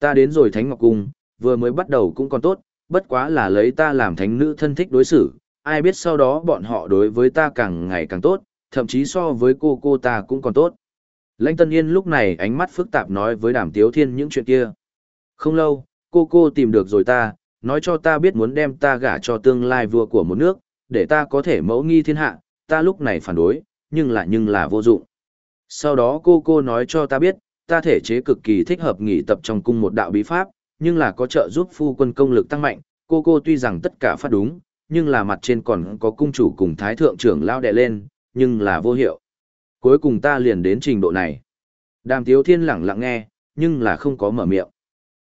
Ta đến rồi Thánh Ngọc Cung, vừa mới bắt đầu cũng còn tốt, bất quá là lấy ta làm thánh nữ thân thích đối xử, ai biết sau đó bọn họ đối với ta càng ngày càng tốt, thậm chí so với cô cô ta cũng còn tốt. Lãnh Tân Yên lúc này ánh mắt phức tạp nói với Đàm Tiếu Thiên những chuyện kia. Không lâu, cô cô tìm được rồi ta, nói cho ta biết muốn đem ta gả cho tương lai vua của một nước, để ta có thể mẫu nghi thiên hạ, ta lúc này phản đối, nhưng là nhưng là vô dụng. Sau đó cô cô nói cho ta biết, ta thể chế cực kỳ thích hợp nghỉ tập trong cung một đạo bí pháp, nhưng là có trợ giúp phu quân công lực tăng mạnh, cô cô tuy rằng tất cả phát đúng, nhưng là mặt trên còn có cung chủ cùng thái thượng trưởng lao đè lên, nhưng là vô hiệu. Cuối cùng ta liền đến trình độ này. Đàm Tiếu Thiên lẳng lặng nghe, nhưng là không có mở miệng.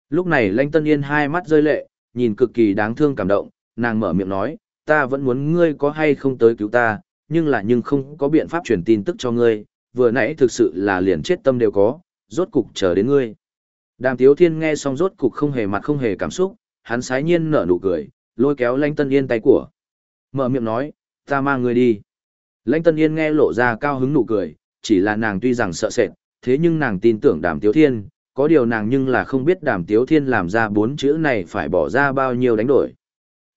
Lúc này Lanh Tân Yên hai mắt rơi lệ, nhìn cực kỳ đáng thương cảm động, nàng mở miệng nói, ta vẫn muốn ngươi có hay không tới cứu ta, nhưng là nhưng không có biện pháp truyền tin tức cho ngươi, vừa nãy thực sự là liền chết tâm đều có, rốt cục chờ đến ngươi. Đàm Tiếu Thiên nghe xong rốt cục không hề mặt không hề cảm xúc, hắn sái nhiên nở nụ cười, lôi kéo Lãnh Tân Yên tay của. Mở miệng nói, ta mang ngươi đi. Lãnh Tân Yên nghe lộ ra cao hứng nụ cười, chỉ là nàng tuy rằng sợ sệt, thế nhưng nàng tin tưởng Đàm Tiếu Thiên, có điều nàng nhưng là không biết Đàm Tiếu Thiên làm ra bốn chữ này phải bỏ ra bao nhiêu đánh đổi.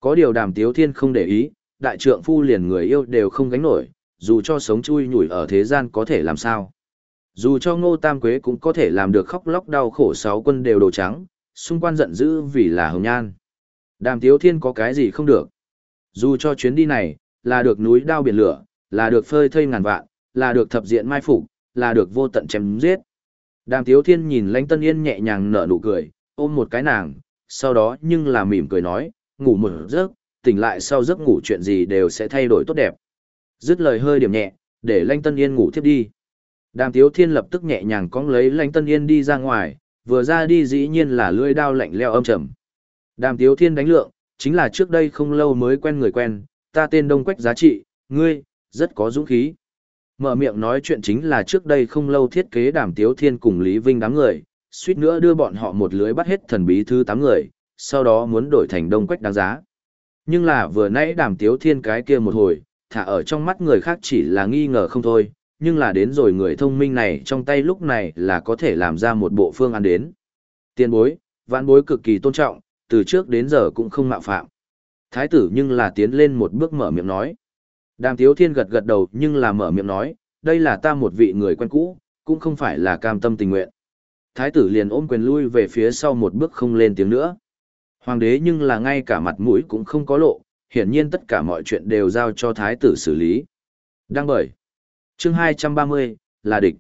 Có điều Đàm Tiếu Thiên không để ý, đại trượng phu liền người yêu đều không gánh nổi, dù cho sống chui nhủi ở thế gian có thể làm sao. Dù cho Ngô Tam Quế cũng có thể làm được khóc lóc đau khổ sáu quân đều đồ trắng, xung quanh giận dữ vì là hồng nhan. Đàm Tiếu Thiên có cái gì không được. Dù cho chuyến đi này, là được núi đao biển lửa, là được phơi thây ngàn vạn, là được thập diện mai phục, là được vô tận chém giết. Đàm Tiếu Thiên nhìn Lãnh Tân Yên nhẹ nhàng nở nụ cười, ôm một cái nàng, sau đó nhưng là mỉm cười nói, ngủ một giấc, tỉnh lại sau giấc ngủ chuyện gì đều sẽ thay đổi tốt đẹp. Dứt lời hơi điểm nhẹ, để Lãnh Tân Yên ngủ thiếp đi. Đàm Tiếu Thiên lập tức nhẹ nhàng cong lấy Lãnh Tân Yên đi ra ngoài, vừa ra đi dĩ nhiên là lưỡi đao lạnh leo âm trầm. Đàm Tiếu Thiên đánh lượng, chính là trước đây không lâu mới quen người quen, ta tên Đông Quách giá trị, ngươi, rất có dũng khí. Mở miệng nói chuyện chính là trước đây không lâu thiết kế Đàm Tiếu Thiên cùng Lý Vinh đám người, suýt nữa đưa bọn họ một lưới bắt hết thần bí thứ 8 người, sau đó muốn đổi thành Đông Quách đáng giá. Nhưng là vừa nãy Đàm Tiếu Thiên cái kia một hồi, thả ở trong mắt người khác chỉ là nghi ngờ không thôi, nhưng là đến rồi người thông minh này trong tay lúc này là có thể làm ra một bộ phương án đến. Tiên bối, vãn bối cực kỳ tôn trọng, từ trước đến giờ cũng không mạo phạm. Thái tử nhưng là tiến lên một bước mở miệng nói. Đàm Tiếu Thiên gật gật đầu nhưng là mở miệng nói, đây là ta một vị người quen cũ, cũng không phải là cam tâm tình nguyện. Thái tử liền ôm quyền lui về phía sau một bước không lên tiếng nữa. Hoàng đế nhưng là ngay cả mặt mũi cũng không có lộ, hiển nhiên tất cả mọi chuyện đều giao cho thái tử xử lý. Đăng bởi. Chương 230, là địch.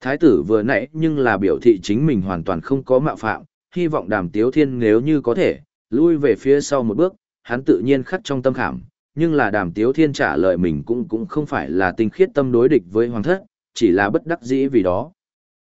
Thái tử vừa nãy nhưng là biểu thị chính mình hoàn toàn không có mạo phạm, hy vọng đàm tiếu thiên nếu như có thể, lui về phía sau một bước, hắn tự nhiên khắc trong tâm khảm, nhưng là đàm tiếu thiên trả lời mình cũng cũng không phải là tinh khiết tâm đối địch với hoàng thất, chỉ là bất đắc dĩ vì đó.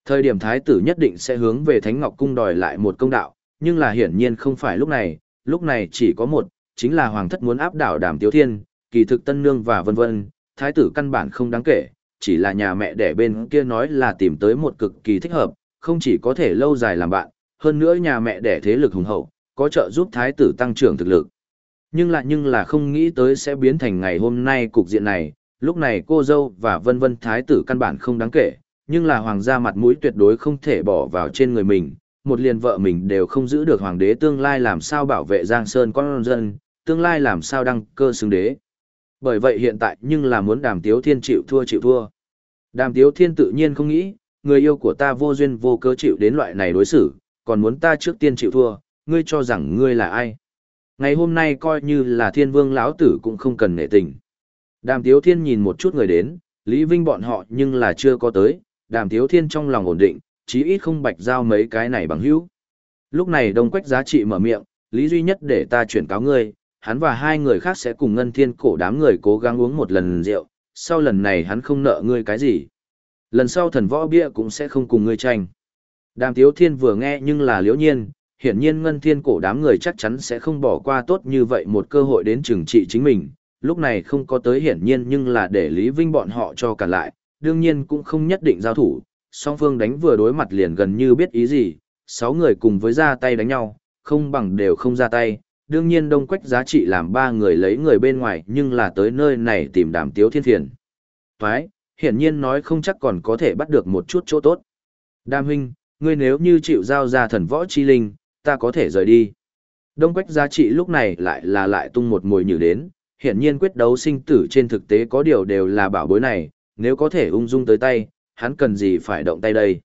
Thời điểm thái tử nhất định sẽ hướng về Thánh Ngọc Cung đòi lại một công đạo, nhưng là hiển nhiên không phải lúc này, lúc này chỉ có một, chính là hoàng thất muốn áp đảo đàm tiếu thiên, kỳ thực tân nương và vân vân, thái tử căn bản không đáng kể, chỉ là nhà mẹ đẻ bên kia nói là tìm tới một cực kỳ thích hợp, không chỉ có thể lâu dài làm bạn, hơn nữa nhà mẹ đẻ thế lực hùng hậu, có trợ giúp thái tử tăng trưởng thực lực. Nhưng lại nhưng là không nghĩ tới sẽ biến thành ngày hôm nay cục diện này, lúc này cô dâu và vân vân thái tử căn bản không đáng kể, nhưng là hoàng gia mặt mũi tuyệt đối không thể bỏ vào trên người mình, một liền vợ mình đều không giữ được hoàng đế tương lai làm sao bảo vệ Giang Sơn con dân, tương lai làm sao đăng cơ xứng đế. Bởi vậy hiện tại nhưng là muốn đàm tiếu thiên chịu thua chịu thua. Đàm tiếu thiên tự nhiên không nghĩ, người yêu của ta vô duyên vô cớ chịu đến loại này đối xử, còn muốn ta trước tiên chịu thua, ngươi cho rằng ngươi là ai. Ngày hôm nay coi như là thiên vương lão tử cũng không cần nể tình. Đàm tiếu thiên nhìn một chút người đến, Lý Vinh bọn họ nhưng là chưa có tới, đàm tiếu thiên trong lòng ổn định, chí ít không bạch giao mấy cái này bằng hữu. Lúc này đông quách giá trị mở miệng, Lý duy nhất để ta chuyển cáo ngươi, hắn và hai người khác sẽ cùng ngân thiên cổ đám người cố gắng uống một lần rượu, sau lần này hắn không nợ ngươi cái gì. Lần sau thần võ bia cũng sẽ không cùng ngươi tranh. Đàm Tiếu Thiên vừa nghe nhưng là liễu nhiên, hiển nhiên ngân thiên cổ đám người chắc chắn sẽ không bỏ qua tốt như vậy một cơ hội đến trừng trị chính mình. Lúc này không có tới hiển nhiên nhưng là để Lý Vinh bọn họ cho cả lại, đương nhiên cũng không nhất định giao thủ. Song phương đánh vừa đối mặt liền gần như biết ý gì, sáu người cùng với ra tay đánh nhau, không bằng đều không ra tay, đương nhiên đông quách giá trị làm ba người lấy người bên ngoài nhưng là tới nơi này tìm đàm tiếu thiên thiền. Thoái, hiển nhiên nói không chắc còn có thể bắt được một chút chỗ tốt. Đàm huynh, ngươi nếu như chịu giao ra thần võ chi linh, ta có thể rời đi. Đông Quách giá trị lúc này lại là lại tung một mồi nhử đến, hiện nhiên quyết đấu sinh tử trên thực tế có điều đều là bảo bối này, nếu có thể ung dung tới tay, hắn cần gì phải động tay đây.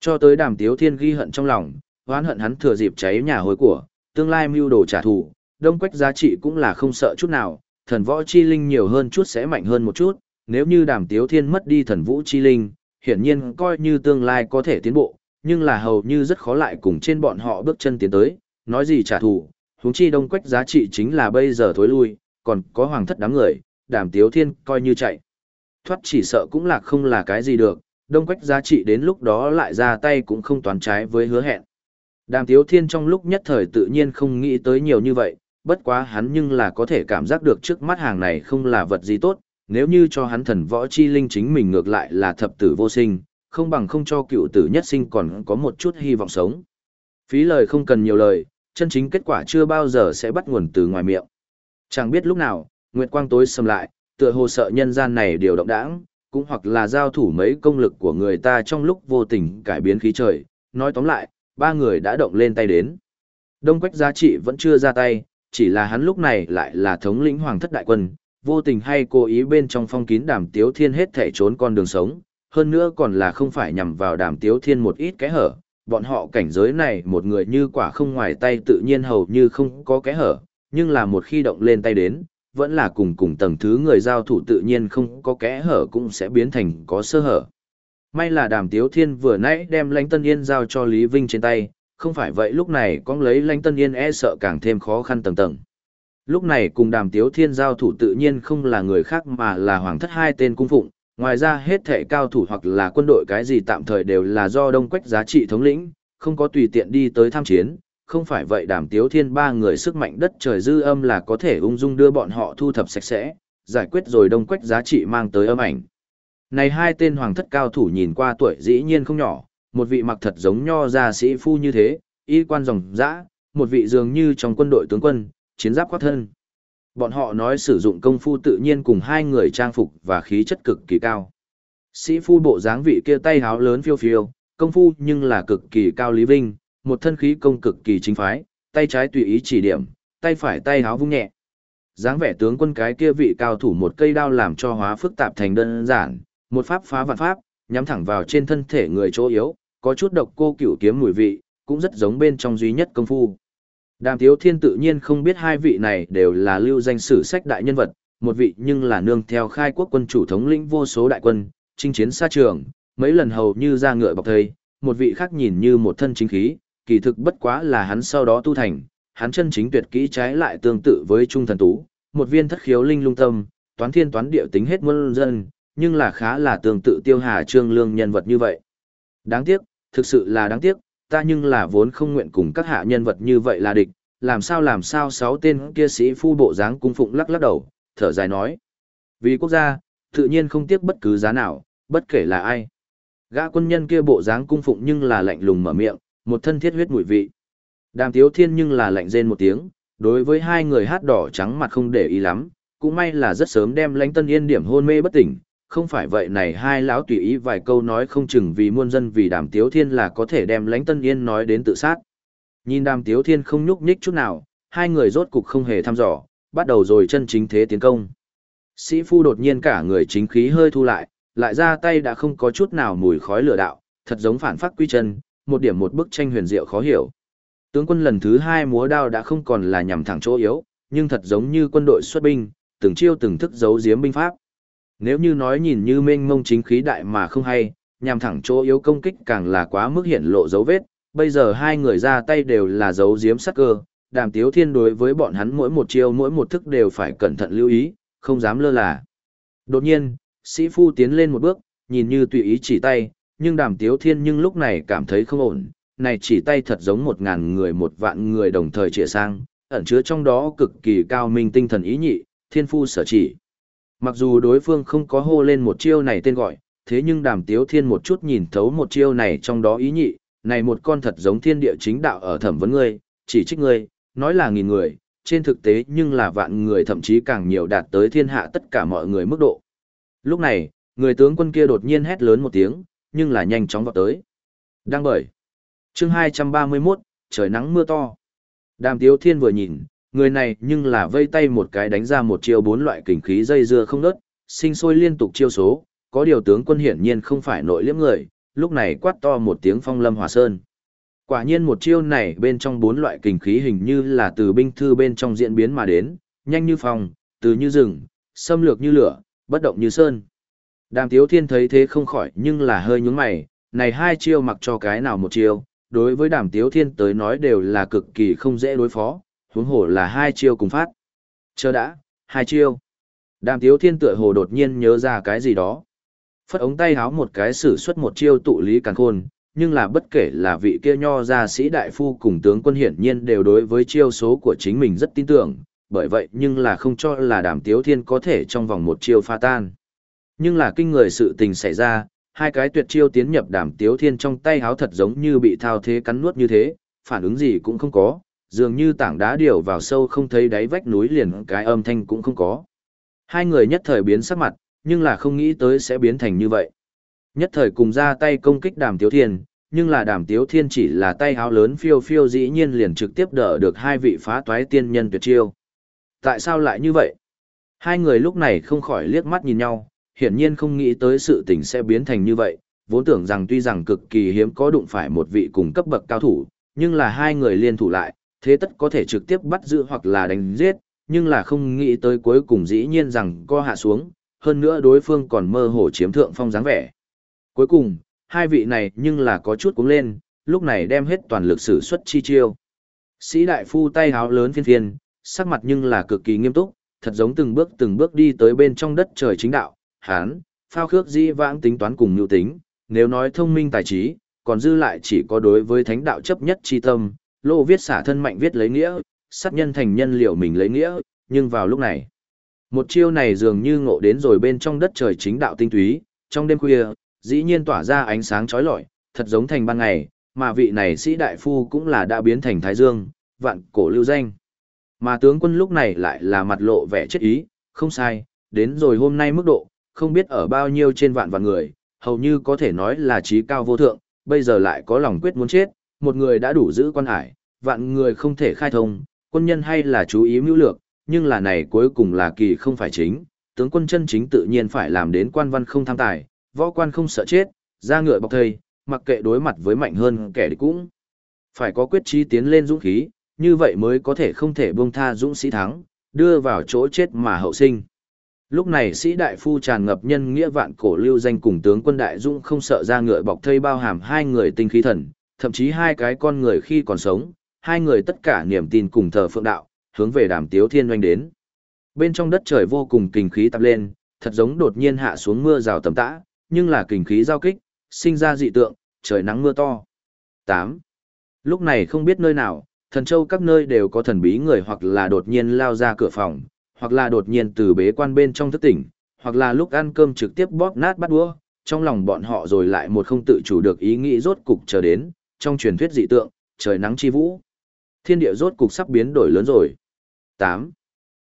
Cho tới đàm tiếu thiên ghi hận trong lòng, hoán hận hắn thừa dịp cháy nhà hối của, tương lai mưu đồ trả thù, đông quách giá trị cũng là không sợ chút nào, thần võ chi linh nhiều hơn chút sẽ mạnh hơn một chút, nếu như đàm tiếu thiên mất đi thần vũ chi linh, hiển nhiên coi như tương lai có thể tiến bộ, nhưng là hầu như rất khó lại cùng trên bọn họ bước chân tiến tới, nói gì trả thù, huống chi đông quách giá trị chính là bây giờ thối lui, còn có hoàng thất đám người, đàm tiếu thiên coi như chạy. Thoát chỉ sợ cũng là không là cái gì được, đông quách giá trị đến lúc đó lại ra tay cũng không toán trái với hứa hẹn. Đàm tiếu thiên trong lúc nhất thời tự nhiên không nghĩ tới nhiều như vậy, bất quá hắn nhưng là có thể cảm giác được trước mắt hàng này không là vật gì tốt, nếu như cho hắn thần võ chi linh chính mình ngược lại là thập tử vô sinh, không bằng không cho cựu tử nhất sinh còn có một chút hy vọng sống. Phí lời không cần nhiều lời, chân chính kết quả chưa bao giờ sẽ bắt nguồn từ ngoài miệng. Chẳng biết lúc nào, nguyệt quang tối sầm lại, tựa hồ sợ nhân gian này điều động đãng, cũng hoặc là giao thủ mấy công lực của người ta trong lúc vô tình cải biến khí trời. Nói tóm lại, ba người đã động lên tay đến. Đông Quách giá trị vẫn chưa ra tay, chỉ là hắn lúc này lại là thống lĩnh hoàng thất đại quân, vô tình hay cố ý bên trong phong kín đàm tiếu thiên hết thể trốn con đường sống, hơn nữa còn là không phải nhằm vào đàm tiếu thiên một ít cái hở, bọn họ cảnh giới này một người như quả không ngoài tay tự nhiên hầu như không có cái hở, nhưng là một khi động lên tay đến, vẫn là cùng cùng tầng thứ người giao thủ tự nhiên không có kẽ hở cũng sẽ biến thành có sơ hở. May là đàm tiếu thiên vừa nãy đem lãnh tân yên giao cho Lý Vinh trên tay, không phải vậy lúc này con lấy lãnh tân yên e sợ càng thêm khó khăn tầng tầng. Lúc này cùng đàm tiếu thiên giao thủ tự nhiên không là người khác mà là hoàng thất hai tên cung phụng, ngoài ra hết thể cao thủ hoặc là quân đội cái gì tạm thời đều là do đông quách giá trị thống lĩnh, không có tùy tiện đi tới tham chiến, không phải vậy đàm tiếu thiên ba người sức mạnh đất trời dư âm là có thể ung dung đưa bọn họ thu thập sạch sẽ, giải quyết rồi đông quách giá trị mang tới âm ảnh. Này hai tên hoàng thất cao thủ nhìn qua tuổi dĩ nhiên không nhỏ, một vị mặc thật giống nho gia sĩ phu như thế, y quan dòng dã, một vị dường như trong quân đội tướng quân, chiến giáp khoác thân. Bọn họ nói sử dụng công phu tự nhiên cùng hai người trang phục và khí chất cực kỳ cao. Sĩ phu bộ dáng vị kia tay háo lớn phiêu phiêu, công phu nhưng là cực kỳ cao lý vinh, một thân khí công cực kỳ chính phái, tay trái tùy ý chỉ điểm, tay phải tay háo vung nhẹ. dáng vẻ tướng quân cái kia vị cao thủ một cây đao làm cho hóa phức tạp thành đơn giản, một pháp phá vạn pháp, nhắm thẳng vào trên thân thể người chỗ yếu, có chút độc cô cửu kiếm mùi vị, cũng rất giống bên trong duy nhất công phu. Đàm Tiếu Thiên tự nhiên không biết hai vị này đều là lưu danh sử sách đại nhân vật, một vị nhưng là nương theo khai quốc quân chủ thống lĩnh vô số đại quân, chinh chiến xa trường, mấy lần hầu như ra ngựa bọc thây, một vị khác nhìn như một thân chính khí, kỳ thực bất quá là hắn sau đó tu thành, hắn chân chính tuyệt kỹ trái lại tương tự với trung thần tú, một viên thất khiếu linh lung tâm, toán thiên toán địa tính hết muôn dân, nhưng là khá là tương tự tiêu hà trương lương nhân vật như vậy. Đáng tiếc, thực sự là đáng tiếc, ta nhưng là vốn không nguyện cùng các hạ nhân vật như vậy là địch, làm sao làm sao sáu tên kia sĩ phu bộ dáng cung phụng lắc lắc đầu, thở dài nói. Vì quốc gia, tự nhiên không tiếc bất cứ giá nào, bất kể là ai. Gã quân nhân kia bộ dáng cung phụng nhưng là lạnh lùng mở miệng, một thân thiết huyết mùi vị. Đàm tiếu thiên nhưng là lạnh rên một tiếng, đối với hai người hát đỏ trắng mặt không để ý lắm, cũng may là rất sớm đem lãnh tân yên điểm hôn mê bất tỉnh, không phải vậy này hai lão tùy ý vài câu nói không chừng vì muôn dân vì đàm tiếu thiên là có thể đem lãnh tân yên nói đến tự sát. Nhìn đàm tiếu thiên không nhúc nhích chút nào, hai người rốt cục không hề thăm dò, bắt đầu rồi chân chính thế tiến công. Sĩ phu đột nhiên cả người chính khí hơi thu lại, lại ra tay đã không có chút nào mùi khói lửa đạo, thật giống phản phát quy chân, một điểm một bức tranh huyền diệu khó hiểu. Tướng quân lần thứ hai múa đao đã không còn là nhằm thẳng chỗ yếu, nhưng thật giống như quân đội xuất binh, từng chiêu từng thức giấu giếm binh pháp. Nếu như nói nhìn như mênh mông chính khí đại mà không hay, nhằm thẳng chỗ yếu công kích càng là quá mức hiện lộ dấu vết, bây giờ hai người ra tay đều là dấu giếm sắc cơ, đàm tiếu thiên đối với bọn hắn mỗi một chiêu mỗi một thức đều phải cẩn thận lưu ý, không dám lơ là. Đột nhiên, sĩ phu tiến lên một bước, nhìn như tùy ý chỉ tay, nhưng đàm tiếu thiên nhưng lúc này cảm thấy không ổn, này chỉ tay thật giống một ngàn người một vạn người đồng thời trịa sang, ẩn chứa trong đó cực kỳ cao minh tinh thần ý nhị, thiên phu sở chỉ. Mặc dù đối phương không có hô lên một chiêu này tên gọi, thế nhưng đàm tiếu thiên một chút nhìn thấu một chiêu này trong đó ý nhị, này một con thật giống thiên địa chính đạo ở thẩm vấn ngươi, chỉ trích ngươi, nói là nghìn người, trên thực tế nhưng là vạn người thậm chí càng nhiều đạt tới thiên hạ tất cả mọi người mức độ. Lúc này, người tướng quân kia đột nhiên hét lớn một tiếng, nhưng là nhanh chóng vào tới. Đang bởi, chương 231, trời nắng mưa to. Đàm Tiếu Thiên vừa nhìn, người này nhưng là vây tay một cái đánh ra một chiêu bốn loại kình khí dây dưa không nớt, sinh sôi liên tục chiêu số, có điều tướng quân hiển nhiên không phải nội liếm người, lúc này quát to một tiếng phong lâm hòa sơn. Quả nhiên một chiêu này bên trong bốn loại kình khí hình như là từ binh thư bên trong diễn biến mà đến, nhanh như phong, từ như rừng, xâm lược như lửa, bất động như sơn. Đàm Tiếu Thiên thấy thế không khỏi nhưng là hơi nhúng mày, này hai chiêu mặc cho cái nào một chiêu, đối với Đàm Tiếu Thiên tới nói đều là cực kỳ không dễ đối phó, huống hồ là hai chiêu cùng phát. Chờ đã, hai chiêu. Đàm Tiếu Thiên tựa hồ đột nhiên nhớ ra cái gì đó. Phất ống tay háo một cái sử xuất một chiêu tụ lý càng khôn, nhưng là bất kể là vị kia nho gia sĩ đại phu cùng tướng quân hiển nhiên đều đối với chiêu số của chính mình rất tin tưởng, bởi vậy nhưng là không cho là đàm tiếu thiên có thể trong vòng một chiêu pha tan. Nhưng là kinh người sự tình xảy ra, hai cái tuyệt chiêu tiến nhập đàm tiếu thiên trong tay háo thật giống như bị thao thế cắn nuốt như thế, phản ứng gì cũng không có, dường như tảng đá điều vào sâu không thấy đáy vách núi liền cái âm thanh cũng không có. Hai người nhất thời biến sắc mặt, nhưng là không nghĩ tới sẽ biến thành như vậy. Nhất thời cùng ra tay công kích đàm tiếu thiên, nhưng là đàm tiếu thiên chỉ là tay háo lớn phiêu phiêu dĩ nhiên liền trực tiếp đỡ được hai vị phá toái tiên nhân tuyệt chiêu. Tại sao lại như vậy? Hai người lúc này không khỏi liếc mắt nhìn nhau, hiển nhiên không nghĩ tới sự tình sẽ biến thành như vậy, vốn tưởng rằng tuy rằng cực kỳ hiếm có đụng phải một vị cùng cấp bậc cao thủ, nhưng là hai người liên thủ lại, thế tất có thể trực tiếp bắt giữ hoặc là đánh giết, nhưng là không nghĩ tới cuối cùng dĩ nhiên rằng co hạ xuống, hơn nữa đối phương còn mơ hồ chiếm thượng phong dáng vẻ. Cuối cùng, hai vị này nhưng là có chút cuống lên, lúc này đem hết toàn lực sử xuất chi chiêu. Sĩ đại phu tay háo lớn phiên phiên, sắc mặt nhưng là cực kỳ nghiêm túc, thật giống từng bước từng bước đi tới bên trong đất trời chính đạo, hán, phao khước di vãng tính toán cùng nhu tính, nếu nói thông minh tài trí, còn dư lại chỉ có đối với thánh đạo chấp nhất chi tâm, lô viết xả thân mạnh viết lấy nghĩa, sát nhân thành nhân liệu mình lấy nghĩa, nhưng vào lúc này, một chiêu này dường như ngộ đến rồi bên trong đất trời chính đạo tinh túy, trong đêm khuya, dĩ nhiên tỏa ra ánh sáng chói lọi, thật giống thành ban ngày, mà vị này sĩ đại phu cũng là đã biến thành thái dương, vạn cổ lưu danh. Mà tướng quân lúc này lại là mặt lộ vẻ chết ý, không sai, đến rồi hôm nay mức độ, không biết ở bao nhiêu trên vạn vạn người, hầu như có thể nói là trí cao vô thượng, bây giờ lại có lòng quyết muốn chết, một người đã đủ giữ quan hải, vạn người không thể khai thông, quân nhân hay là chú ý mưu lược, nhưng là này cuối cùng là kỳ không phải chính, tướng quân chân chính tự nhiên phải làm đến quan văn không tham tài, võ quan không sợ chết, ra ngựa bọc thầy, mặc kệ đối mặt với mạnh hơn kẻ địch cũng. Phải có quyết chí tiến lên dũng khí, như vậy mới có thể không thể buông tha dũng sĩ thắng, đưa vào chỗ chết mà hậu sinh. Lúc này sĩ đại phu tràn ngập nhân nghĩa vạn cổ lưu danh cùng tướng quân đại dũng không sợ ra ngựa bọc thây bao hàm hai người tinh khí thần, thậm chí hai cái con người khi còn sống, hai người tất cả niềm tin cùng thờ phượng đạo, hướng về đàm tiếu thiên doanh đến. Bên trong đất trời vô cùng kinh khí tập lên, thật giống đột nhiên hạ xuống mưa rào tầm tã, nhưng là kinh khí giao kích, sinh ra dị tượng, trời nắng mưa to. 8. Lúc này không biết nơi nào, thần châu các nơi đều có thần bí người hoặc là đột nhiên lao ra cửa phòng, hoặc là đột nhiên từ bế quan bên trong thức tỉnh, hoặc là lúc ăn cơm trực tiếp bóp nát bắt đũa, trong lòng bọn họ rồi lại một không tự chủ được ý nghĩ rốt cục chờ đến, trong truyền thuyết dị tượng, trời nắng chi vũ. Thiên địa rốt cục sắp biến đổi lớn rồi. 8.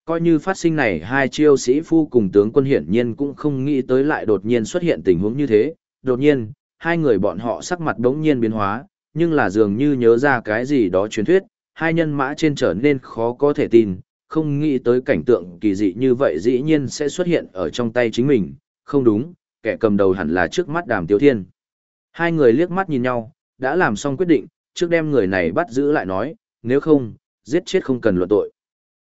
Coi như phát sinh này hai chiêu sĩ phu cùng tướng quân hiển nhiên cũng không nghĩ tới lại đột nhiên xuất hiện tình huống như thế, đột nhiên, hai người bọn họ sắc mặt đống nhiên biến hóa, nhưng là dường như nhớ ra cái gì đó truyền thuyết, hai nhân mã trên trở nên khó có thể tin, không nghĩ tới cảnh tượng kỳ dị như vậy dĩ nhiên sẽ xuất hiện ở trong tay chính mình, không đúng, kẻ cầm đầu hẳn là trước mắt đàm tiếu thiên. Hai người liếc mắt nhìn nhau, đã làm xong quyết định, trước đem người này bắt giữ lại nói, nếu không, giết chết không cần luận tội.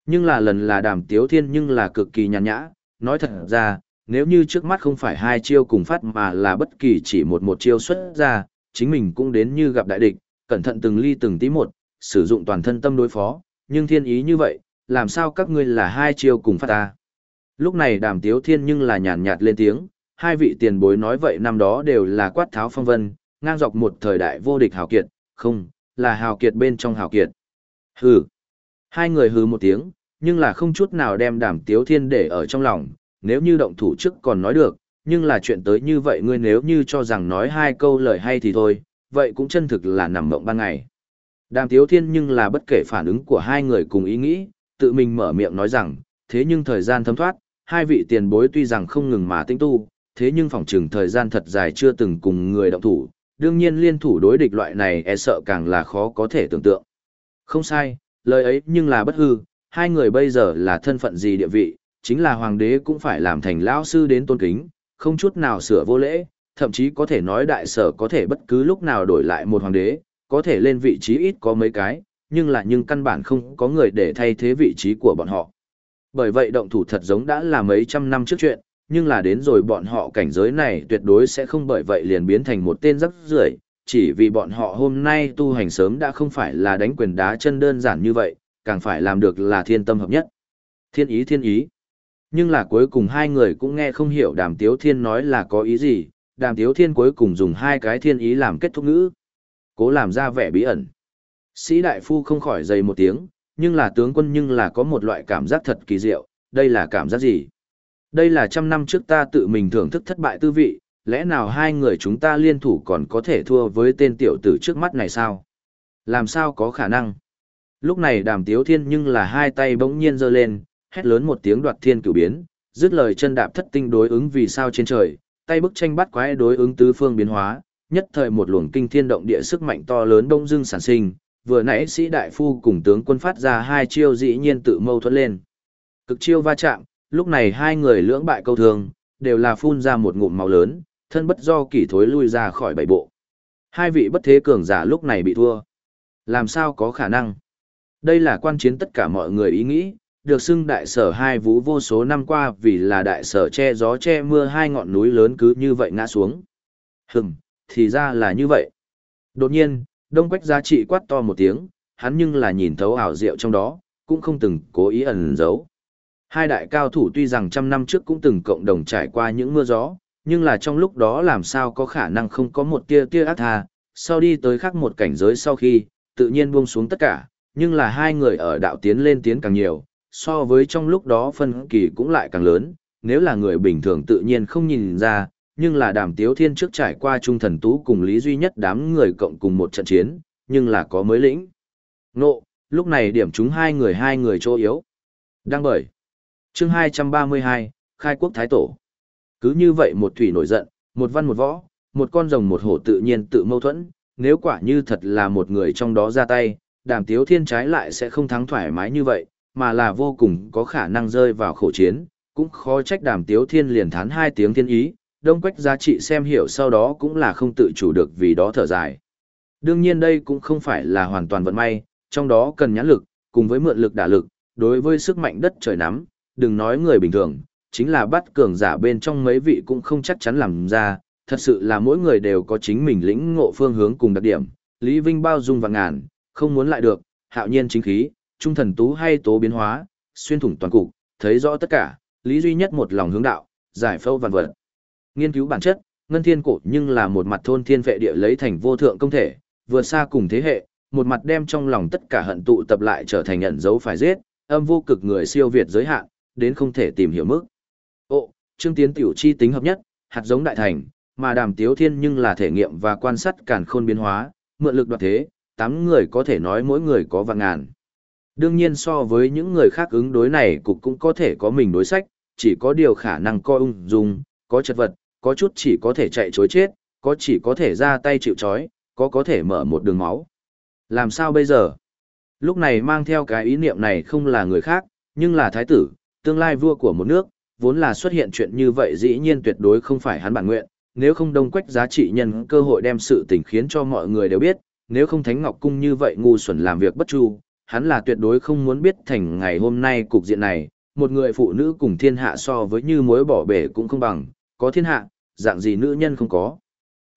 Nhưng là lần là đàm tiếu thiên nhưng là cực kỳ nhàn nhã, nói thật ra, nếu như trước mắt không phải hai chiêu cùng phát mà là bất kỳ chỉ một một chiêu xuất ra, chính mình cũng đến như gặp đại địch, cẩn thận từng ly từng tí một, sử dụng toàn thân tâm đối phó, nhưng thiên ý như vậy, làm sao các ngươi là hai chiêu cùng phát ta. Lúc này đàm tiếu thiên nhưng là nhàn nhạt lên tiếng, hai vị tiền bối nói vậy năm đó đều là quát tháo phong vân, ngang dọc một thời đại vô địch hào kiệt, không, là hào kiệt bên trong hào kiệt. Hừ. Hai người hừ một tiếng, nhưng là không chút nào đem đàm tiếu thiên để ở trong lòng, nếu như động thủ trước còn nói được, nhưng là chuyện tới như vậy ngươi nếu như cho rằng nói hai câu lời hay thì thôi, vậy cũng chân thực là nằm mộng ban ngày. Đàm tiếu thiên nhưng là bất kể phản ứng của hai người cùng ý nghĩ, tự mình mở miệng nói rằng, thế nhưng thời gian thấm thoát, hai vị tiền bối tuy rằng không ngừng mà tinh tu, thế nhưng phòng trừng thời gian thật dài chưa từng cùng người động thủ, đương nhiên liên thủ đối địch loại này e sợ càng là khó có thể tưởng tượng. Không sai, lời ấy nhưng là bất hư, hai người bây giờ là thân phận gì địa vị, chính là hoàng đế cũng phải làm thành lão sư đến tôn kính, không chút nào sửa vô lễ, thậm chí có thể nói đại sở có thể bất cứ lúc nào đổi lại một hoàng đế, có thể lên vị trí ít có mấy cái, nhưng là nhưng căn bản không có người để thay thế vị trí của bọn họ. Bởi vậy động thủ thật giống đã là mấy trăm năm trước chuyện, nhưng là đến rồi bọn họ cảnh giới này tuyệt đối sẽ không bởi vậy liền biến thành một tên rắc rưởi, chỉ vì bọn họ hôm nay tu hành sớm đã không phải là đánh quyền đá chân đơn giản như vậy, càng phải làm được là thiên tâm hợp nhất. Thiên ý thiên ý. Nhưng là cuối cùng hai người cũng nghe không hiểu đàm tiếu thiên nói là có ý gì, đàm tiếu thiên cuối cùng dùng hai cái thiên ý làm kết thúc ngữ. Cố làm ra vẻ bí ẩn. Sĩ đại phu không khỏi dày một tiếng, nhưng là tướng quân nhưng là có một loại cảm giác thật kỳ diệu, đây là cảm giác gì? Đây là trăm năm trước ta tự mình thưởng thức thất bại tư vị, lẽ nào hai người chúng ta liên thủ còn có thể thua với tên tiểu tử trước mắt này sao? Làm sao có khả năng? Lúc này đàm tiếu thiên nhưng là hai tay bỗng nhiên giơ lên, hét lớn một tiếng đoạt thiên cửu biến, dứt lời chân đạp thất tinh đối ứng vì sao trên trời, tay bức tranh bắt quái đối ứng tứ phương biến hóa, nhất thời một luồng kinh thiên động địa sức mạnh to lớn đông dưng sản sinh, vừa nãy sĩ đại phu cùng tướng quân phát ra hai chiêu dĩ nhiên tự mâu thuẫn lên. Cực chiêu va chạm, lúc này hai người lưỡng bại câu thường, đều là phun ra một ngụm máu lớn, thân bất do kỷ thối lui ra khỏi bảy bộ. Hai vị bất thế cường giả lúc này bị thua. Làm sao có khả năng? Đây là quan chiến tất cả mọi người ý nghĩ, được xưng đại sở hai vũ vô số năm qua vì là đại sở che gió che mưa hai ngọn núi lớn cứ như vậy ngã xuống. Hừm, thì ra là như vậy. Đột nhiên, Đông Quách giá trị quát to một tiếng, hắn nhưng là nhìn thấu ảo diệu trong đó, cũng không từng cố ý ẩn giấu. Hai đại cao thủ tuy rằng trăm năm trước cũng từng cộng đồng trải qua những mưa gió, nhưng là trong lúc đó làm sao có khả năng không có một tia tia ác tha, sau đi tới khác một cảnh giới sau khi, tự nhiên buông xuống tất cả, nhưng là hai người ở đạo tiến lên tiến càng nhiều, so với trong lúc đó phân kỳ cũng lại càng lớn, nếu là người bình thường tự nhiên không nhìn ra, nhưng là đàm tiếu thiên trước trải qua trung thần tú cùng lý duy nhất đám người cộng cùng một trận chiến, nhưng là có mới lĩnh. Nộ, lúc này điểm chúng hai người hai người chỗ yếu. đang bởi chương 232, Khai quốc Thái Tổ. Cứ như vậy một thủy nổi giận, một văn một võ, một con rồng một hổ tự nhiên tự mâu thuẫn, nếu quả như thật là một người trong đó ra tay, đàm tiếu thiên trái lại sẽ không thắng thoải mái như vậy, mà là vô cùng có khả năng rơi vào khổ chiến, cũng khó trách đàm tiếu thiên liền thán hai tiếng thiên ý, đông quách giá trị xem hiểu sau đó cũng là không tự chủ được vì đó thở dài. Đương nhiên đây cũng không phải là hoàn toàn vận may, trong đó cần nhãn lực, cùng với mượn lực đả lực, đối với sức mạnh đất trời nắm, đừng nói người bình thường, chính là bắt cường giả bên trong mấy vị cũng không chắc chắn làm ra, thật sự là mỗi người đều có chính mình lĩnh ngộ phương hướng cùng đặc điểm, Lý Vinh bao dung và ngàn, không muốn lại được, hạo nhiên chính khí, trung thần tú hay tố biến hóa, xuyên thủng toàn cục, thấy rõ tất cả, lý duy nhất một lòng hướng đạo, giải phẫu vạn vật. Nghiên cứu bản chất, ngân thiên cổ nhưng là một mặt thôn thiên vệ địa lấy thành vô thượng công thể, vừa xa cùng thế hệ, một mặt đem trong lòng tất cả hận tụ tập lại trở thành nhận dấu phải giết, âm vô cực người siêu việt giới hạn, đến không thể tìm hiểu mức. Ồ, Trương Tiến tiểu chi tính hợp nhất, hạt giống đại thành, mà Đàm Tiếu Thiên nhưng là thể nghiệm và quan sát càn khôn biến hóa, mượn lực đoạt thế, tám người có thể nói mỗi người có vạn ngàn. Đương nhiên so với những người khác ứng đối này cục cũng có thể có mình đối sách, chỉ có điều khả năng coi ung dung, có chật vật, có chút chỉ có thể chạy chối chết, có chỉ có thể ra tay chịu chói, có có thể mở một đường máu. Làm sao bây giờ? Lúc này mang theo cái ý niệm này không là người khác, nhưng là thái tử, tương lai vua của một nước, vốn là xuất hiện chuyện như vậy dĩ nhiên tuyệt đối không phải hắn bản nguyện, nếu không đông quách giá trị nhân cơ hội đem sự tình khiến cho mọi người đều biết, nếu không Thánh Ngọc Cung như vậy ngu xuẩn làm việc bất chu, hắn là tuyệt đối không muốn biết thành ngày hôm nay cục diện này, một người phụ nữ cùng thiên hạ so với như mối bỏ bể cũng không bằng, có thiên hạ, dạng gì nữ nhân không có.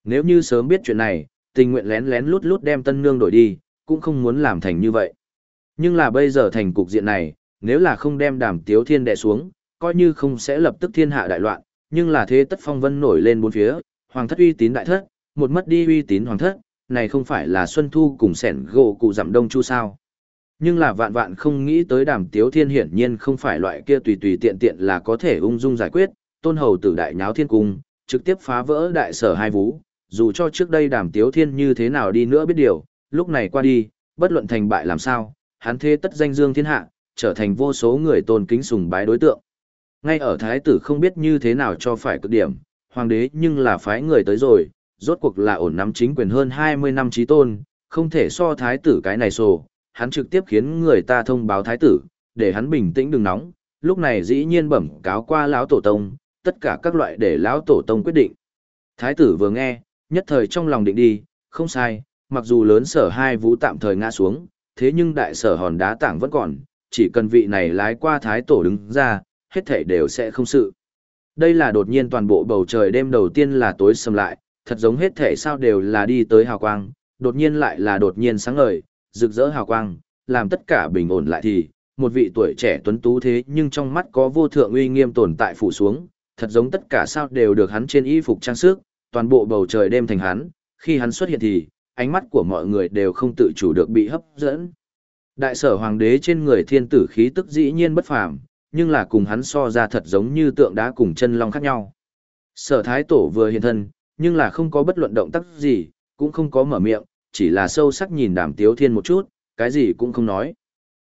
Nếu như sớm biết chuyện này, tình nguyện lén lén lút lút đem tân nương đổi đi, cũng không muốn làm thành như vậy. Nhưng là bây giờ thành cục diện này, nếu là không đem đàm tiếu thiên đè xuống, coi như không sẽ lập tức thiên hạ đại loạn, nhưng là thế tất phong vân nổi lên bốn phía, hoàng thất uy tín đại thất, một mất đi uy tín hoàng thất, này không phải là Xuân Thu cùng sẻn gỗ cụ giảm đông chu sao. Nhưng là vạn vạn không nghĩ tới đàm tiếu thiên hiển nhiên không phải loại kia tùy tùy tiện tiện là có thể ung dung giải quyết, tôn hầu tử đại nháo thiên cung, trực tiếp phá vỡ đại sở hai vũ, dù cho trước đây đàm tiếu thiên như thế nào đi nữa biết điều, lúc này qua đi, bất luận thành bại làm sao, hắn thế tất danh dương thiên hạ, trở thành vô số người tôn kính sùng bái đối tượng. Ngay ở thái tử không biết như thế nào cho phải cực điểm, hoàng đế nhưng là phái người tới rồi, rốt cuộc là ổn nắm chính quyền hơn 20 năm trí tôn, không thể so thái tử cái này sổ, hắn trực tiếp khiến người ta thông báo thái tử, để hắn bình tĩnh đừng nóng, lúc này dĩ nhiên bẩm cáo qua lão tổ tông, tất cả các loại để lão tổ tông quyết định. Thái tử vừa nghe, nhất thời trong lòng định đi, không sai, mặc dù lớn sở hai vũ tạm thời ngã xuống, thế nhưng đại sở hòn đá tảng vẫn còn, chỉ cần vị này lái qua thái tổ đứng ra, hết thảy đều sẽ không sự. Đây là đột nhiên toàn bộ bầu trời đêm đầu tiên là tối sầm lại, thật giống hết thảy sao đều là đi tới hào quang, đột nhiên lại là đột nhiên sáng ngời, rực rỡ hào quang, làm tất cả bình ổn lại thì, một vị tuổi trẻ tuấn tú thế nhưng trong mắt có vô thượng uy nghiêm tồn tại phủ xuống, thật giống tất cả sao đều được hắn trên y phục trang sức, toàn bộ bầu trời đêm thành hắn, khi hắn xuất hiện thì, ánh mắt của mọi người đều không tự chủ được bị hấp dẫn. Đại sở hoàng đế trên người thiên tử khí tức dĩ nhiên bất phàm, nhưng là cùng hắn so ra thật giống như tượng đá cùng chân long khác nhau. Sở thái tổ vừa hiện thân, nhưng là không có bất luận động tác gì, cũng không có mở miệng, chỉ là sâu sắc nhìn đàm tiếu thiên một chút, cái gì cũng không nói.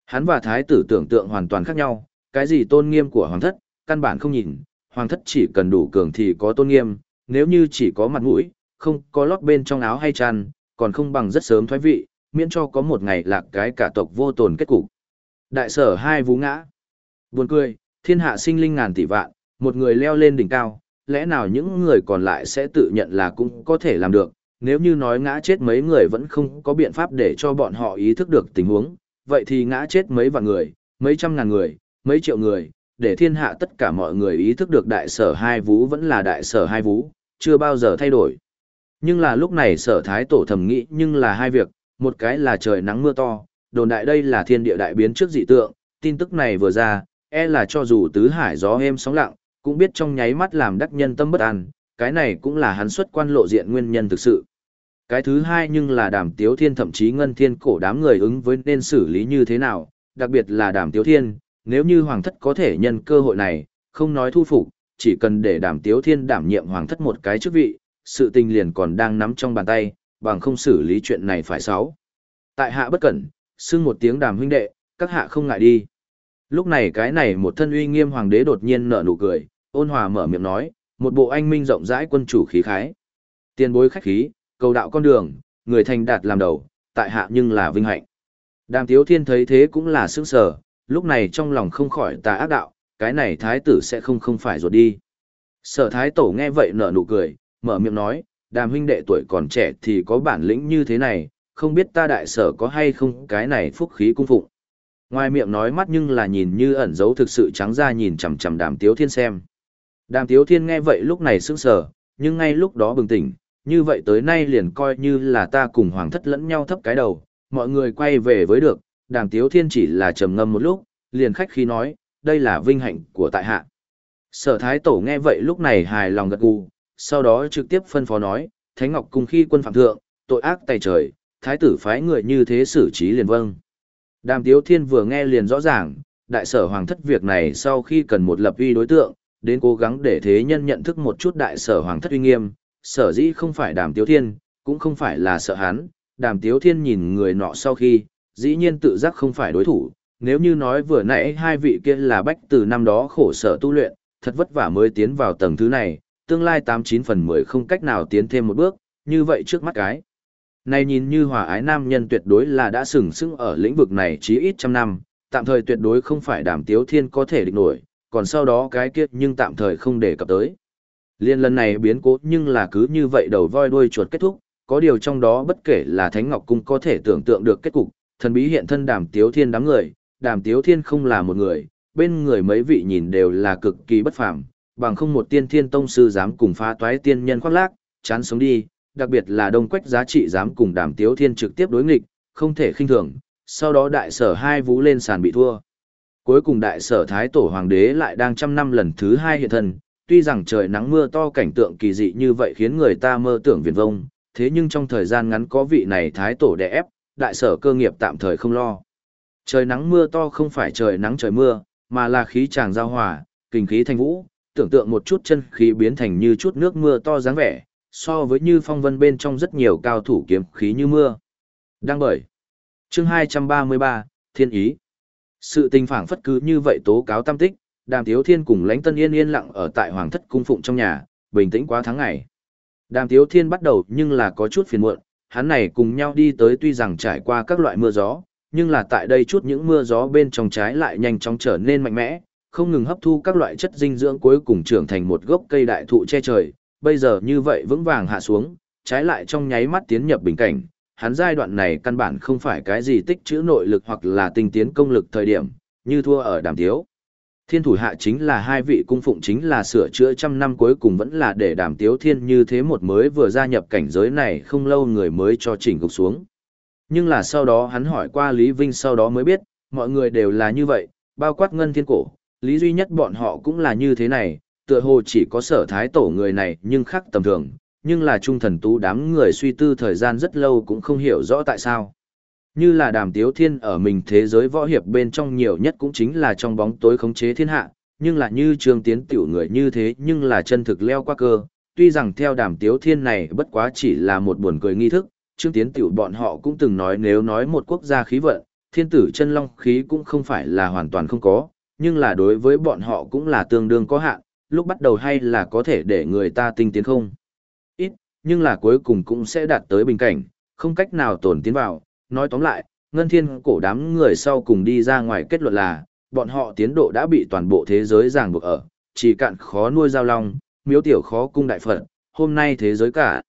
Hắn và thái tử tưởng tượng hoàn toàn khác nhau, cái gì tôn nghiêm của hoàng thất, căn bản không nhìn, hoàng thất chỉ cần đủ cường thì có tôn nghiêm, nếu như chỉ có mặt mũi, không có lót bên trong áo hay chăn, còn không bằng rất sớm thoái vị, miễn cho có một ngày lạc cái cả tộc vô tồn kết cục. Đại sở hai vú ngã. Buồn cười, thiên hạ sinh linh ngàn tỷ vạn, một người leo lên đỉnh cao, lẽ nào những người còn lại sẽ tự nhận là cũng có thể làm được, nếu như nói ngã chết mấy người vẫn không có biện pháp để cho bọn họ ý thức được tình huống, vậy thì ngã chết mấy vạn người, mấy trăm ngàn người, mấy triệu người, để thiên hạ tất cả mọi người ý thức được đại sở hai vú vẫn là đại sở hai vú, chưa bao giờ thay đổi. Nhưng là lúc này sở thái tổ thầm nghĩ nhưng là hai việc, một cái là trời nắng mưa to, đồn đại đây là thiên địa đại biến trước dị tượng, tin tức này vừa ra, e là cho dù tứ hải gió êm sóng lặng, cũng biết trong nháy mắt làm đắc nhân tâm bất an, cái này cũng là hắn xuất quan lộ diện nguyên nhân thực sự. Cái thứ hai nhưng là đàm tiếu thiên thậm chí ngân thiên cổ đám người ứng với nên xử lý như thế nào, đặc biệt là đàm tiếu thiên, nếu như hoàng thất có thể nhân cơ hội này, không nói thu phục, chỉ cần để đàm tiếu thiên đảm nhiệm hoàng thất một cái chức vị, sự tình liền còn đang nắm trong bàn tay, bằng không xử lý chuyện này phải sáu. Tại hạ bất cẩn, xưng một tiếng đàm huynh đệ, các hạ không ngại đi. Lúc này cái này một thân uy nghiêm hoàng đế đột nhiên nở nụ cười, ôn hòa mở miệng nói, một bộ anh minh rộng rãi quân chủ khí khái. Tiền bối khách khí, cầu đạo con đường, người thành đạt làm đầu, tại hạ nhưng là vinh hạnh. Đàm Tiếu Thiên thấy thế cũng là sững sờ, lúc này trong lòng không khỏi tà ác đạo, cái này thái tử sẽ không không phải ruột đi. Sở thái tổ nghe vậy nở nụ cười, mở miệng nói, đàm huynh đệ tuổi còn trẻ thì có bản lĩnh như thế này, không biết ta đại sở có hay không cái này phúc khí cung phụng. Ngoài miệng nói mắt nhưng là nhìn như ẩn dấu thực sự trắng ra nhìn chằm chằm đàm tiếu thiên xem. Đàm tiếu thiên nghe vậy lúc này sững sờ, nhưng ngay lúc đó bừng tỉnh, như vậy tới nay liền coi như là ta cùng hoàng thất lẫn nhau thấp cái đầu, mọi người quay về với được, đàm tiếu thiên chỉ là trầm ngâm một lúc, liền khách khí nói, đây là vinh hạnh của tại hạ. Sở thái tổ nghe vậy lúc này hài lòng gật gù, sau đó trực tiếp phân phó nói, Thánh Ngọc cùng khi quân phạm thượng, tội ác tày trời, thái tử phái người như thế xử trí liền vâng. Đàm Tiếu Thiên vừa nghe liền rõ ràng, đại sở hoàng thất việc này sau khi cần một lập uy đối tượng, đến cố gắng để thế nhân nhận thức một chút đại sở hoàng thất uy nghiêm, sở dĩ không phải Đàm Tiếu Thiên, cũng không phải là sợ hắn, Đàm Tiếu Thiên nhìn người nọ sau khi, dĩ nhiên tự giác không phải đối thủ, nếu như nói vừa nãy hai vị kia là bách từ năm đó khổ sở tu luyện, thật vất vả mới tiến vào tầng thứ này, tương lai 89 phần 10 không cách nào tiến thêm một bước, như vậy trước mắt cái. Này nhìn như hòa ái nam nhân tuyệt đối là đã sừng sững ở lĩnh vực này chí ít trăm năm, tạm thời tuyệt đối không phải đàm tiếu thiên có thể địch nổi, còn sau đó cái kia nhưng tạm thời không để cập tới. Liên lần này biến cố nhưng là cứ như vậy đầu voi đuôi chuột kết thúc, có điều trong đó bất kể là Thánh Ngọc Cung có thể tưởng tượng được kết cục, thần bí hiện thân đàm tiếu thiên đám người, đàm tiếu thiên không là một người, bên người mấy vị nhìn đều là cực kỳ bất phàm, bằng không một tiên thiên tông sư dám cùng phá toái tiên nhân khoác lác, chán sống đi, đặc biệt là đông quách giá trị dám cùng đàm tiếu thiên trực tiếp đối nghịch, không thể khinh thường, sau đó đại sở hai vũ lên sàn bị thua. Cuối cùng đại sở thái tổ hoàng đế lại đang trăm năm lần thứ hai hiện thân, tuy rằng trời nắng mưa to cảnh tượng kỳ dị như vậy khiến người ta mơ tưởng viền vông, thế nhưng trong thời gian ngắn có vị này thái tổ đè ép, đại sở cơ nghiệp tạm thời không lo. Trời nắng mưa to không phải trời nắng trời mưa, mà là khí tràng giao hòa, kinh khí thanh vũ, tưởng tượng một chút chân khí biến thành như chút nước mưa to dáng vẻ, so với như phong vân bên trong rất nhiều cao thủ kiếm khí như mưa. Đang bởi. Chương 233, Thiên Ý. Sự tình phảng phất cứ như vậy tố cáo tam tích, Đàm Tiếu Thiên cùng Lãnh Tân Yên yên lặng ở tại Hoàng thất cung phụng trong nhà, bình tĩnh quá tháng ngày. Đàm Tiếu Thiên bắt đầu nhưng là có chút phiền muộn, hắn này cùng nhau đi tới tuy rằng trải qua các loại mưa gió, nhưng là tại đây chút những mưa gió bên trong trái lại nhanh chóng trở nên mạnh mẽ, không ngừng hấp thu các loại chất dinh dưỡng cuối cùng trưởng thành một gốc cây đại thụ che trời, bây giờ như vậy vững vàng hạ xuống, trái lại trong nháy mắt tiến nhập bình cảnh, hắn giai đoạn này căn bản không phải cái gì tích trữ nội lực hoặc là tinh tiến công lực thời điểm, như thua ở đàm tiếu. Thiên thủ hạ chính là hai vị cung phụng chính là sửa chữa trăm năm cuối cùng vẫn là để đàm tiếu thiên như thế một mới vừa gia nhập cảnh giới này không lâu người mới cho chỉnh gục xuống. Nhưng là sau đó hắn hỏi qua Lý Vinh sau đó mới biết, mọi người đều là như vậy, bao quát ngân thiên cổ, lý duy nhất bọn họ cũng là như thế này, tựa hồ chỉ có sở thái tổ người này nhưng khác tầm thường, nhưng là trung thần tú đám người suy tư thời gian rất lâu cũng không hiểu rõ tại sao. Như là đàm tiếu thiên ở mình thế giới võ hiệp bên trong nhiều nhất cũng chính là trong bóng tối khống chế thiên hạ, nhưng là như trường tiến tiểu người như thế nhưng là chân thực leo qua cơ, tuy rằng theo đàm tiếu thiên này bất quá chỉ là một buồn cười nghi thức, trương tiến tiểu bọn họ cũng từng nói nếu nói một quốc gia khí vận, thiên tử chân long khí cũng không phải là hoàn toàn không có, nhưng là đối với bọn họ cũng là tương đương có hạn, lúc bắt đầu hay là có thể để người ta tinh tiến không. Ít, nhưng là cuối cùng cũng sẽ đạt tới bình cảnh, không cách nào tổn tiến vào. Nói tóm lại, ngân thiên cổ đám người sau cùng đi ra ngoài kết luận là, bọn họ tiến độ đã bị toàn bộ thế giới ràng buộc ở, chỉ cạn khó nuôi giao long, miếu tiểu khó cung đại phật, hôm nay thế giới cả.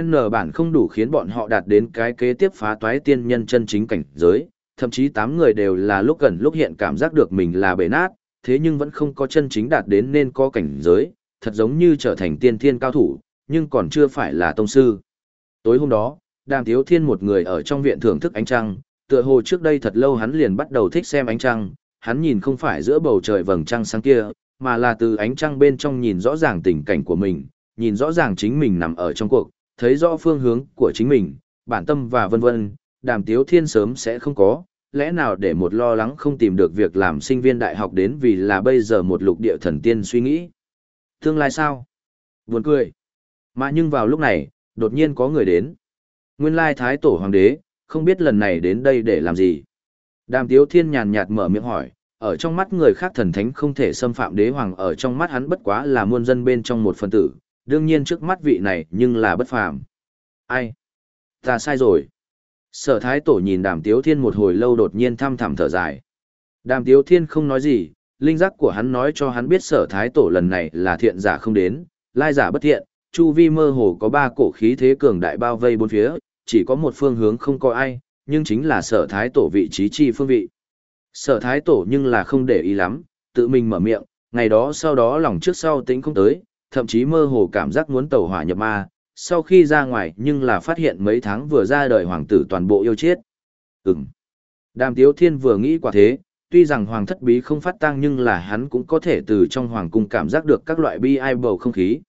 N bản không đủ khiến bọn họ đạt đến cái kế tiếp phá toái tiên nhân chân chính cảnh giới, thậm chí tám người đều là lúc gần lúc hiện cảm giác được mình là bể nát, thế nhưng vẫn không có chân chính đạt đến nên có cảnh giới, thật giống như trở thành tiên thiên cao thủ, nhưng còn chưa phải là tông sư. Tối hôm đó, Đàm Tiếu Thiên một người ở trong viện thưởng thức ánh trăng, tựa hồ trước đây thật lâu hắn liền bắt đầu thích xem ánh trăng, hắn nhìn không phải giữa bầu trời vầng trăng sáng kia, mà là từ ánh trăng bên trong nhìn rõ ràng tình cảnh của mình, nhìn rõ ràng chính mình nằm ở trong cuộc, thấy rõ phương hướng của chính mình, bản tâm và vân vân, Đàm Tiếu Thiên sớm sẽ không có, lẽ nào để một lo lắng không tìm được việc làm sinh viên đại học đến vì là bây giờ một lục địa thần tiên suy nghĩ. Tương lai sao? Buồn cười. Mà nhưng vào lúc này, đột nhiên có người đến. Nguyên lai thái tổ hoàng đế, không biết lần này đến đây để làm gì. Đàm Tiếu Thiên nhàn nhạt mở miệng hỏi, ở trong mắt người khác thần thánh không thể xâm phạm đế hoàng ở trong mắt hắn bất quá là muôn dân bên trong một phần tử, đương nhiên trước mắt vị này nhưng là bất phàm. Ai? Ta sai rồi. Sở thái tổ nhìn đàm tiếu thiên một hồi lâu đột nhiên thăm thẳm thở dài. Đàm tiếu thiên không nói gì, linh giác của hắn nói cho hắn biết sở thái tổ lần này là thiện giả không đến, lai giả bất thiện, chu vi mơ hồ có ba cổ khí thế cường đại bao vây bốn phía, chỉ có một phương hướng không có ai, nhưng chính là sở thái tổ vị trí chi phương vị. Sở thái tổ nhưng là không để ý lắm, tự mình mở miệng, ngày đó sau đó lòng trước sau tính không tới, thậm chí mơ hồ cảm giác muốn tẩu hỏa nhập ma, sau khi ra ngoài nhưng là phát hiện mấy tháng vừa ra đời hoàng tử toàn bộ yêu chết. Ừm. Đàm Tiếu Thiên vừa nghĩ quả thế, tuy rằng hoàng thất bí không phát tang nhưng là hắn cũng có thể từ trong hoàng cung cảm giác được các loại bi ai bầu không khí.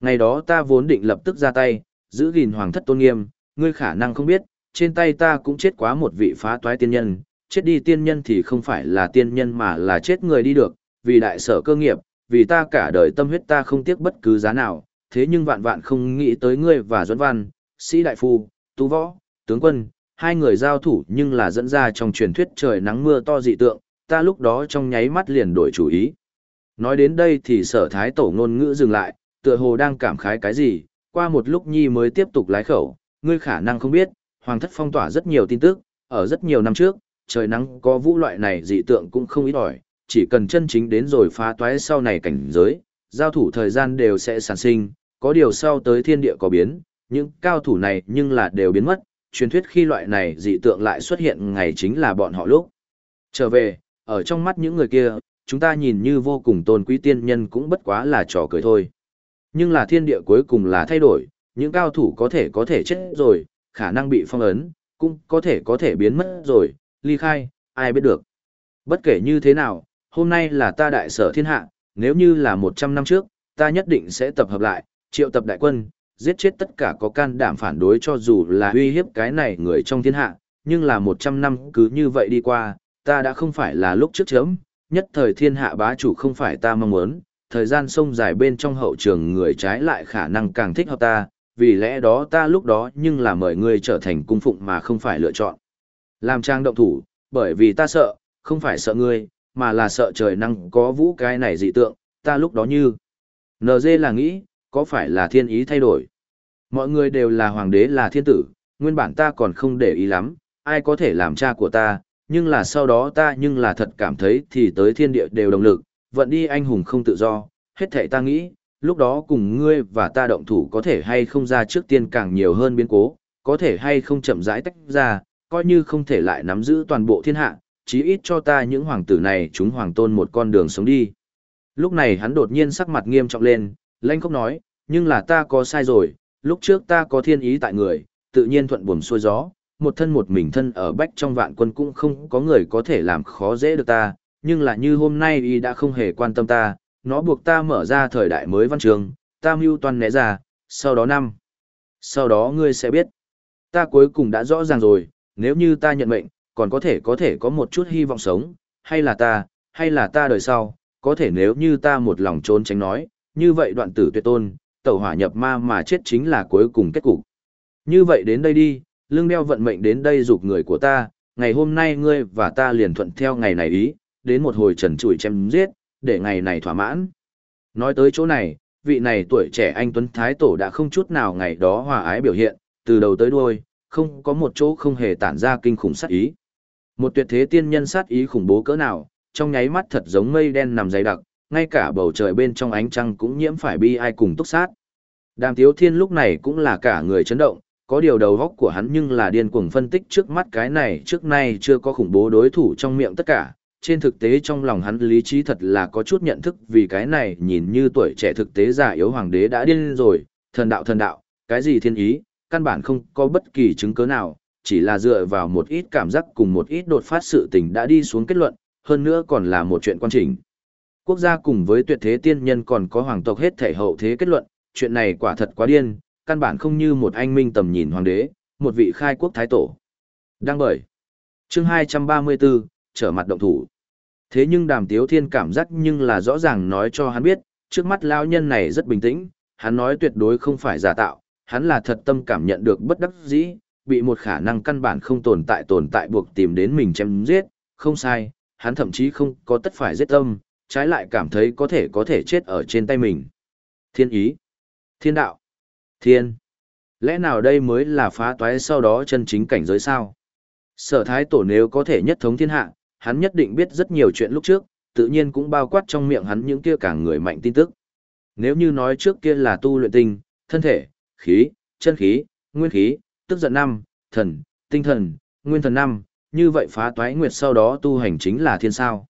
Ngày đó ta vốn định lập tức ra tay, giữ gìn hoàng thất tôn nghiêm, ngươi khả năng không biết, trên tay ta cũng chết quá một vị phá toái tiên nhân, chết đi tiên nhân thì không phải là tiên nhân mà là chết người đi được, vì đại sở cơ nghiệp, vì ta cả đời tâm huyết ta không tiếc bất cứ giá nào, thế nhưng vạn vạn không nghĩ tới ngươi và Duẫn Văn, sĩ đại phu, tú võ, tướng quân, hai người giao thủ nhưng là dẫn ra trong truyền thuyết trời nắng mưa to dị tượng, ta lúc đó trong nháy mắt liền đổi chủ ý. Nói đến đây thì sở thái tổ ngôn ngữ dừng lại, tựa hồ đang cảm khái cái gì, qua một lúc nhi mới tiếp tục lái khẩu, ngươi khả năng không biết, hoàng thất phong tỏa rất nhiều tin tức, ở rất nhiều năm trước, trời nắng có vũ loại này dị tượng cũng không ít ỏi, chỉ cần chân chính đến rồi phá toái sau này cảnh giới, giao thủ thời gian đều sẽ sản sinh, có điều sau tới thiên địa có biến, những cao thủ này nhưng là đều biến mất, truyền thuyết khi loại này dị tượng lại xuất hiện ngày chính là bọn họ lúc. Trở về, ở trong mắt những người kia, chúng ta nhìn như vô cùng tôn quý tiên nhân cũng bất quá là trò cười thôi. Nhưng là thiên địa cuối cùng là thay đổi, những cao thủ có thể có thể chết rồi, khả năng bị phong ấn, cũng có thể có thể biến mất rồi, ly khai, ai biết được. Bất kể như thế nào, hôm nay là ta đại sở thiên hạ, nếu như là 100 năm trước, ta nhất định sẽ tập hợp lại, triệu tập đại quân, giết chết tất cả có can đảm phản đối cho dù là uy hiếp cái này người trong thiên hạ, nhưng là 100 năm cứ như vậy đi qua, ta đã không phải là lúc trước chấm, nhất thời thiên hạ bá chủ không phải ta mong muốn, thời gian sông dài bên trong hậu trường người trái lại khả năng càng thích hợp ta, vì lẽ đó ta lúc đó nhưng là mời ngươi trở thành cung phụng mà không phải lựa chọn. Làm trang động thủ, bởi vì ta sợ, không phải sợ ngươi, mà là sợ trời năng có vũ cái này dị tượng, ta lúc đó như. NG là nghĩ, có phải là thiên ý thay đổi? Mọi người đều là hoàng đế là thiên tử, nguyên bản ta còn không để ý lắm, ai có thể làm cha của ta, nhưng là sau đó ta nhưng là thật cảm thấy thì tới thiên địa đều đồng lực, vận đi anh hùng không tự do, hết thảy ta nghĩ, lúc đó cùng ngươi và ta động thủ có thể hay không ra trước tiên càng nhiều hơn biến cố, có thể hay không chậm rãi tách ra, coi như không thể lại nắm giữ toàn bộ thiên hạ, chí ít cho ta những hoàng tử này chúng hoàng tôn một con đường sống đi. Lúc này hắn đột nhiên sắc mặt nghiêm trọng lên, lanh không nói, nhưng là ta có sai rồi, lúc trước ta có thiên ý tại người, tự nhiên thuận buồm xuôi gió, một thân một mình thân ở bách trong vạn quân cũng không có người có thể làm khó dễ được ta, nhưng là như hôm nay y đã không hề quan tâm ta, nó buộc ta mở ra thời đại mới văn trường, ta mưu toàn né ra, sau đó năm. Sau đó ngươi sẽ biết, ta cuối cùng đã rõ ràng rồi, nếu như ta nhận mệnh, còn có thể có thể có một chút hy vọng sống, hay là ta, hay là ta đời sau, có thể nếu như ta một lòng trốn tránh nói, như vậy đoạn tử tuyệt tôn, tẩu hỏa nhập ma mà chết chính là cuối cùng kết cục. Như vậy đến đây đi, lương đeo vận mệnh đến đây dục người của ta, ngày hôm nay ngươi và ta liền thuận theo ngày này ý, đến một hồi trần trụi chém giết, để ngày này thỏa mãn. Nói tới chỗ này, vị này tuổi trẻ anh Tuấn Thái Tổ đã không chút nào ngày đó hòa ái biểu hiện, từ đầu tới đuôi, không có một chỗ không hề tản ra kinh khủng sát ý. Một tuyệt thế tiên nhân sát ý khủng bố cỡ nào, trong nháy mắt thật giống mây đen nằm dày đặc, ngay cả bầu trời bên trong ánh trăng cũng nhiễm phải bi ai cùng túc sát. Đàm Tiếu Thiên lúc này cũng là cả người chấn động, có điều đầu góc của hắn nhưng là điên cuồng phân tích trước mắt cái này trước nay chưa có khủng bố đối thủ trong miệng tất cả. Trên thực tế trong lòng hắn lý trí thật là có chút nhận thức vì cái này nhìn như tuổi trẻ thực tế già yếu hoàng đế đã điên rồi, thần đạo thần đạo, cái gì thiên ý, căn bản không có bất kỳ chứng cứ nào, chỉ là dựa vào một ít cảm giác cùng một ít đột phát sự tình đã đi xuống kết luận, hơn nữa còn là một chuyện quan trình. Quốc gia cùng với tuyệt thế tiên nhân còn có hoàng tộc hết thể hậu thế kết luận, chuyện này quả thật quá điên, căn bản không như một anh minh tầm nhìn hoàng đế, một vị khai quốc thái tổ. Đăng bởi. Chương 234, trở mặt động thủ. Thế nhưng đàm tiếu thiên cảm giác nhưng là rõ ràng nói cho hắn biết, trước mắt lao nhân này rất bình tĩnh, hắn nói tuyệt đối không phải giả tạo, hắn là thật tâm cảm nhận được bất đắc dĩ, bị một khả năng căn bản không tồn tại tồn tại buộc tìm đến mình chém giết, không sai, hắn thậm chí không có tất phải giết tâm, trái lại cảm thấy có thể có thể chết ở trên tay mình. Thiên ý, thiên đạo, thiên. Lẽ nào đây mới là phá toái sau đó chân chính cảnh giới sao? Sở thái tổ nếu có thể nhất thống thiên hạ, hắn nhất định biết rất nhiều chuyện lúc trước, tự nhiên cũng bao quát trong miệng hắn những kia cả người mạnh tin tức. Nếu như nói trước kia là tu luyện tinh, thân thể, khí, chân khí, nguyên khí, tức giận năm, thần, tinh thần, nguyên thần năm, như vậy phá toái nguyệt sau đó tu hành chính là thiên sao.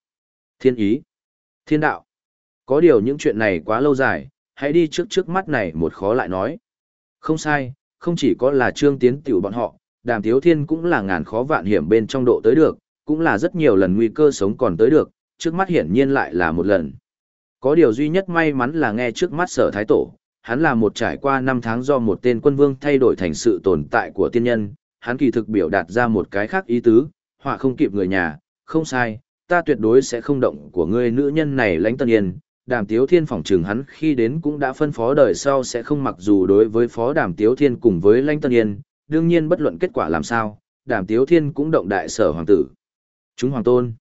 Thiên ý, thiên đạo. Có điều những chuyện này quá lâu dài, hãy đi trước trước mắt này một khó lại nói. Không sai, không chỉ có là trương tiến tiểu bọn họ, đàm tiếu thiên cũng là ngàn khó vạn hiểm bên trong độ tới được, cũng là rất nhiều lần nguy cơ sống còn tới được, trước mắt hiển nhiên lại là một lần. Có điều duy nhất may mắn là nghe trước mắt sở thái tổ, hắn là một trải qua năm tháng do một tên quân vương thay đổi thành sự tồn tại của tiên nhân, hắn kỳ thực biểu đạt ra một cái khác ý tứ, họa không kịp người nhà, không sai, ta tuyệt đối sẽ không động của ngươi nữ nhân này lãnh tân yên. Đàm Tiếu Thiên phỏng trừng hắn khi đến cũng đã phân phó đời sau sẽ không mặc dù đối với phó Đàm Tiếu Thiên cùng với lãnh tân yên, đương nhiên bất luận kết quả làm sao, Đàm Tiếu Thiên cũng động đại sở hoàng tử. Chúng hoàng tôn.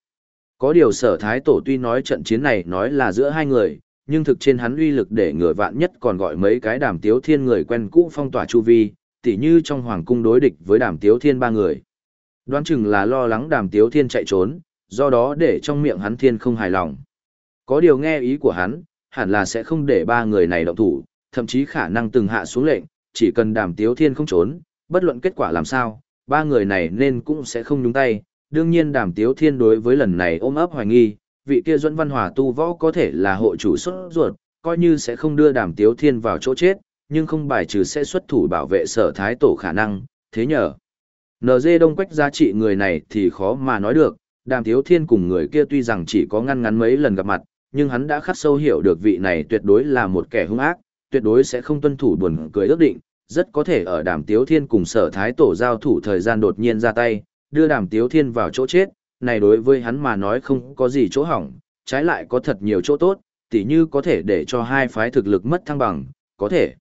Có điều sở thái tổ tuy nói trận chiến này nói là giữa hai người, nhưng thực trên hắn uy lực để người vạn nhất còn gọi mấy cái đàm tiếu thiên người quen cũ phong tỏa chu vi, tỉ như trong hoàng cung đối địch với đàm tiếu thiên ba người. Đoán chừng là lo lắng đàm tiếu thiên chạy trốn, do đó để trong miệng hắn thiên không hài lòng. Có điều nghe ý của hắn, hẳn là sẽ không để ba người này động thủ, thậm chí khả năng từng hạ xuống lệnh, chỉ cần đàm tiếu thiên không trốn, bất luận kết quả làm sao, ba người này nên cũng sẽ không nhúng tay. Đương nhiên đàm tiếu thiên đối với lần này ôm ấp hoài nghi, vị kia Duẫn Văn Hòa tu võ có thể là hộ chủ xuất ruột, coi như sẽ không đưa Đàm Tiếu Thiên vào chỗ chết, nhưng không bài trừ sẽ xuất thủ bảo vệ sở thái tổ khả năng, thế nhờ. NG Đông Quách giá trị người này thì khó mà nói được, Đàm Tiếu Thiên cùng người kia tuy rằng chỉ có ngăn ngắn mấy lần gặp mặt, nhưng hắn đã khắc sâu hiểu được vị này tuyệt đối là một kẻ hung ác, tuyệt đối sẽ không tuân thủ buồn cười ước định, rất có thể ở Đàm Tiếu Thiên cùng sở thái tổ giao thủ thời gian đột nhiên ra tay, đưa Đàm Tiếu Thiên vào chỗ chết, này đối với hắn mà nói không có gì chỗ hỏng, trái lại có thật nhiều chỗ tốt, tỉ như có thể để cho hai phái thực lực mất thăng bằng, có thể.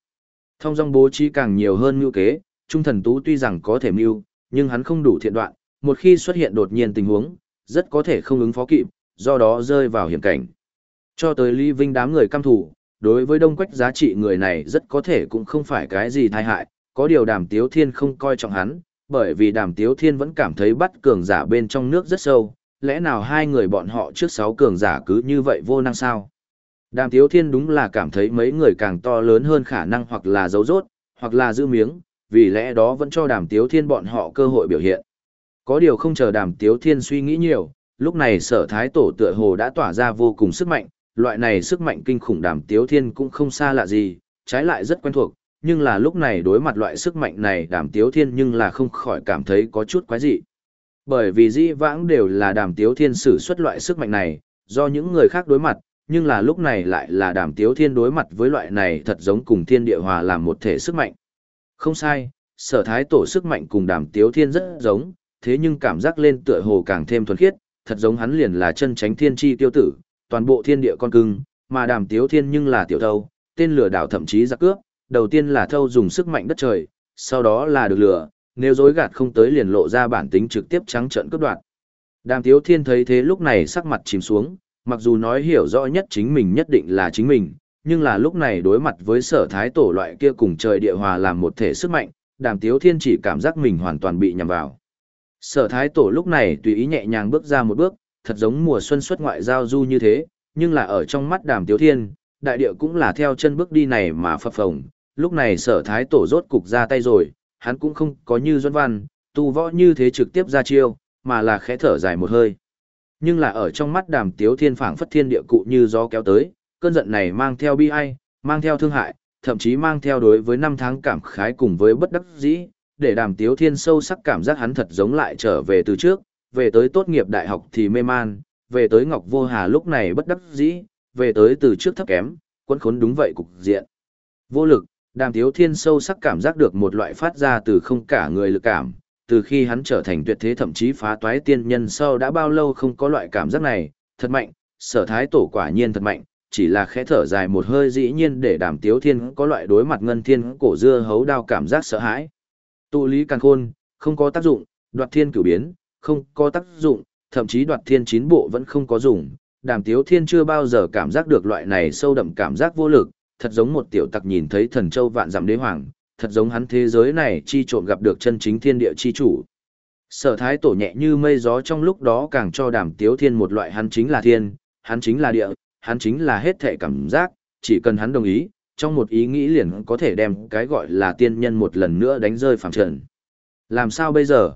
Thông dong bố trí càng nhiều hơn mưu kế, trung thần tú tuy rằng có thể mưu, nhưng hắn không đủ thiện đoạn, một khi xuất hiện đột nhiên tình huống, rất có thể không ứng phó kịp, do đó rơi vào hiểm cảnh. Cho tới Lý Vinh đám người căm thủ, đối với đông quách giá trị người này rất có thể cũng không phải cái gì tai hại, có điều đàm tiếu thiên không coi trọng hắn, bởi vì đàm tiếu thiên vẫn cảm thấy bắt cường giả bên trong nước rất sâu, lẽ nào hai người bọn họ trước sáu cường giả cứ như vậy vô năng sao? Đàm tiếu thiên đúng là cảm thấy mấy người càng to lớn hơn khả năng hoặc là giấu rốt, hoặc là giữ miếng, vì lẽ đó vẫn cho đàm tiếu thiên bọn họ cơ hội biểu hiện. Có điều không chờ đàm tiếu thiên suy nghĩ nhiều, lúc này sở thái tổ tựa hồ đã tỏa ra vô cùng sức mạnh, loại này sức mạnh kinh khủng đàm tiếu thiên cũng không xa lạ gì, trái lại rất quen thuộc, nhưng là lúc này đối mặt loại sức mạnh này đàm tiếu thiên nhưng là không khỏi cảm thấy có chút quái dị. Bởi vì di vãng đều là đàm tiếu thiên sử xuất loại sức mạnh này, do những người khác đối mặt, nhưng là lúc này lại là đàm tiếu thiên đối mặt với loại này thật giống cùng thiên địa hòa làm một thể sức mạnh. Không sai, sở thái tổ sức mạnh cùng đàm tiếu thiên rất giống, thế nhưng cảm giác lên tựa hồ càng thêm thuần khiết, thật giống hắn liền là chân tránh thiên chi tiêu tử, toàn bộ thiên địa con cưng, mà đàm tiếu thiên nhưng là tiểu thâu, tên lừa đảo thậm chí giặc cướp, đầu tiên là thâu dùng sức mạnh đất trời, sau đó là được lừa, nếu dối gạt không tới liền lộ ra bản tính trực tiếp trắng trợn cướp đoạt. Đàm tiếu thiên thấy thế lúc này sắc mặt chìm xuống, mặc dù nói hiểu rõ nhất chính mình nhất định là chính mình, nhưng là lúc này đối mặt với sở thái tổ loại kia cùng trời địa hòa làm một thể sức mạnh, đàm tiếu thiên chỉ cảm giác mình hoàn toàn bị nhầm vào. Sở thái tổ lúc này tùy ý nhẹ nhàng bước ra một bước, thật giống mùa xuân xuất ngoại giao du như thế, nhưng là ở trong mắt đàm tiếu thiên, đại địa cũng là theo chân bước đi này mà phập phồng. Lúc này sở thái tổ rốt cục ra tay rồi, hắn cũng không có như doan văn, tu võ như thế trực tiếp ra chiêu, mà là khẽ thở dài một hơi. Nhưng là ở trong mắt đàm tiếu thiên phảng phất thiên địa cụ như gió kéo tới, cơn giận này mang theo bi ai, mang theo thương hại, thậm chí mang theo đối với năm tháng cảm khái cùng với bất đắc dĩ, để đàm tiếu thiên sâu sắc cảm giác hắn thật giống lại trở về từ trước, về tới tốt nghiệp đại học thì mê man, về tới Ngọc Vô Hà lúc này bất đắc dĩ, về tới từ trước thấp kém, quấn khốn đúng vậy cục diện. Vô lực, đàm tiếu thiên sâu sắc cảm giác được một loại phát ra từ không cả người lực cảm, từ khi hắn trở thành tuyệt thế thậm chí phá toái tiên nhân sau đã bao lâu không có loại cảm giác này, thật mạnh, sở thái tổ quả nhiên thật mạnh, chỉ là khẽ thở dài một hơi dĩ nhiên để đàm tiếu thiên có loại đối mặt ngân thiên cổ dưa hấu đao cảm giác sợ hãi. Tụ lý càn khôn, không có tác dụng, đoạt thiên cửu biến, không có tác dụng, thậm chí đoạt thiên chín bộ vẫn không có dùng. Đàm tiếu thiên chưa bao giờ cảm giác được loại này sâu đậm cảm giác vô lực, thật giống một tiểu tặc nhìn thấy thần châu vạn dặm đế hoàng, thật giống hắn thế giới này chi trộm gặp được chân chính thiên địa chi chủ. Sở thái tổ nhẹ như mây gió trong lúc đó càng cho đàm tiếu thiên một loại hắn chính là thiên, hắn chính là địa, hắn chính là hết thể cảm giác, chỉ cần hắn đồng ý, trong một ý nghĩ liền có thể đem cái gọi là tiên nhân một lần nữa đánh rơi phẳng trần. Làm sao bây giờ?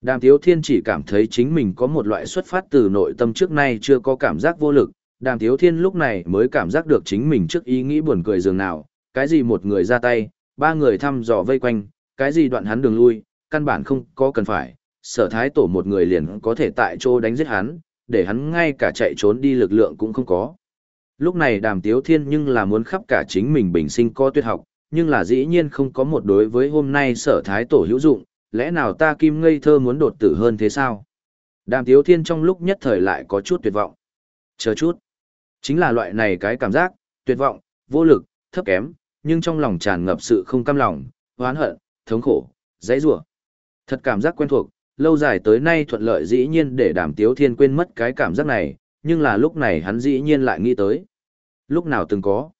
Đàm Tiếu Thiên chỉ cảm thấy chính mình có một loại xuất phát từ nội tâm trước nay chưa có cảm giác vô lực, Đàm Tiếu Thiên lúc này mới cảm giác được chính mình trước ý nghĩ buồn cười dường nào, cái gì một người ra tay, ba người thăm dò vây quanh, cái gì đoạn hắn đường lui, căn bản không có cần phải, sở thái tổ một người liền có thể tại chỗ đánh giết hắn, để hắn ngay cả chạy trốn đi lực lượng cũng không có. Lúc này đàm tiếu thiên nhưng là muốn khắp cả chính mình bình sinh co tuyệt học, nhưng là dĩ nhiên không có một đối với hôm nay sở thái tổ hữu dụng, lẽ nào ta kim ngây thơ muốn đột tử hơn thế sao? Đàm tiếu thiên trong lúc nhất thời lại có chút tuyệt vọng. Chờ chút. Chính là loại này cái cảm giác, tuyệt vọng, vô lực, thấp kém, nhưng trong lòng tràn ngập sự không cam lòng, oán hận, thống khổ, dãy rủa. Thật cảm giác quen thuộc, lâu dài tới nay thuận lợi dĩ nhiên để đàm tiếu thiên quên mất cái cảm giác này, nhưng là lúc này hắn dĩ nhiên lại nghĩ tới. Lúc nào từng có.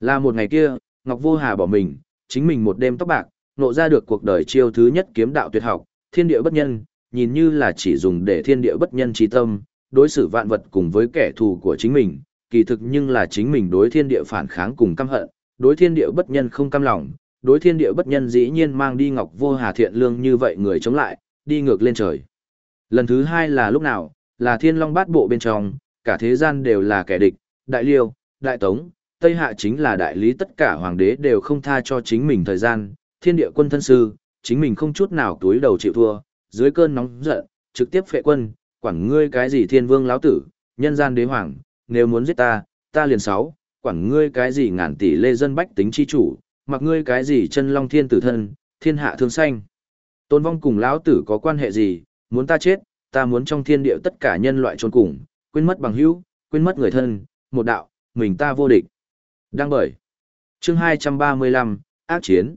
Là một ngày kia, Ngọc Vô Hà bỏ mình, chính mình một đêm tóc bạc, nộ ra được cuộc đời chiêu thứ nhất kiếm đạo tuyệt học, thiên địa bất nhân, nhìn như là chỉ dùng để thiên địa bất nhân trí tâm, đối xử vạn vật cùng với kẻ thù của chính mình, kỳ thực nhưng là chính mình đối thiên địa phản kháng cùng căm hận, đối thiên địa bất nhân không căm lòng, đối thiên địa bất nhân dĩ nhiên mang đi Ngọc Vô Hà thiện lương như vậy người chống lại, đi ngược lên trời. Lần thứ hai là lúc nào, là thiên long bát bộ bên trong, cả thế gian đều là kẻ địch, đại liêu, đại tống, Tây Hạ chính là đại lý tất cả hoàng đế đều không tha cho chính mình thời gian, thiên địa quân thân sư, chính mình không chút nào túi đầu chịu thua, dưới cơn nóng giận, trực tiếp phệ quân, quản ngươi cái gì thiên vương lão tử, nhân gian đế hoàng, nếu muốn giết ta, ta liền sáu, quản ngươi cái gì ngàn tỷ lê dân bách tính chi chủ, mặc ngươi cái gì chân long thiên tử thân, thiên hạ thương xanh. Tôn vong cùng lão tử có quan hệ gì, muốn ta chết, ta muốn trong thiên địa tất cả nhân loại trôn cùng, quên mất bằng hữu, quên mất người thân, một đạo, mình ta vô địch. Đăng bởi. Chương 235, ác chiến.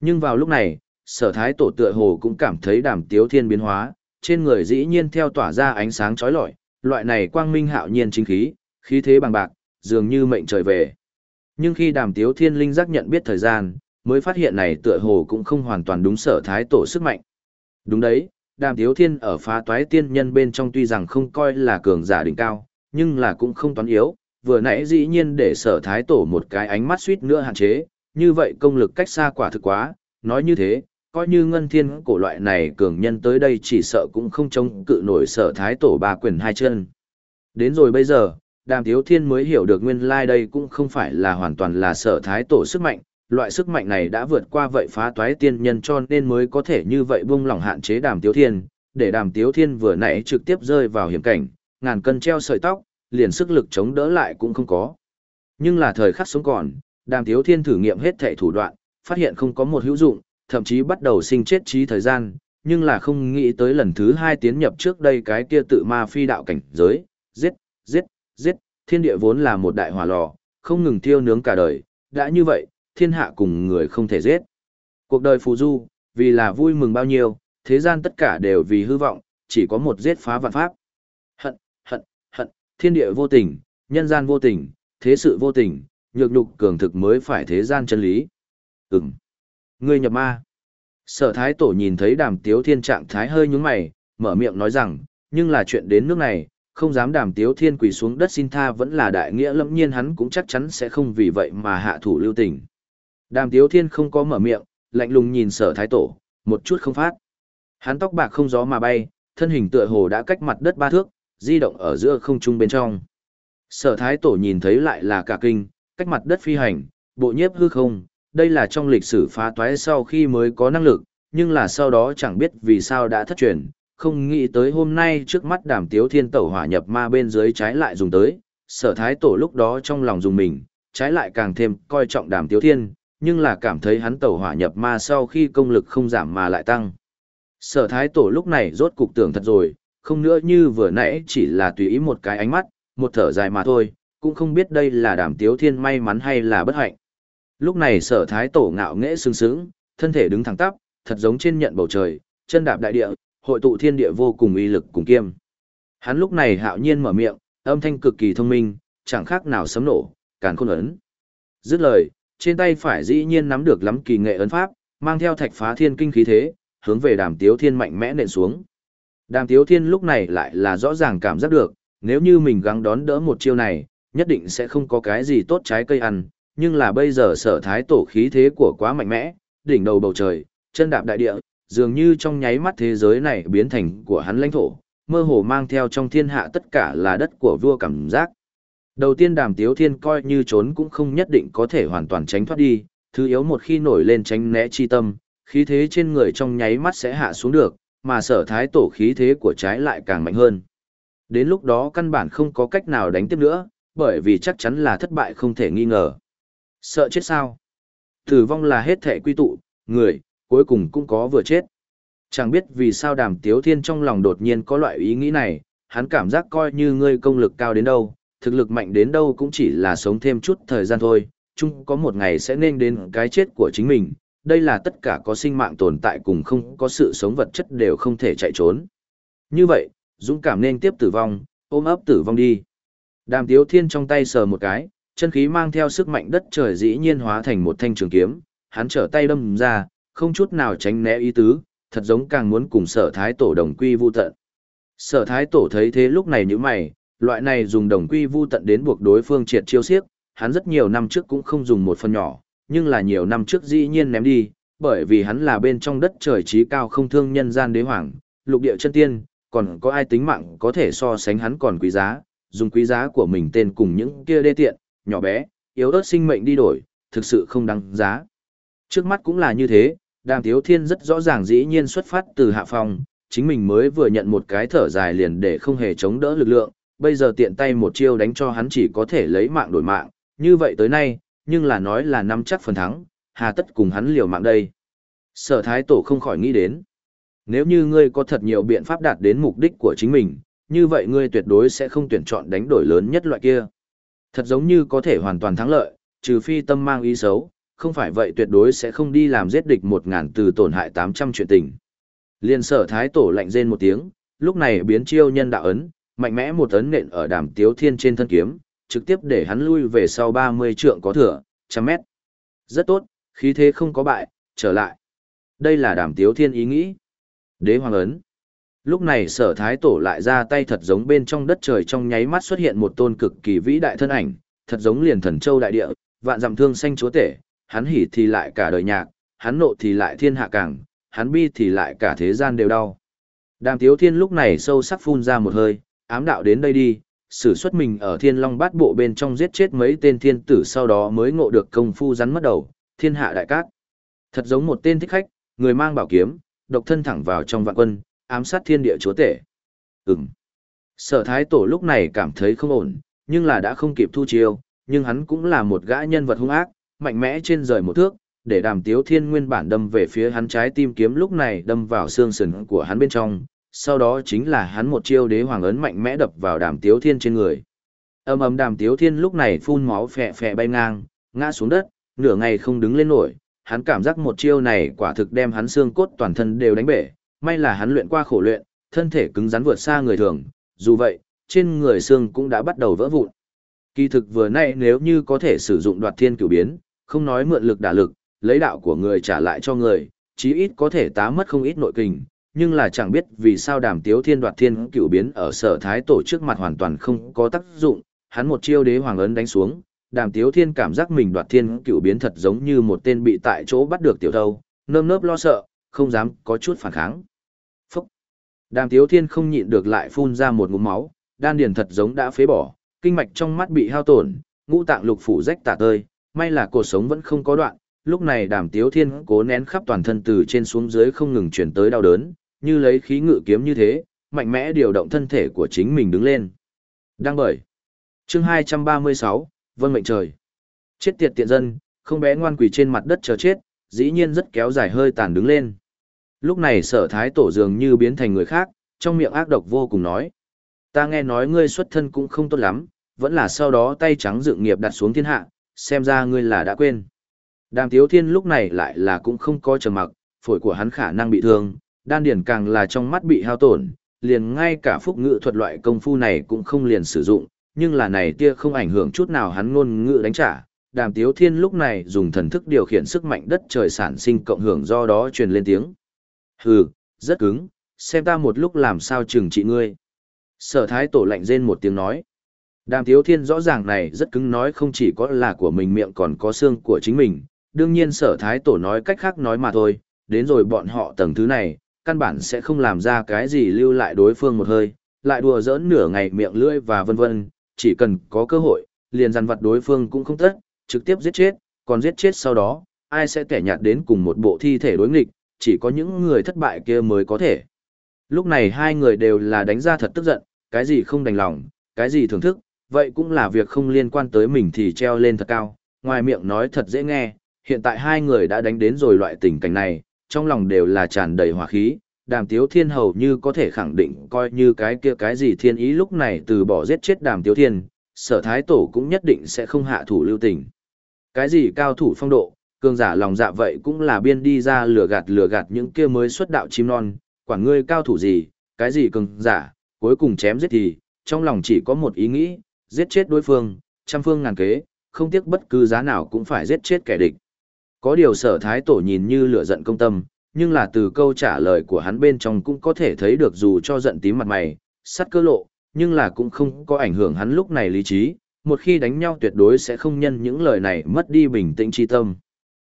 Nhưng vào lúc này, sở thái tổ tựa hồ cũng cảm thấy đàm tiếu thiên biến hóa, trên người dĩ nhiên theo tỏa ra ánh sáng chói lọi, loại này quang minh hạo nhiên chính khí, khí thế bằng bạc, dường như mệnh trời về. Nhưng khi đàm tiếu thiên linh giác nhận biết thời gian, mới phát hiện này tựa hồ cũng không hoàn toàn đúng sở thái tổ sức mạnh. Đúng đấy, đàm tiếu thiên ở phá toái tiên nhân bên trong tuy rằng không coi là cường giả đỉnh cao, nhưng là cũng không toán yếu, vừa nãy dĩ nhiên để sở thái tổ một cái ánh mắt suýt nữa hạn chế, như vậy công lực cách xa quả thực quá, nói như thế, coi như ngân thiên cổ loại này cường nhân tới đây chỉ sợ cũng không chống cự nổi sở thái tổ ba quyền hai chân. Đến rồi bây giờ, đàm thiếu thiên mới hiểu được nguyên lai like đây cũng không phải là hoàn toàn là sở thái tổ sức mạnh, loại sức mạnh này đã vượt qua vậy phá toái tiên nhân cho nên mới có thể như vậy buông lỏng hạn chế đàm tiếu thiên, để đàm tiếu thiên vừa nãy trực tiếp rơi vào hiểm cảnh, ngàn cân treo sợi tóc, liền sức lực chống đỡ lại cũng không có. Nhưng là thời khắc sống còn, đàm tiếu thiên thử nghiệm hết thệ thủ đoạn, phát hiện không có một hữu dụng, thậm chí bắt đầu sinh chết trí thời gian, nhưng là không nghĩ tới lần thứ hai tiến nhập trước đây cái kia tự ma phi đạo cảnh giới, giết, giết, giết, thiên địa vốn là một đại hỏa lò, không ngừng thiêu nướng cả đời, đã như vậy, thiên hạ cùng người không thể giết. Cuộc đời phù du, vì là vui mừng bao nhiêu, thế gian tất cả đều vì hư vọng, chỉ có một giết phá vạn pháp. Thiên địa vô tình, nhân gian vô tình, thế sự vô tình, nhược nhục cường thực mới phải thế gian chân lý. Ừm. Ngươi nhập ma. Sở thái tổ nhìn thấy đàm tiếu thiên trạng thái hơi nhúng mày, mở miệng nói rằng, nhưng là chuyện đến nước này, không dám đàm tiếu thiên quỳ xuống đất xin tha vẫn là đại nghĩa lâm nhiên hắn cũng chắc chắn sẽ không vì vậy mà hạ thủ lưu tình. Đàm tiếu thiên không có mở miệng, lạnh lùng nhìn sở thái tổ, một chút không phát. Hắn tóc bạc không gió mà bay, thân hình tựa hồ đã cách mặt đất ba thước, di động ở giữa không trung bên trong. Sở thái tổ nhìn thấy lại là cả kinh, cách mặt đất phi hành, bộ nhiếp hư không, đây là trong lịch sử phá toái sau khi mới có năng lực, nhưng là sau đó chẳng biết vì sao đã thất truyền, không nghĩ tới hôm nay trước mắt đàm tiếu thiên tẩu hỏa nhập ma bên dưới trái lại dùng tới, sở thái tổ lúc đó trong lòng dùng mình, trái lại càng thêm coi trọng đàm tiếu thiên, nhưng là cảm thấy hắn tẩu hỏa nhập ma sau khi công lực không giảm mà lại tăng. Sở thái tổ lúc này rốt cục tưởng thật rồi, không nữa như vừa nãy chỉ là tùy ý một cái ánh mắt, một thở dài mà thôi, cũng không biết đây là đàm tiếu thiên may mắn hay là bất hạnh. Lúc này sở thái tổ ngạo nghễ sướng sướng, thân thể đứng thẳng tắp, thật giống trên nhận bầu trời, chân đạp đại địa, hội tụ thiên địa vô cùng uy lực cùng kiêm. Hắn lúc này hạo nhiên mở miệng, âm thanh cực kỳ thông minh, chẳng khác nào sấm nổ, càn khôn ấn. Dứt lời, trên tay phải dĩ nhiên nắm được lắm kỳ nghệ ấn pháp, mang theo thạch phá thiên kinh khí thế, hướng về đàm tiếu thiên mạnh mẽ nện xuống. Đàm tiếu thiên lúc này lại là rõ ràng cảm giác được, nếu như mình gắng đón đỡ một chiêu này, nhất định sẽ không có cái gì tốt trái cây ăn, nhưng là bây giờ sở thái tổ khí thế của quá mạnh mẽ, đỉnh đầu bầu trời, chân đạp đại địa, dường như trong nháy mắt thế giới này biến thành của hắn lãnh thổ, mơ hồ mang theo trong thiên hạ tất cả là đất của vua cảm giác. Đầu tiên đàm tiếu thiên coi như trốn cũng không nhất định có thể hoàn toàn tránh thoát đi, thứ yếu một khi nổi lên tránh né chi tâm, khí thế trên người trong nháy mắt sẽ hạ xuống được, mà sở thái tổ khí thế của trái lại càng mạnh hơn. Đến lúc đó căn bản không có cách nào đánh tiếp nữa, bởi vì chắc chắn là thất bại không thể nghi ngờ. Sợ chết sao? Tử vong là hết thể quy tụ, người, cuối cùng cũng có vừa chết. Chẳng biết vì sao đàm tiếu thiên trong lòng đột nhiên có loại ý nghĩ này, hắn cảm giác coi như ngươi công lực cao đến đâu, thực lực mạnh đến đâu cũng chỉ là sống thêm chút thời gian thôi, chung có một ngày sẽ nên đến cái chết của chính mình, đây là tất cả có sinh mạng tồn tại cùng không có sự sống vật chất đều không thể chạy trốn. Như vậy, dũng cảm nên tiếp tử vong, ôm ấp tử vong đi. Đàm tiếu thiên trong tay sờ một cái, chân khí mang theo sức mạnh đất trời dĩ nhiên hóa thành một thanh trường kiếm, hắn trở tay đâm ra, không chút nào tránh né ý tứ, thật giống càng muốn cùng sở thái tổ đồng quy vu tận. Sở thái tổ thấy thế lúc này như mày, loại này dùng đồng quy vu tận đến buộc đối phương triệt chiêu xiếc, hắn rất nhiều năm trước cũng không dùng một phần nhỏ, nhưng là nhiều năm trước dĩ nhiên ném đi, bởi vì hắn là bên trong đất trời trí cao không thương nhân gian đế hoàng, lục địa chân tiên, còn có ai tính mạng có thể so sánh hắn còn quý giá, dùng quý giá của mình tên cùng những kia đê tiện, nhỏ bé, yếu ớt sinh mệnh đi đổi, thực sự không đáng giá. Trước mắt cũng là như thế, đàm tiếu thiên rất rõ ràng dĩ nhiên xuất phát từ hạ phòng, chính mình mới vừa nhận một cái thở dài liền để không hề chống đỡ lực lượng, bây giờ tiện tay một chiêu đánh cho hắn chỉ có thể lấy mạng đổi mạng, như vậy tới nay, nhưng là nói là nắm chắc phần thắng, hà tất cùng hắn liều mạng đây. Sở thái tổ không khỏi nghĩ đến. Nếu như ngươi có thật nhiều biện pháp đạt đến mục đích của chính mình, như vậy ngươi tuyệt đối sẽ không tuyển chọn đánh đổi lớn nhất loại kia. Thật giống như có thể hoàn toàn thắng lợi, trừ phi tâm mang ý xấu, không phải vậy tuyệt đối sẽ không đi làm giết địch một ngàn từ tổn hại 800 chuyện tình. Liên sở thái tổ lạnh rên một tiếng, lúc này biến chiêu nhân đạo ấn, mạnh mẽ một ấn nện ở đàm tiếu thiên trên thân kiếm, trực tiếp để hắn lui về sau 30 trượng có thừa, trăm mét. Rất tốt, khí thế không có bại, trở lại. Đây là đàm tiếu thiên ý nghĩ. Đế hoàng ấn. Lúc này sở thái tổ lại ra tay thật giống bên trong đất trời trong nháy mắt xuất hiện một tôn cực kỳ vĩ đại thân ảnh, thật giống liền thần châu đại địa, vạn dặm thương xanh chúa tể, hắn hỉ thì lại cả đời nhạc, hắn nộ thì lại thiên hạ càng, hắn bi thì lại cả thế gian đều đau. Đàm tiếu thiên lúc này sâu sắc phun ra một hơi, ám đạo đến đây đi, sử xuất mình ở thiên long bát bộ bên trong giết chết mấy tên thiên tử sau đó mới ngộ được công phu rắn mất đầu, thiên hạ đại cát. Thật giống một tên thích khách, người mang bảo kiếm, độc thân thẳng vào trong vạn quân, ám sát thiên địa chúa tể. Ừm. Sở thái tổ lúc này cảm thấy không ổn, nhưng là đã không kịp thu chiêu, nhưng hắn cũng là một gã nhân vật hung ác, mạnh mẽ trên rời một thước, để đàm tiếu thiên nguyên bản đâm về phía hắn trái tim kiếm lúc này đâm vào xương sườn của hắn bên trong, sau đó chính là hắn một chiêu đế hoàng ấn mạnh mẽ đập vào đàm tiếu thiên trên người. Âm ầm đàm tiếu thiên lúc này phun máu phẹ phẹ bay ngang, ngã xuống đất, nửa ngày không đứng lên nổi, hắn cảm giác một chiêu này quả thực đem hắn xương cốt toàn thân đều đánh bể, may là hắn luyện qua khổ luyện, thân thể cứng rắn vượt xa người thường, dù vậy, trên người xương cũng đã bắt đầu vỡ vụn. Kỳ thực vừa nay nếu như có thể sử dụng đoạt thiên cửu biến, không nói mượn lực đả lực, lấy đạo của người trả lại cho người, chí ít có thể tá mất không ít nội kình, nhưng là chẳng biết vì sao đàm tiếu thiên đoạt thiên cửu biến ở sở thái tổ trước mặt hoàn toàn không có tác dụng, hắn một chiêu đế hoàng ấn đánh xuống, đàm tiếu thiên cảm giác mình đoạt thiên cửu biến thật giống như một tên bị tại chỗ bắt được tiểu thâu, nơm nớp lo sợ, không dám có chút phản kháng. Phúc! Đàm tiếu thiên không nhịn được lại phun ra một ngụm máu, đan điền thật giống đã phế bỏ, kinh mạch trong mắt bị hao tổn, ngũ tạng lục phủ rách tả tơi, may là cuộc sống vẫn không có đoạn, lúc này đàm tiếu thiên cố nén khắp toàn thân từ trên xuống dưới không ngừng chuyển tới đau đớn, như lấy khí ngự kiếm như thế, mạnh mẽ điều động thân thể của chính mình đứng lên. Đang bởi. Chương 236, Vân mệnh trời. Chết tiệt tiện dân, không bé ngoan quỳ trên mặt đất chờ chết, dĩ nhiên rất kéo dài hơi tàn đứng lên. Lúc này sở thái tổ dường như biến thành người khác, trong miệng ác độc vô cùng nói. Ta nghe nói ngươi xuất thân cũng không tốt lắm, vẫn là sau đó tay trắng dự nghiệp đặt xuống thiên hạ, xem ra ngươi là đã quên. Đàm Tiếu Thiên lúc này lại là cũng không có trầm mặc, phổi của hắn khả năng bị thương, đan điển càng là trong mắt bị hao tổn, liền ngay cả phúc ngữ thuật loại công phu này cũng không liền sử dụng, nhưng là này tia không ảnh hưởng chút nào hắn ngôn ngữ đánh trả. Đàm Tiếu Thiên lúc này dùng thần thức điều khiển sức mạnh đất trời sản sinh cộng hưởng do đó truyền lên tiếng. Hừ, rất cứng, xem ta một lúc làm sao trừng trị ngươi. Sở thái tổ lạnh rên một tiếng nói. Đàm Tiếu Thiên rõ ràng này rất cứng nói không chỉ có là của mình miệng còn có xương của chính mình, đương nhiên sở thái tổ nói cách khác nói mà thôi, đến rồi bọn họ tầng thứ này, căn bản sẽ không làm ra cái gì lưu lại đối phương một hơi, lại đùa giỡn nửa ngày miệng lưỡi và vân vân, chỉ cần có cơ hội, liền dằn vặt đối phương cũng không tất, trực tiếp giết chết, còn giết chết sau đó, ai sẽ kẻ nhạt đến cùng một bộ thi thể đối nghịch, chỉ có những người thất bại kia mới có thể. Lúc này hai người đều là đánh ra thật tức giận, cái gì không đành lòng, cái gì thưởng thức, vậy cũng là việc không liên quan tới mình thì treo lên thật cao, ngoài miệng nói thật dễ nghe, hiện tại hai người đã đánh đến rồi loại tình cảnh này, trong lòng đều là tràn đầy hỏa khí, đàm tiếu thiên hầu như có thể khẳng định coi như cái kia cái gì thiên ý lúc này từ bỏ giết chết đàm tiếu thiên, sở thái tổ cũng nhất định sẽ không hạ thủ lưu tình. Cái gì cao thủ phong độ, cường giả lòng dạ vậy cũng là biên đi ra lừa gạt lừa gạt những kia mới xuất đạo chim non, quản ngươi cao thủ gì, cái gì cường giả, cuối cùng chém giết thì, trong lòng chỉ có một ý nghĩ, giết chết đối phương, trăm phương ngàn kế, không tiếc bất cứ giá nào cũng phải giết chết kẻ địch. Có điều sở thái tổ nhìn như lửa giận công tâm, nhưng là từ câu trả lời của hắn bên trong cũng có thể thấy được dù cho giận tím mặt mày, sắt cơ lộ, nhưng là cũng không có ảnh hưởng hắn lúc này lý trí, một khi đánh nhau tuyệt đối sẽ không nhân những lời này mất đi bình tĩnh chi tâm.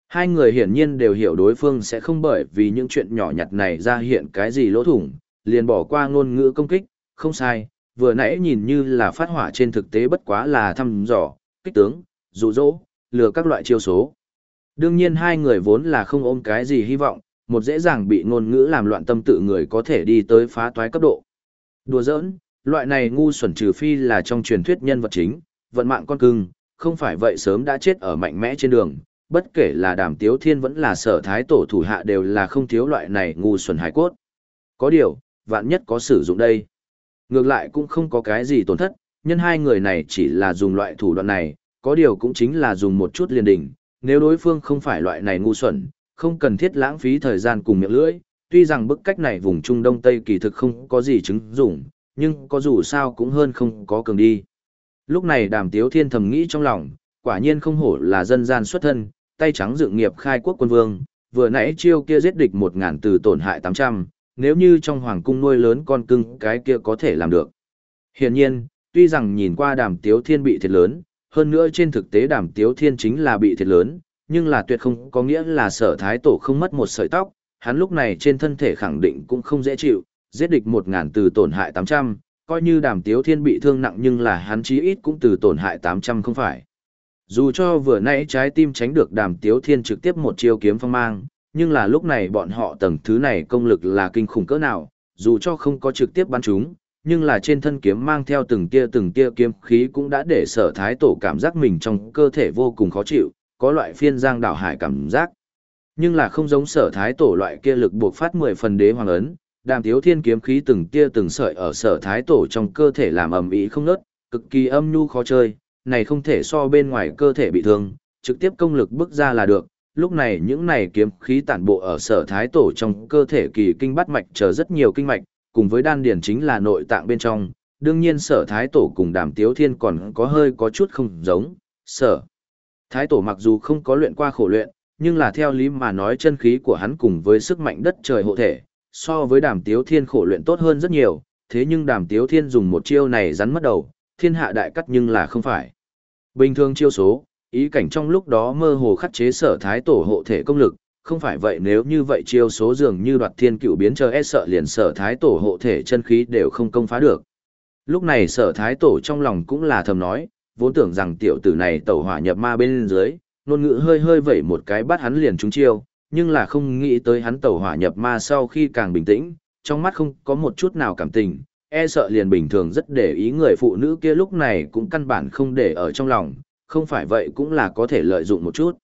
Hai người hiển nhiên đều hiểu đối phương sẽ không bởi vì những chuyện nhỏ nhặt này ra hiện cái gì lỗ thủng, liền bỏ qua ngôn ngữ công kích, không sai, vừa nãy nhìn như là phát hỏa trên thực tế bất quá là thăm dò, kích tướng, dụ dỗ, lừa các loại chiêu số. Đương nhiên hai người vốn là không ôm cái gì hy vọng, một dễ dàng bị ngôn ngữ làm loạn tâm tự người có thể đi tới phá toái cấp độ. Đùa giỡn, loại này ngu xuẩn trừ phi là trong truyền thuyết nhân vật chính, vận mạng con cưng, không phải vậy sớm đã chết ở mạnh mẽ trên đường, bất kể là đàm tiếu thiên vẫn là sở thái tổ thủ hạ đều là không thiếu loại này ngu xuẩn hải cốt. Có điều, vạn nhất có sử dụng đây. Ngược lại cũng không có cái gì tổn thất, nhân hai người này chỉ là dùng loại thủ đoạn này, có điều cũng chính là dùng một chút liền đỉnh, nếu đối phương không phải loại này ngu xuẩn, không cần thiết lãng phí thời gian cùng miệng lưỡi, tuy rằng bức cách này vùng Trung Đông Tây kỳ thực không có gì chứng dụng, nhưng có dù sao cũng hơn không có cường đi. Lúc này đàm tiếu thiên thầm nghĩ trong lòng, quả nhiên không hổ là dân gian xuất thân, tay trắng dự nghiệp khai quốc quân vương, vừa nãy chiêu kia giết địch một ngàn từ tổn hại tám trăm, nếu như trong hoàng cung nuôi lớn con cưng cái kia có thể làm được. Hiển nhiên, tuy rằng nhìn qua đàm tiếu thiên bị thiệt lớn, hơn nữa trên thực tế đàm tiếu thiên chính là bị thiệt lớn, nhưng là tuyệt không có nghĩa là sở thái tổ không mất một sợi tóc, hắn lúc này trên thân thể khẳng định cũng không dễ chịu, giết địch một ngàn từ tổn hại tám trăm, coi như đàm tiếu thiên bị thương nặng nhưng là hắn chí ít cũng từ tổn hại tám trăm không phải. Dù cho vừa nãy trái tim tránh được đàm tiếu thiên trực tiếp một chiêu kiếm phong mang, nhưng là lúc này bọn họ tầng thứ này công lực là kinh khủng cỡ nào, dù cho không có trực tiếp bắn chúng, nhưng là trên thân kiếm mang theo từng tia từng tia kiếm khí cũng đã để sở thái tổ cảm giác mình trong cơ thể vô cùng khó chịu, có loại phiên giang đảo hải cảm giác. Nhưng là không giống sở thái tổ loại kia lực buộc phát mười phần đế hoàng ấn, đàm thiếu thiên kiếm khí từng tia từng sợi ở sở thái tổ trong cơ thể làm ầm ĩ không nớt, cực kỳ âm nhu khó chơi, này không thể so bên ngoài cơ thể bị thương, trực tiếp công lực bước ra là được. Lúc này những này kiếm khí tản bộ ở sở thái tổ trong cơ thể kỳ kinh bắt mạch chờ rất nhiều kinh mạch, cùng với đan điển chính là nội tạng bên trong. Đương nhiên sở thái tổ cùng đàm tiếu thiên còn có hơi có chút không giống, sở. Thái tổ mặc dù không có luyện qua khổ luyện, nhưng là theo lý mà nói chân khí của hắn cùng với sức mạnh đất trời hộ thể, so với đàm tiếu thiên khổ luyện tốt hơn rất nhiều, thế nhưng đàm tiếu thiên dùng một chiêu này rắn mất đầu, thiên hạ đại cắt nhưng là không phải. Bình thường chiêu số, ý cảnh trong lúc đó mơ hồ khắc chế sở thái tổ hộ thể công lực, không phải vậy nếu như vậy chiêu số dường như đoạt thiên cựu biến chờ e sợ liền sở thái tổ hộ thể chân khí đều không công phá được. Lúc này sở thái tổ trong lòng cũng là thầm nói, vốn tưởng rằng tiểu tử này tẩu hỏa nhập ma bên dưới, nôn ngữ hơi hơi vẩy một cái bắt hắn liền trúng chiêu, nhưng là không nghĩ tới hắn tẩu hỏa nhập ma sau khi càng bình tĩnh, trong mắt không có một chút nào cảm tình, e sợ liền bình thường rất để ý người phụ nữ kia lúc này cũng căn bản không để ở trong lòng, không phải vậy cũng là có thể lợi dụng một chút.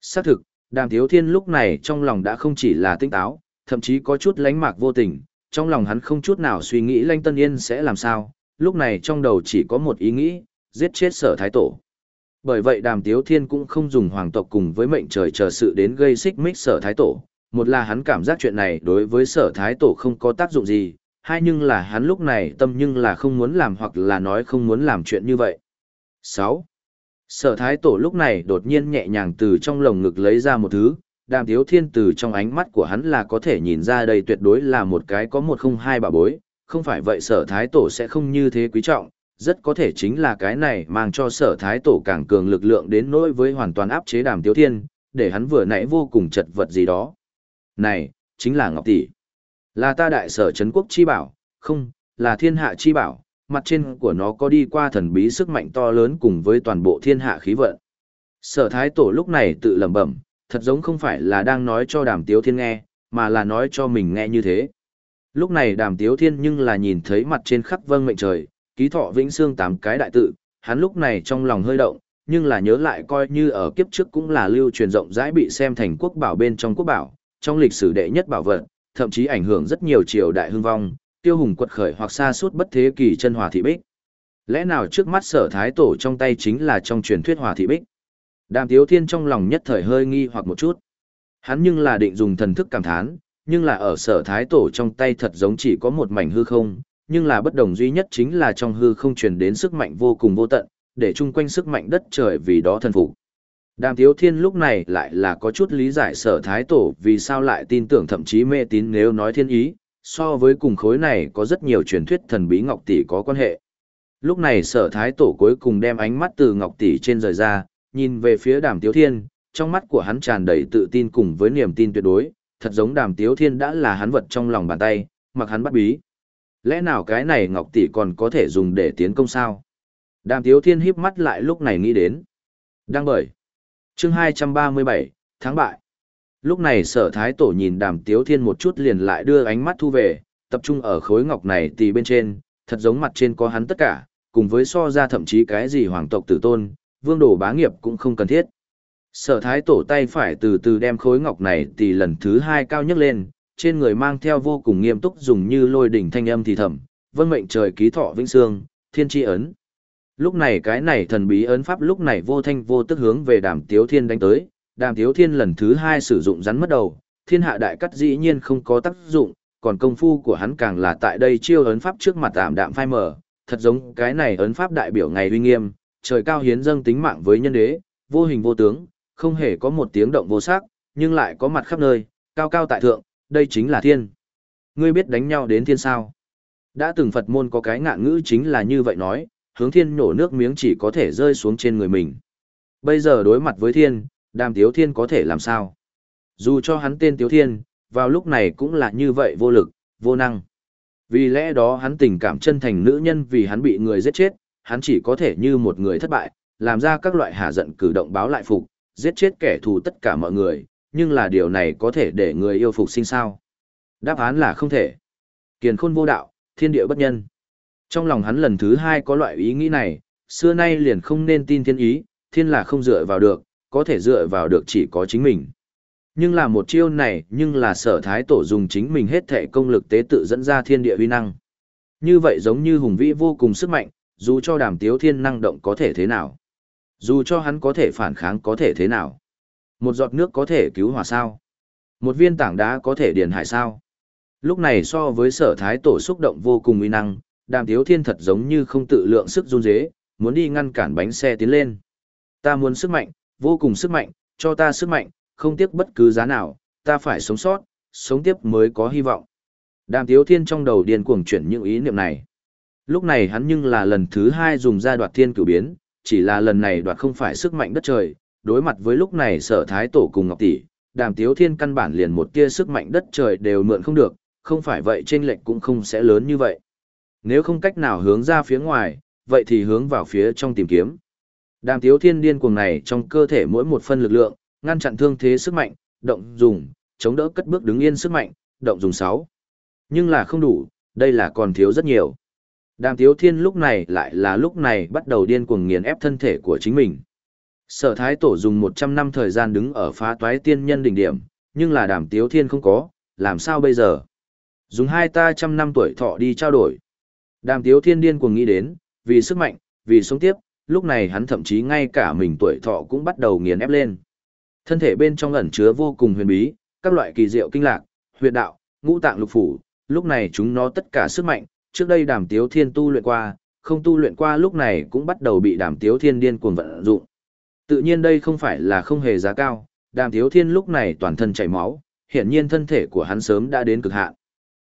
Xác thực, đàm thiếu thiên lúc này trong lòng đã không chỉ là tinh táo, thậm chí có chút lánh mạc vô tình, trong lòng hắn không chút nào suy nghĩ Lanh Tân Yên sẽ làm sao, lúc này trong đầu chỉ có một ý nghĩ, giết chết sở thái tổ. Bởi vậy đàm tiếu thiên cũng không dùng hoàng tộc cùng với mệnh trời chờ sự đến gây xích mích sở thái tổ. Một là hắn cảm giác chuyện này đối với sở thái tổ không có tác dụng gì, hai nhưng là hắn lúc này tâm nhưng là không muốn làm hoặc là nói không muốn làm chuyện như vậy. 6. Sở thái tổ lúc này đột nhiên nhẹ nhàng từ trong lồng ngực lấy ra một thứ, đàm tiếu thiên từ trong ánh mắt của hắn là có thể nhìn ra đây tuyệt đối là một cái có một không hai bà bối, không phải vậy sở thái tổ sẽ không như thế quý trọng, rất có thể chính là cái này mang cho sở thái tổ càng cường lực lượng đến nỗi với hoàn toàn áp chế đàm tiếu thiên, để hắn vừa nãy vô cùng chật vật gì đó. Này, chính là Ngọc Tỷ. Là ta đại sở Trấn quốc chi bảo, không, là thiên hạ chi bảo, mặt trên của nó có đi qua thần bí sức mạnh to lớn cùng với toàn bộ thiên hạ khí vận. Sở thái tổ lúc này tự lẩm bẩm, thật giống không phải là đang nói cho đàm tiếu thiên nghe, mà là nói cho mình nghe như thế. Lúc này đàm tiếu thiên nhưng là nhìn thấy mặt trên khắc vâng mệnh trời, ký thọ vĩnh xương tám cái đại tự, hắn lúc này trong lòng hơi động, nhưng là nhớ lại coi như ở kiếp trước cũng là lưu truyền rộng rãi bị xem thành quốc bảo bên trong quốc bảo, trong lịch sử đệ nhất bảo vật, thậm chí ảnh hưởng rất nhiều triều đại hưng vong, tiêu hùng quật khởi hoặc xa suốt bất thế kỳ chân hòa thị bích. Lẽ nào trước mắt sở thái tổ trong tay chính là trong truyền thuyết hòa thị bích? Đàm tiếu thiên trong lòng nhất thời hơi nghi hoặc một chút. Hắn nhưng là định dùng thần thức cảm thán, nhưng là ở sở thái tổ trong tay thật giống chỉ có một mảnh hư không, nhưng là bất đồng duy nhất chính là trong hư không truyền đến sức mạnh vô cùng vô tận, để chung quanh sức mạnh đất trời vì đó thần phục. Đàm Tiếu Thiên lúc này lại là có chút lý giải sở thái tổ vì sao lại tin tưởng thậm chí mê tín nếu nói thiên ý, so với cùng khối này có rất nhiều truyền thuyết thần bí Ngọc Tỷ có quan hệ. Lúc này sở thái tổ cuối cùng đem ánh mắt từ Ngọc Tỷ trên rời ra, nhìn về phía đàm Tiếu Thiên, trong mắt của hắn tràn đầy tự tin cùng với niềm tin tuyệt đối, thật giống đàm Tiếu Thiên đã là hắn vật trong lòng bàn tay, mặc hắn bắt bí. Lẽ nào cái này Ngọc Tỷ còn có thể dùng để tiến công sao? Đàm Tiếu Thiên híp mắt lại lúc này nghĩ đến. Đang bởi. chương 237, tháng bại. Lúc này sở thái tổ nhìn đàm Tiếu Thiên một chút liền lại đưa ánh mắt thu về, tập trung ở khối ngọc này tì bên trên, thật giống mặt trên có hắn tất cả, cùng với so ra thậm chí cái gì hoàng tộc tử tôn, vương đồ bá nghiệp cũng không cần thiết. Sở thái tổ tay phải từ từ đem khối ngọc này tì lần thứ hai cao nhất lên, trên người mang theo vô cùng nghiêm túc dùng như lôi đỉnh thanh âm thì thầm, vân mệnh trời ký thọ vĩnh sương, thiên tri ấn. Lúc này cái này thần bí ấn pháp lúc này vô thanh vô tức hướng về đàm tiếu thiên đánh tới, đàm tiếu thiên lần thứ hai sử dụng rắn mất đầu, thiên hạ đại cắt dĩ nhiên không có tác dụng, còn công phu của hắn càng là tại đây chiêu ấn pháp trước mặt tạm đạm phai mờ, thật giống cái này ấn pháp đại biểu ngày uy nghiêm, trời cao hiến dâng tính mạng với nhân đế, vô hình vô tướng, không hề có một tiếng động vô sắc, nhưng lại có mặt khắp nơi, cao cao tại thượng, đây chính là thiên. Ngươi biết đánh nhau đến thiên sao? Đã từng Phật môn có cái ngạn ngữ chính là như vậy nói, hướng thiên nổ nước miếng chỉ có thể rơi xuống trên người mình. Bây giờ đối mặt với thiên, đàm tiếu thiên có thể làm sao? Dù cho hắn tên tiếu thiên, vào lúc này cũng là như vậy vô lực, vô năng. Vì lẽ đó hắn tình cảm chân thành nữ nhân vì hắn bị người giết chết, hắn chỉ có thể như một người thất bại, làm ra các loại hạ giận cử động báo lại phục, giết chết kẻ thù tất cả mọi người, nhưng là điều này có thể để người yêu phục sinh sao? Đáp án là không thể. Kiền khôn vô đạo, thiên địa bất nhân. Trong lòng hắn lần thứ hai có loại ý nghĩ này, xưa nay liền không nên tin thiên ý, thiên là không dựa vào được, có thể dựa vào được chỉ có chính mình. Nhưng là một chiêu này, nhưng là sở thái tổ dùng chính mình hết thể công lực tế tự dẫn ra thiên địa uy năng. Như vậy giống như hùng vĩ vô cùng sức mạnh, dù cho đàm tiếu thiên năng động có thể thế nào. Dù cho hắn có thể phản kháng có thể thế nào. Một giọt nước có thể cứu hỏa sao. Một viên tảng đá có thể điền hại sao. Lúc này so với sở thái tổ xúc động vô cùng uy năng, đàm tiếu thiên thật giống như không tự lượng sức run dế, muốn đi ngăn cản bánh xe tiến lên. Ta muốn sức mạnh, vô cùng sức mạnh, cho ta sức mạnh, không tiếc bất cứ giá nào, ta phải sống sót, sống tiếp mới có hy vọng. Đàm tiếu thiên trong đầu điên cuồng chuyển những ý niệm này. Lúc này hắn nhưng là lần thứ hai dùng ra đoạt thiên cửu biến, chỉ là lần này đoạt không phải sức mạnh đất trời, đối mặt với lúc này sở thái tổ cùng ngọc tỷ, đàm tiếu thiên căn bản liền một tia sức mạnh đất trời đều mượn không được, không phải vậy trên lệnh cũng không sẽ lớn như vậy. Nếu không cách nào hướng ra phía ngoài, vậy thì hướng vào phía trong tìm kiếm. Đàm tiếu thiên điên cuồng này trong cơ thể mỗi một phân lực lượng, ngăn chặn thương thế sức mạnh, động dùng, chống đỡ cất bước đứng yên sức mạnh, động dùng 6. Nhưng là không đủ, đây là còn thiếu rất nhiều. Đàm tiếu thiên lúc này lại là lúc này bắt đầu điên cuồng nghiền ép thân thể của chính mình. Sở thái tổ dùng 100 năm thời gian đứng ở phá toái tiên nhân đỉnh điểm, nhưng là đàm tiếu thiên không có, làm sao bây giờ? Dùng hai ta trăm năm tuổi thọ đi trao đổi. Đàm tiếu thiên điên cuồng nghĩ đến, vì sức mạnh, vì sống tiếp, lúc này hắn thậm chí ngay cả mình tuổi thọ cũng bắt đầu nghiền ép lên. Thân thể bên trong ẩn chứa vô cùng huyền bí, các loại kỳ diệu kinh lạc, huyệt đạo, ngũ tạng lục phủ, lúc này chúng nó tất cả sức mạnh, trước đây đàm tiếu thiên tu luyện qua, không tu luyện qua lúc này cũng bắt đầu bị đàm tiếu thiên điên cuồng vận dụng. Tự nhiên đây không phải là không hề giá cao, đàm tiếu thiên lúc này toàn thân chảy máu, hiển nhiên thân thể của hắn sớm đã đến cực hạn.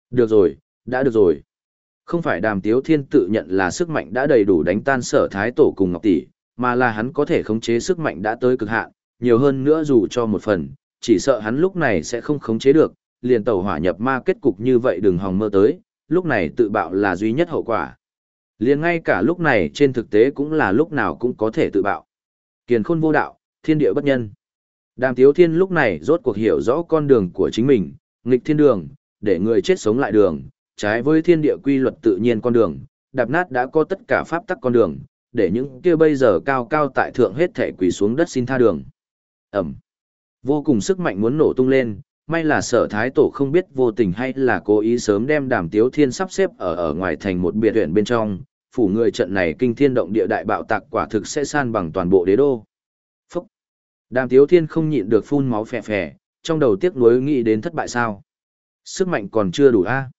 Được rồi, đã được rồi. Không phải đàm tiếu thiên tự nhận là sức mạnh đã đầy đủ đánh tan sở thái tổ cùng ngọc tỷ, mà là hắn có thể khống chế sức mạnh đã tới cực hạn, nhiều hơn nữa dù cho một phần, chỉ sợ hắn lúc này sẽ không khống chế được, liền tẩu hỏa nhập ma kết cục như vậy đừng hòng mơ tới, lúc này tự bạo là duy nhất hậu quả. Liền ngay cả lúc này trên thực tế cũng là lúc nào cũng có thể tự bạo. Kiền khôn vô đạo, thiên địa bất nhân. Đàm Tiếu Thiên lúc này rốt cuộc hiểu rõ con đường của chính mình, nghịch thiên đường, để người chết sống lại đường, trái với thiên địa quy luật tự nhiên con đường, đạp nát đã có tất cả pháp tắc con đường, để những kia bây giờ cao cao tại thượng hết thể quỳ xuống đất xin tha đường. Ẩm. Vô cùng sức mạnh muốn nổ tung lên, may là sở thái tổ không biết vô tình hay là cố ý sớm đem đàm tiếu thiên sắp xếp ở ở ngoài thành một biệt huyện bên trong, phủ người trận này kinh thiên động địa đại bạo tạc quả thực sẽ san bằng toàn bộ đế đô. Phúc! Đàm tiếu thiên không nhịn được phun máu phè phè, trong đầu tiếc nuối nghĩ đến thất bại sao. Sức mạnh còn chưa đủ a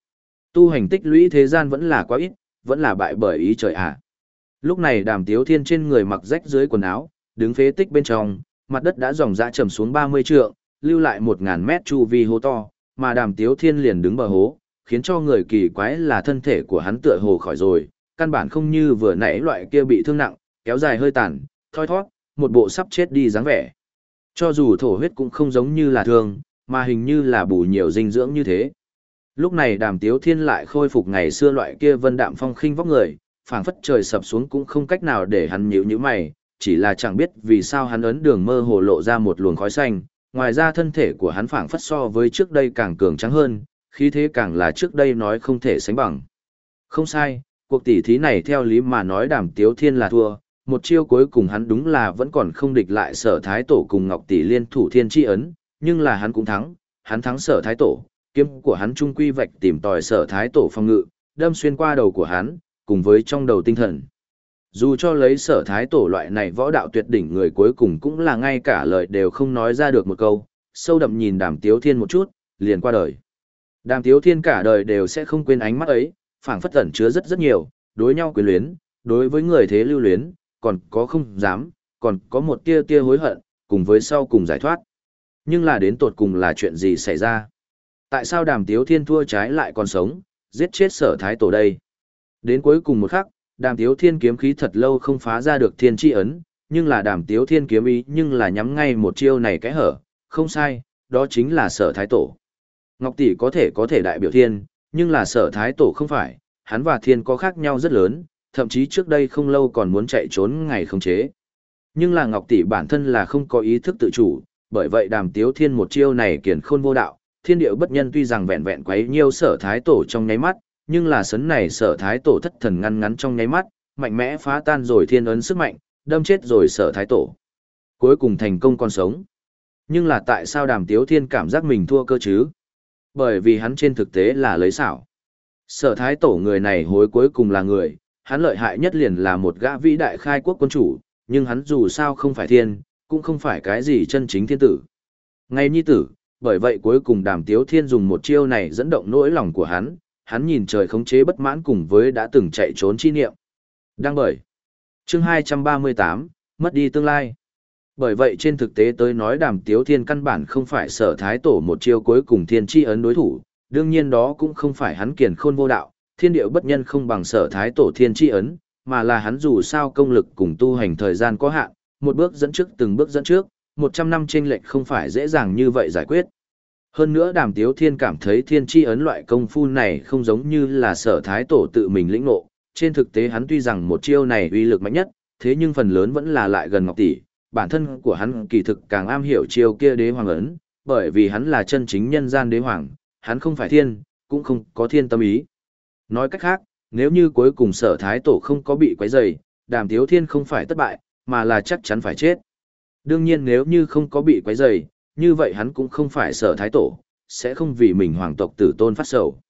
Tu hành tích lũy thế gian vẫn là quá ít, vẫn là bại bởi ý trời ạ. Lúc này đàm tiếu thiên trên người mặc rách dưới quần áo, đứng phế tích bên trong, mặt đất đã dòng dã trầm xuống 30 trượng, lưu lại 1000 mét chu vi hố to, mà Đàm Tiếu Thiên liền đứng bờ hố, khiến cho người kỳ quái là thân thể của hắn tựa hồ khỏi rồi, căn bản không như vừa nãy loại kia bị thương nặng, kéo dài hơi tàn, thoi thoát, một bộ sắp chết đi dáng vẻ. Cho dù thổ huyết cũng không giống như là thường, mà hình như là bù nhiều dinh dưỡng như thế. Lúc này Đàm Tiếu Thiên lại khôi phục ngày xưa loại kia vân đạm phong khinh vóc người, phảng phất trời sập xuống cũng không cách nào để hắn nhíu nhíu mày, chỉ là chẳng biết vì sao hắn ấn đường mơ hồ lộ ra một luồng khói xanh, ngoài ra thân thể của hắn phảng phất so với trước đây càng cường trắng hơn, khí thế càng là trước đây nói không thể sánh bằng. Không sai, cuộc tỷ thí này theo lý mà nói đàm tiếu thiên là thua, một chiêu cuối cùng hắn đúng là vẫn còn không địch lại sở thái tổ cùng ngọc tỷ liên thủ thiên tri ấn, nhưng là hắn cũng thắng, hắn thắng sở thái tổ, kiếm của hắn trung quy vạch tìm tòi sở thái tổ phong ngự, đâm xuyên qua đầu của hắn, cùng với trong đầu tinh thần. Dù cho lấy sở thái tổ loại này võ đạo tuyệt đỉnh người cuối cùng cũng là ngay cả lời đều không nói ra được một câu, sâu đậm nhìn đàm tiếu thiên một chút, liền qua đời. Đàm tiếu thiên cả đời đều sẽ không quên ánh mắt ấy, phảng phất ẩn chứa rất rất nhiều, đối nhau quyến luyến, đối với người thế lưu luyến, còn có không dám, còn có một tia tia hối hận, cùng với sau cùng giải thoát. Nhưng là đến tột cùng là chuyện gì xảy ra? Tại sao đàm tiếu thiên thua trái lại còn sống, giết chết sở thái tổ đây? Đến cuối cùng một khắc, đàm tiếu thiên kiếm khí thật lâu không phá ra được thiên tri ấn, nhưng là đàm tiếu thiên kiếm ý nhưng là nhắm ngay một chiêu này cái hở, không sai, đó chính là sở thái tổ. Ngọc tỷ có thể có thể đại biểu thiên, nhưng là sở thái tổ không phải, hắn và thiên có khác nhau rất lớn, thậm chí trước đây không lâu còn muốn chạy trốn ngày không chế. Nhưng là Ngọc tỷ bản thân là không có ý thức tự chủ, bởi vậy đàm tiếu thiên một chiêu này kiển khôn vô đạo, thiên điệu bất nhân tuy rằng vẹn vẹn quấy nhiêu sở thái tổ trong nháy mắt, nhưng là sấn này sở thái tổ thất thần ngăn ngắn trong nháy mắt, mạnh mẽ phá tan rồi thiên ấn sức mạnh, đâm chết rồi sở thái tổ. Cuối cùng thành công còn sống. Nhưng là tại sao đàm tiếu thiên cảm giác mình thua cơ chứ? Bởi vì hắn trên thực tế là lấy xảo. Sở thái tổ người này hối cuối cùng là người, hắn lợi hại nhất liền là một gã vĩ đại khai quốc quân chủ, nhưng hắn dù sao không phải thiên, cũng không phải cái gì chân chính thiên tử. Ngay nhi tử, bởi vậy cuối cùng đàm tiếu thiên dùng một chiêu này dẫn động nỗi lòng của hắn, hắn nhìn trời khống chế bất mãn cùng với đã từng chạy trốn chi niệm. Đăng bởi. Chương 238, mất đi tương lai. Bởi vậy trên thực tế tới nói đàm tiếu thiên căn bản không phải sở thái tổ một chiêu cuối cùng thiên tri ấn đối thủ, đương nhiên đó cũng không phải hắn kiền khôn vô đạo, thiên điệu bất nhân không bằng sở thái tổ thiên tri ấn, mà là hắn dù sao công lực cùng tu hành thời gian có hạn, một bước dẫn trước từng bước dẫn trước, 100 năm chênh lệch không phải dễ dàng như vậy giải quyết. Hơn nữa đàm tiếu thiên cảm thấy thiên tri ấn loại công phu này không giống như là sở thái tổ tự mình lĩnh ngộ, trên thực tế hắn tuy rằng một chiêu này uy lực mạnh nhất, thế nhưng phần lớn vẫn là lại gần ngọc tỷ, bản thân của hắn kỳ thực càng am hiểu chiêu kia đế hoàng ấn, bởi vì hắn là chân chính nhân gian đế hoàng, hắn không phải thiên, cũng không có thiên tâm ý. Nói cách khác, nếu như cuối cùng sở thái tổ không có bị quấy rầy, đàm tiếu thiên không phải thất bại, mà là chắc chắn phải chết. Đương nhiên nếu như không có bị quấy rầy, như vậy hắn cũng không phải sở thái tổ, sẽ không vì mình hoàng tộc tử tôn phát sầu.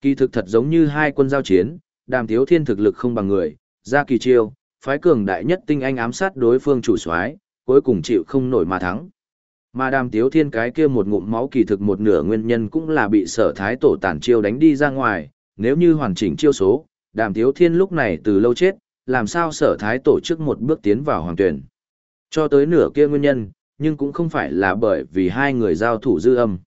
Kỳ thực thật giống như hai quân giao chiến, đàm tiếu thiên thực lực không bằng người, ra kỳ chiêu, phái cường đại nhất tinh anh ám sát đối phương chủ soái cuối cùng chịu không nổi mà thắng. Mà đàm tiếu thiên cái kia một ngụm máu kỳ thực một nửa nguyên nhân cũng là bị sở thái tổ tản chiêu đánh đi ra ngoài, nếu như hoàn chỉnh chiêu số, đàm tiếu thiên lúc này từ lâu chết, làm sao sở thái tổ trước một bước tiến vào hoàng tuyển. Cho tới nửa kia nguyên nhân, nhưng cũng không phải là bởi vì hai người giao thủ dư âm.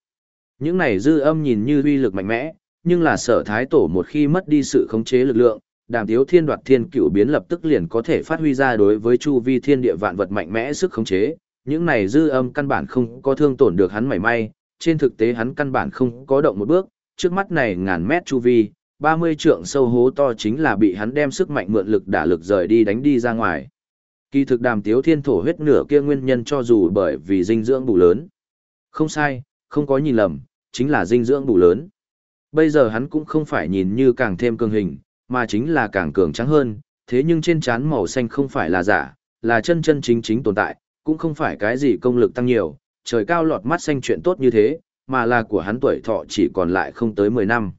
Những này dư âm nhìn như uy lực mạnh mẽ, nhưng là sở thái tổ một khi mất đi sự khống chế lực lượng, đàm tiếu thiên đoạt thiên cựu biến lập tức liền có thể phát huy ra đối với chu vi thiên địa vạn vật mạnh mẽ sức khống chế. Những này dư âm căn bản không có thương tổn được hắn mảy may, trên thực tế hắn căn bản không có động một bước, trước mắt này ngàn mét chu vi, 30 trượng sâu hố to chính là bị hắn đem sức mạnh mượn lực đả lực rời đi đánh đi ra ngoài. Kỳ thực đàm tiếu thiên thổ huyết nửa kia nguyên nhân cho dù bởi vì dinh dưỡng đủ lớn. Không sai, không có nhìn lầm, chính là dinh dưỡng đủ lớn. Bây giờ hắn cũng không phải nhìn như càng thêm cường hình, mà chính là càng cường trắng hơn, thế nhưng trên trán màu xanh không phải là giả, là chân chân chính chính tồn tại, cũng không phải cái gì công lực tăng nhiều, trời cao lọt mắt xanh chuyện tốt như thế, mà là của hắn tuổi thọ chỉ còn lại không tới 10 năm.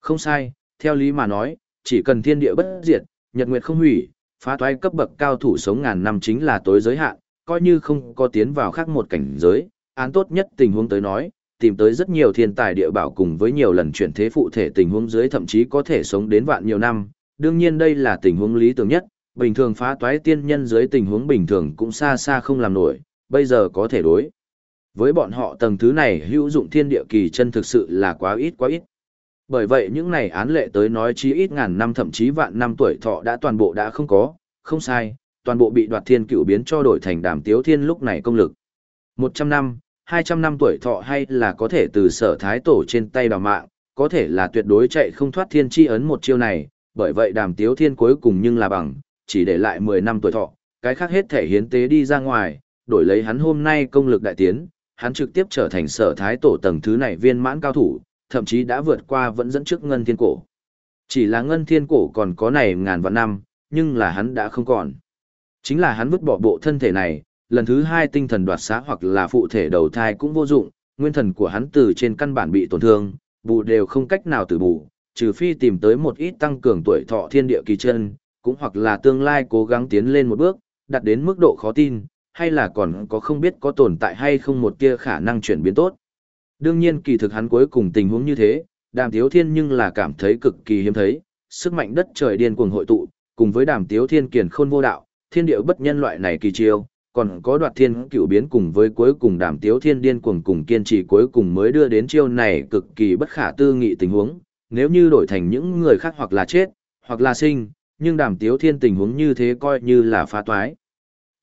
Không sai, theo lý mà nói, chỉ cần thiên địa bất diệt, nhật nguyệt không hủy, phá toái cấp bậc cao thủ sống ngàn năm chính là tối giới hạn, coi như không có tiến vào khác một cảnh giới, án tốt nhất tình huống tới nói, tìm tới rất nhiều thiên tài địa bảo cùng với nhiều lần chuyển thế phụ thể tình huống dưới thậm chí có thể sống đến vạn nhiều năm, đương nhiên đây là tình huống lý tưởng nhất, bình thường phá toái tiên nhân dưới tình huống bình thường cũng xa xa không làm nổi, bây giờ có thể đối. Với bọn họ tầng thứ này hữu dụng thiên địa kỳ chân thực sự là quá ít quá ít. Bởi vậy những này án lệ tới nói chí ít ngàn năm thậm chí vạn năm tuổi thọ đã toàn bộ đã không có, không sai, toàn bộ bị đoạt thiên cựu biến cho đổi thành đàm tiếu thiên lúc này công lực. một trăm năm, hai trăm năm tuổi thọ hay là có thể từ sở thái tổ trên tay đào mạng, có thể là tuyệt đối chạy không thoát thiên chi ấn một chiêu này, bởi vậy đàm tiếu thiên cuối cùng nhưng là bằng, chỉ để lại mười năm tuổi thọ, cái khác hết thể hiến tế đi ra ngoài, đổi lấy hắn hôm nay công lực đại tiến, hắn trực tiếp trở thành sở thái tổ tầng thứ này viên mãn cao thủ, thậm chí đã vượt qua vẫn dẫn trước ngân thiên cổ. Chỉ là ngân thiên cổ còn có này ngàn vạn năm, nhưng là hắn đã không còn. Chính là hắn vứt bỏ bộ thân thể này, lần thứ hai tinh thần đoạt xá hoặc là phụ thể đầu thai cũng vô dụng, nguyên thần của hắn từ trên căn bản bị tổn thương, bù đều không cách nào từ bù, trừ phi tìm tới một ít tăng cường tuổi thọ thiên địa kỳ chân, cũng hoặc là tương lai cố gắng tiến lên một bước, đạt đến mức độ khó tin, hay là còn có không biết có tồn tại hay không một kia khả năng chuyển biến tốt. Đương nhiên kỳ thực hắn cuối cùng tình huống như thế, đàm Tiếu thiên nhưng là cảm thấy cực kỳ hiếm thấy, sức mạnh đất trời điên cuồng hội tụ, cùng với đàm tiếu thiên kiền khôn vô đạo, thiên địa bất nhân loại này kỳ chiêu, còn có đoạt thiên cựu biến cùng với cuối cùng đàm tiếu thiên điên cuồng cùng kiên trì cuối cùng mới đưa đến chiêu này cực kỳ bất khả tư nghị tình huống, nếu như đổi thành những người khác hoặc là chết, hoặc là sinh, nhưng đàm tiếu thiên tình huống như thế coi như là phá toái.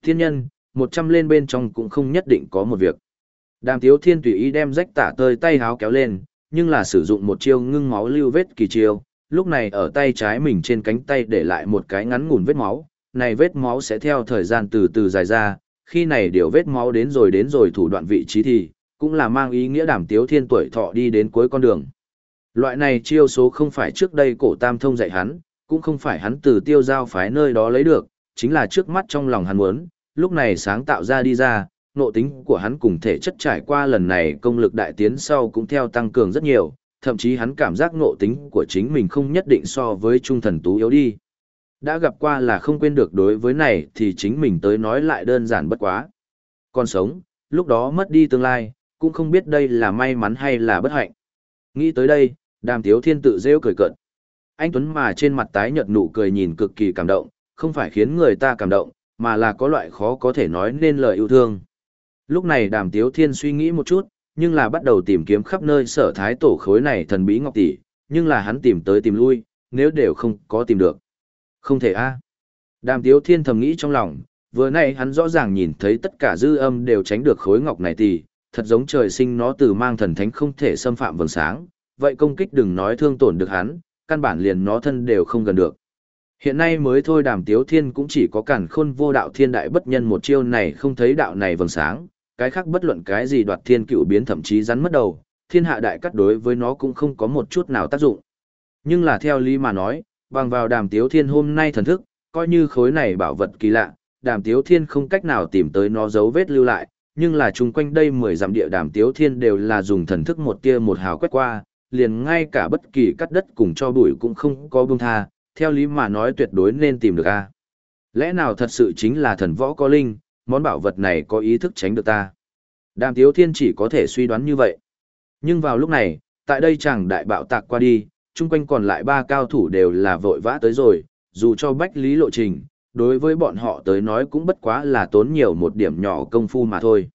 Thiên nhân, một trăm lên bên trong cũng không nhất định có một việc. Đàm tiếu thiên tùy ý đem rách tả tơi tay háo kéo lên, nhưng là sử dụng một chiêu ngưng máu lưu vết kỳ chiêu, lúc này ở tay trái mình trên cánh tay để lại một cái ngắn ngủn vết máu, này vết máu sẽ theo thời gian từ từ dài ra, khi này điều vết máu đến rồi đến rồi thủ đoạn vị trí thì, cũng là mang ý nghĩa đàm tiếu thiên tuổi thọ đi đến cuối con đường. Loại này chiêu số không phải trước đây cổ tam thông dạy hắn, cũng không phải hắn từ tiêu giao phái nơi đó lấy được, chính là trước mắt trong lòng hắn muốn, lúc này sáng tạo ra đi ra, nộ tính của hắn cùng thể chất trải qua lần này công lực đại tiến sau cũng theo tăng cường rất nhiều, thậm chí hắn cảm giác nộ tính của chính mình không nhất định so với trung thần tú yếu đi. Đã gặp qua là không quên được đối với này thì chính mình tới nói lại đơn giản bất quá. Còn sống, lúc đó mất đi tương lai, cũng không biết đây là may mắn hay là bất hạnh. Nghĩ tới đây, đàm tiếu thiên tự rêu cười cận. Anh Tuấn mà trên mặt tái nhợt nụ cười nhìn cực kỳ cảm động, không phải khiến người ta cảm động, mà là có loại khó có thể nói nên lời yêu thương. Lúc này đàm tiếu thiên suy nghĩ một chút, nhưng là bắt đầu tìm kiếm khắp nơi sở thái tổ khối này thần bí ngọc tỷ, nhưng là hắn tìm tới tìm lui, nếu đều không có tìm được. Không thể a. Đàm tiếu thiên thầm nghĩ trong lòng, vừa nay hắn rõ ràng nhìn thấy tất cả dư âm đều tránh được khối ngọc này tỷ, thật giống trời sinh nó từ mang thần thánh không thể xâm phạm vầng sáng, vậy công kích đừng nói thương tổn được hắn, căn bản liền nó thân đều không gần được. Hiện nay mới thôi đàm tiếu thiên cũng chỉ có cản khôn vô đạo thiên đại bất nhân một chiêu này không thấy đạo này vầng sáng, cái khác bất luận cái gì đoạt thiên cựu biến thậm chí rắn mất đầu, thiên hạ đại cắt đối với nó cũng không có một chút nào tác dụng. Nhưng là theo lý mà nói, bằng vào đàm tiếu thiên hôm nay thần thức, coi như khối này bảo vật kỳ lạ, đàm tiếu thiên không cách nào tìm tới nó dấu vết lưu lại, nhưng là chung quanh đây mười dặm địa đàm tiếu thiên đều là dùng thần thức một tia một hào quét qua, liền ngay cả bất kỳ cắt đất cùng cho bụi cũng không có buông tha, theo lý mà nói tuyệt đối nên tìm được a. Lẽ nào thật sự chính là thần võ có linh, món bảo vật này có ý thức tránh được ta. Đàm Tiếu Thiên chỉ có thể suy đoán như vậy. Nhưng vào lúc này, tại đây chẳng đại bạo tạc qua đi, chung quanh còn lại ba cao thủ đều là vội vã tới rồi, dù cho bách lý lộ trình, đối với bọn họ tới nói cũng bất quá là tốn nhiều một điểm nhỏ công phu mà thôi.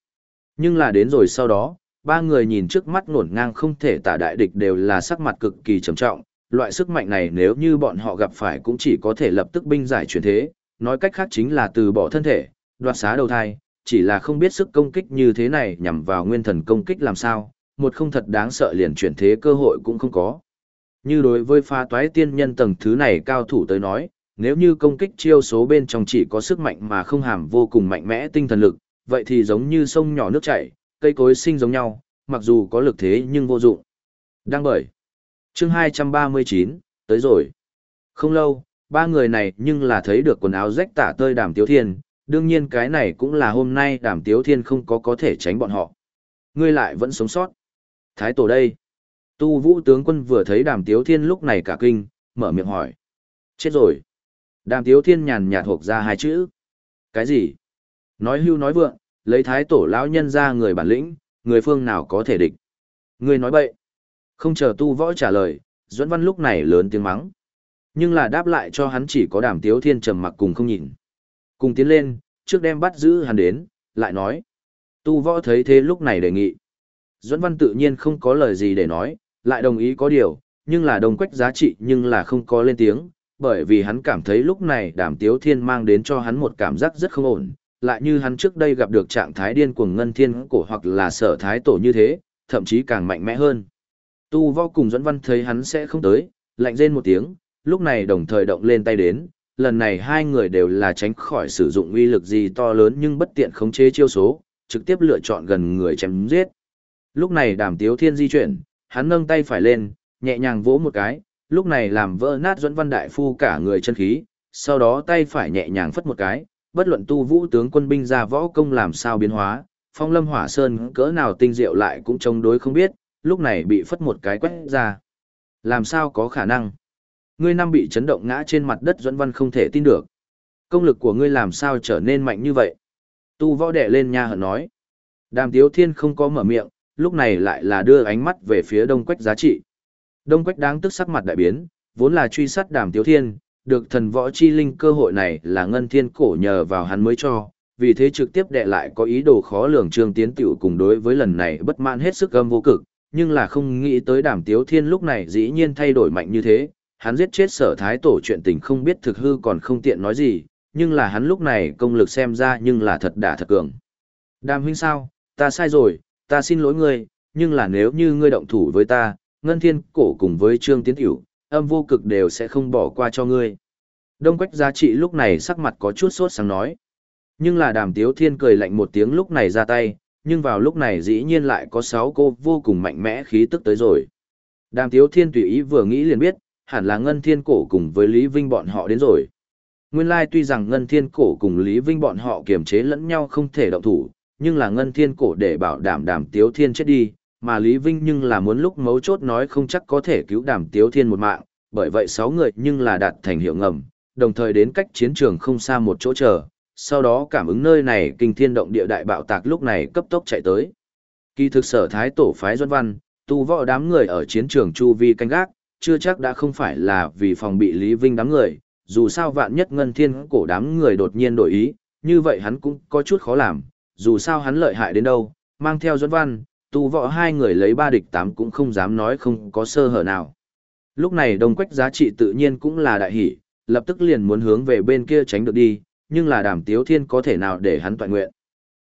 Nhưng là đến rồi sau đó, ba người nhìn trước mắt nổn ngang không thể tả đại địch đều là sắc mặt cực kỳ trầm trọng, loại sức mạnh này nếu như bọn họ gặp phải cũng chỉ có thể lập tức binh giải chuyển thế, nói cách khác chính là từ bỏ thân thể, đoạt xá đầu thai, chỉ là không biết sức công kích như thế này nhằm vào nguyên thần công kích làm sao, một không thật đáng sợ liền chuyển thế cơ hội cũng không có. Như đối với pha toái tiên nhân tầng thứ này cao thủ tới nói, nếu như công kích chiêu số bên trong chỉ có sức mạnh mà không hàm vô cùng mạnh mẽ tinh thần lực, vậy thì giống như sông nhỏ nước chảy, cây cối sinh giống nhau, mặc dù có lực thế nhưng vô dụng. Đang bởi. Chương 239, tới rồi. Không lâu, ba người này nhưng là thấy được quần áo rách tả tơi đàm tiếu thiên, đương nhiên cái này cũng là hôm nay đàm tiếu thiên không có có thể tránh bọn họ. Ngươi lại vẫn sống sót. Thái tổ đây. Tu vũ tướng quân vừa thấy đàm tiếu thiên lúc này cả kinh, mở miệng hỏi. Chết rồi. Đàm tiếu thiên nhàn nhạt hộp ra hai chữ. Cái gì? Nói hưu nói vượng, lấy thái tổ lão nhân ra người bản lĩnh, người phương nào có thể địch. Ngươi nói bậy. Không chờ tu võ trả lời, Duẫn Văn lúc này lớn tiếng mắng. Nhưng là đáp lại cho hắn chỉ có đàm tiếu thiên trầm mặc cùng không nhìn. Cùng tiến lên, trước đem bắt giữ hắn đến, lại nói. Tu võ thấy thế lúc này đề nghị. Duẫn Văn tự nhiên không có lời gì để nói, lại đồng ý có điều, nhưng là đồng quách giá trị nhưng là không có lên tiếng, bởi vì hắn cảm thấy lúc này đàm tiếu thiên mang đến cho hắn một cảm giác rất không ổn, lại như hắn trước đây gặp được trạng thái điên cuồng ngân thiên cổ hoặc là sở thái tổ như thế, thậm chí càng mạnh mẽ hơn. Tu võ cùng Duẫn Văn thấy hắn sẽ không tới, lạnh rên một tiếng, lúc này đồng thời động lên tay đến, lần này hai người đều là tránh khỏi sử dụng uy lực gì to lớn nhưng bất tiện khống chế chiêu số, trực tiếp lựa chọn gần người chém giết. Lúc này đàm tiếu thiên di chuyển, hắn nâng tay phải lên, nhẹ nhàng vỗ một cái, lúc này làm vỡ nát Duẫn Văn Đại Phu cả người chân khí, sau đó tay phải nhẹ nhàng phất một cái, bất luận tu vũ tướng quân binh ra võ công làm sao biến hóa, phong lâm hỏa sơn cỡ nào tinh diệu lại cũng chống đối không biết, lúc này bị phất một cái quét ra. Làm sao có khả năng? Ngươi năm bị chấn động ngã trên mặt đất Duẫn Văn không thể tin được. Công lực của ngươi làm sao trở nên mạnh như vậy? Tu võ đệ lên nha hận nói. Đàm Tiếu Thiên không có mở miệng, lúc này lại là đưa ánh mắt về phía Đông Quách giá trị. Đông Quách đáng tức sắc mặt đại biến, vốn là truy sát đàm tiếu thiên, được thần võ chi linh cơ hội này là ngân thiên cổ nhờ vào hắn mới cho, vì thế trực tiếp đệ lại có ý đồ khó lường trương tiến tiểu cùng đối với lần này bất mãn hết sức âm vô cực, nhưng là không nghĩ tới đàm tiếu thiên lúc này dĩ nhiên thay đổi mạnh như thế, hắn giết chết sở thái tổ chuyện tình không biết thực hư còn không tiện nói gì, nhưng là hắn lúc này công lực xem ra nhưng là thật đả thật cường. Đàm huynh sao, ta sai rồi, ta xin lỗi ngươi, nhưng là nếu như ngươi động thủ với ta, ngân thiên cổ cùng với trương tiến tiểu, âm vô cực đều sẽ không bỏ qua cho ngươi. Đông quách giá trị lúc này sắc mặt có chút sốt sáng nói. Nhưng là đàm tiếu thiên cười lạnh một tiếng lúc này ra tay, nhưng vào lúc này dĩ nhiên lại có sáu cô vô cùng mạnh mẽ khí tức tới rồi. Đàm tiếu thiên tùy ý vừa nghĩ liền biết, hẳn là ngân thiên cổ cùng với Lý Vinh bọn họ đến rồi. Nguyên lai tuy rằng ngân thiên cổ cùng Lý Vinh bọn họ kiềm chế lẫn nhau không thể động thủ, nhưng là ngân thiên cổ để bảo đảm đàm tiếu thiên chết đi, mà Lý Vinh nhưng là muốn lúc mấu chốt nói không chắc có thể cứu đàm tiếu thiên một mạng, bởi vậy sáu người nhưng là đạt thành hiệu ngầm, đồng thời đến cách chiến trường không xa một chỗ chờ, sau đó cảm ứng nơi này kinh thiên động địa đại bạo tạc lúc này cấp tốc chạy tới. Kỳ thực sở thái tổ phái Duân Văn, tu võ đám người ở chiến trường chu vi canh gác, chưa chắc đã không phải là vì phòng bị Lý Vinh đám người, dù sao vạn nhất ngân thiên cổ đám người đột nhiên đổi ý, như vậy hắn cũng có chút khó làm, dù sao hắn lợi hại đến đâu, mang theo Duân Văn, tu võ hai người lấy ba địch tám cũng không dám nói không có sơ hở nào. Lúc này đông quách giá trị tự nhiên cũng là đại hỷ, lập tức liền muốn hướng về bên kia tránh được đi, nhưng là đàm tiếu thiên có thể nào để hắn toàn nguyện.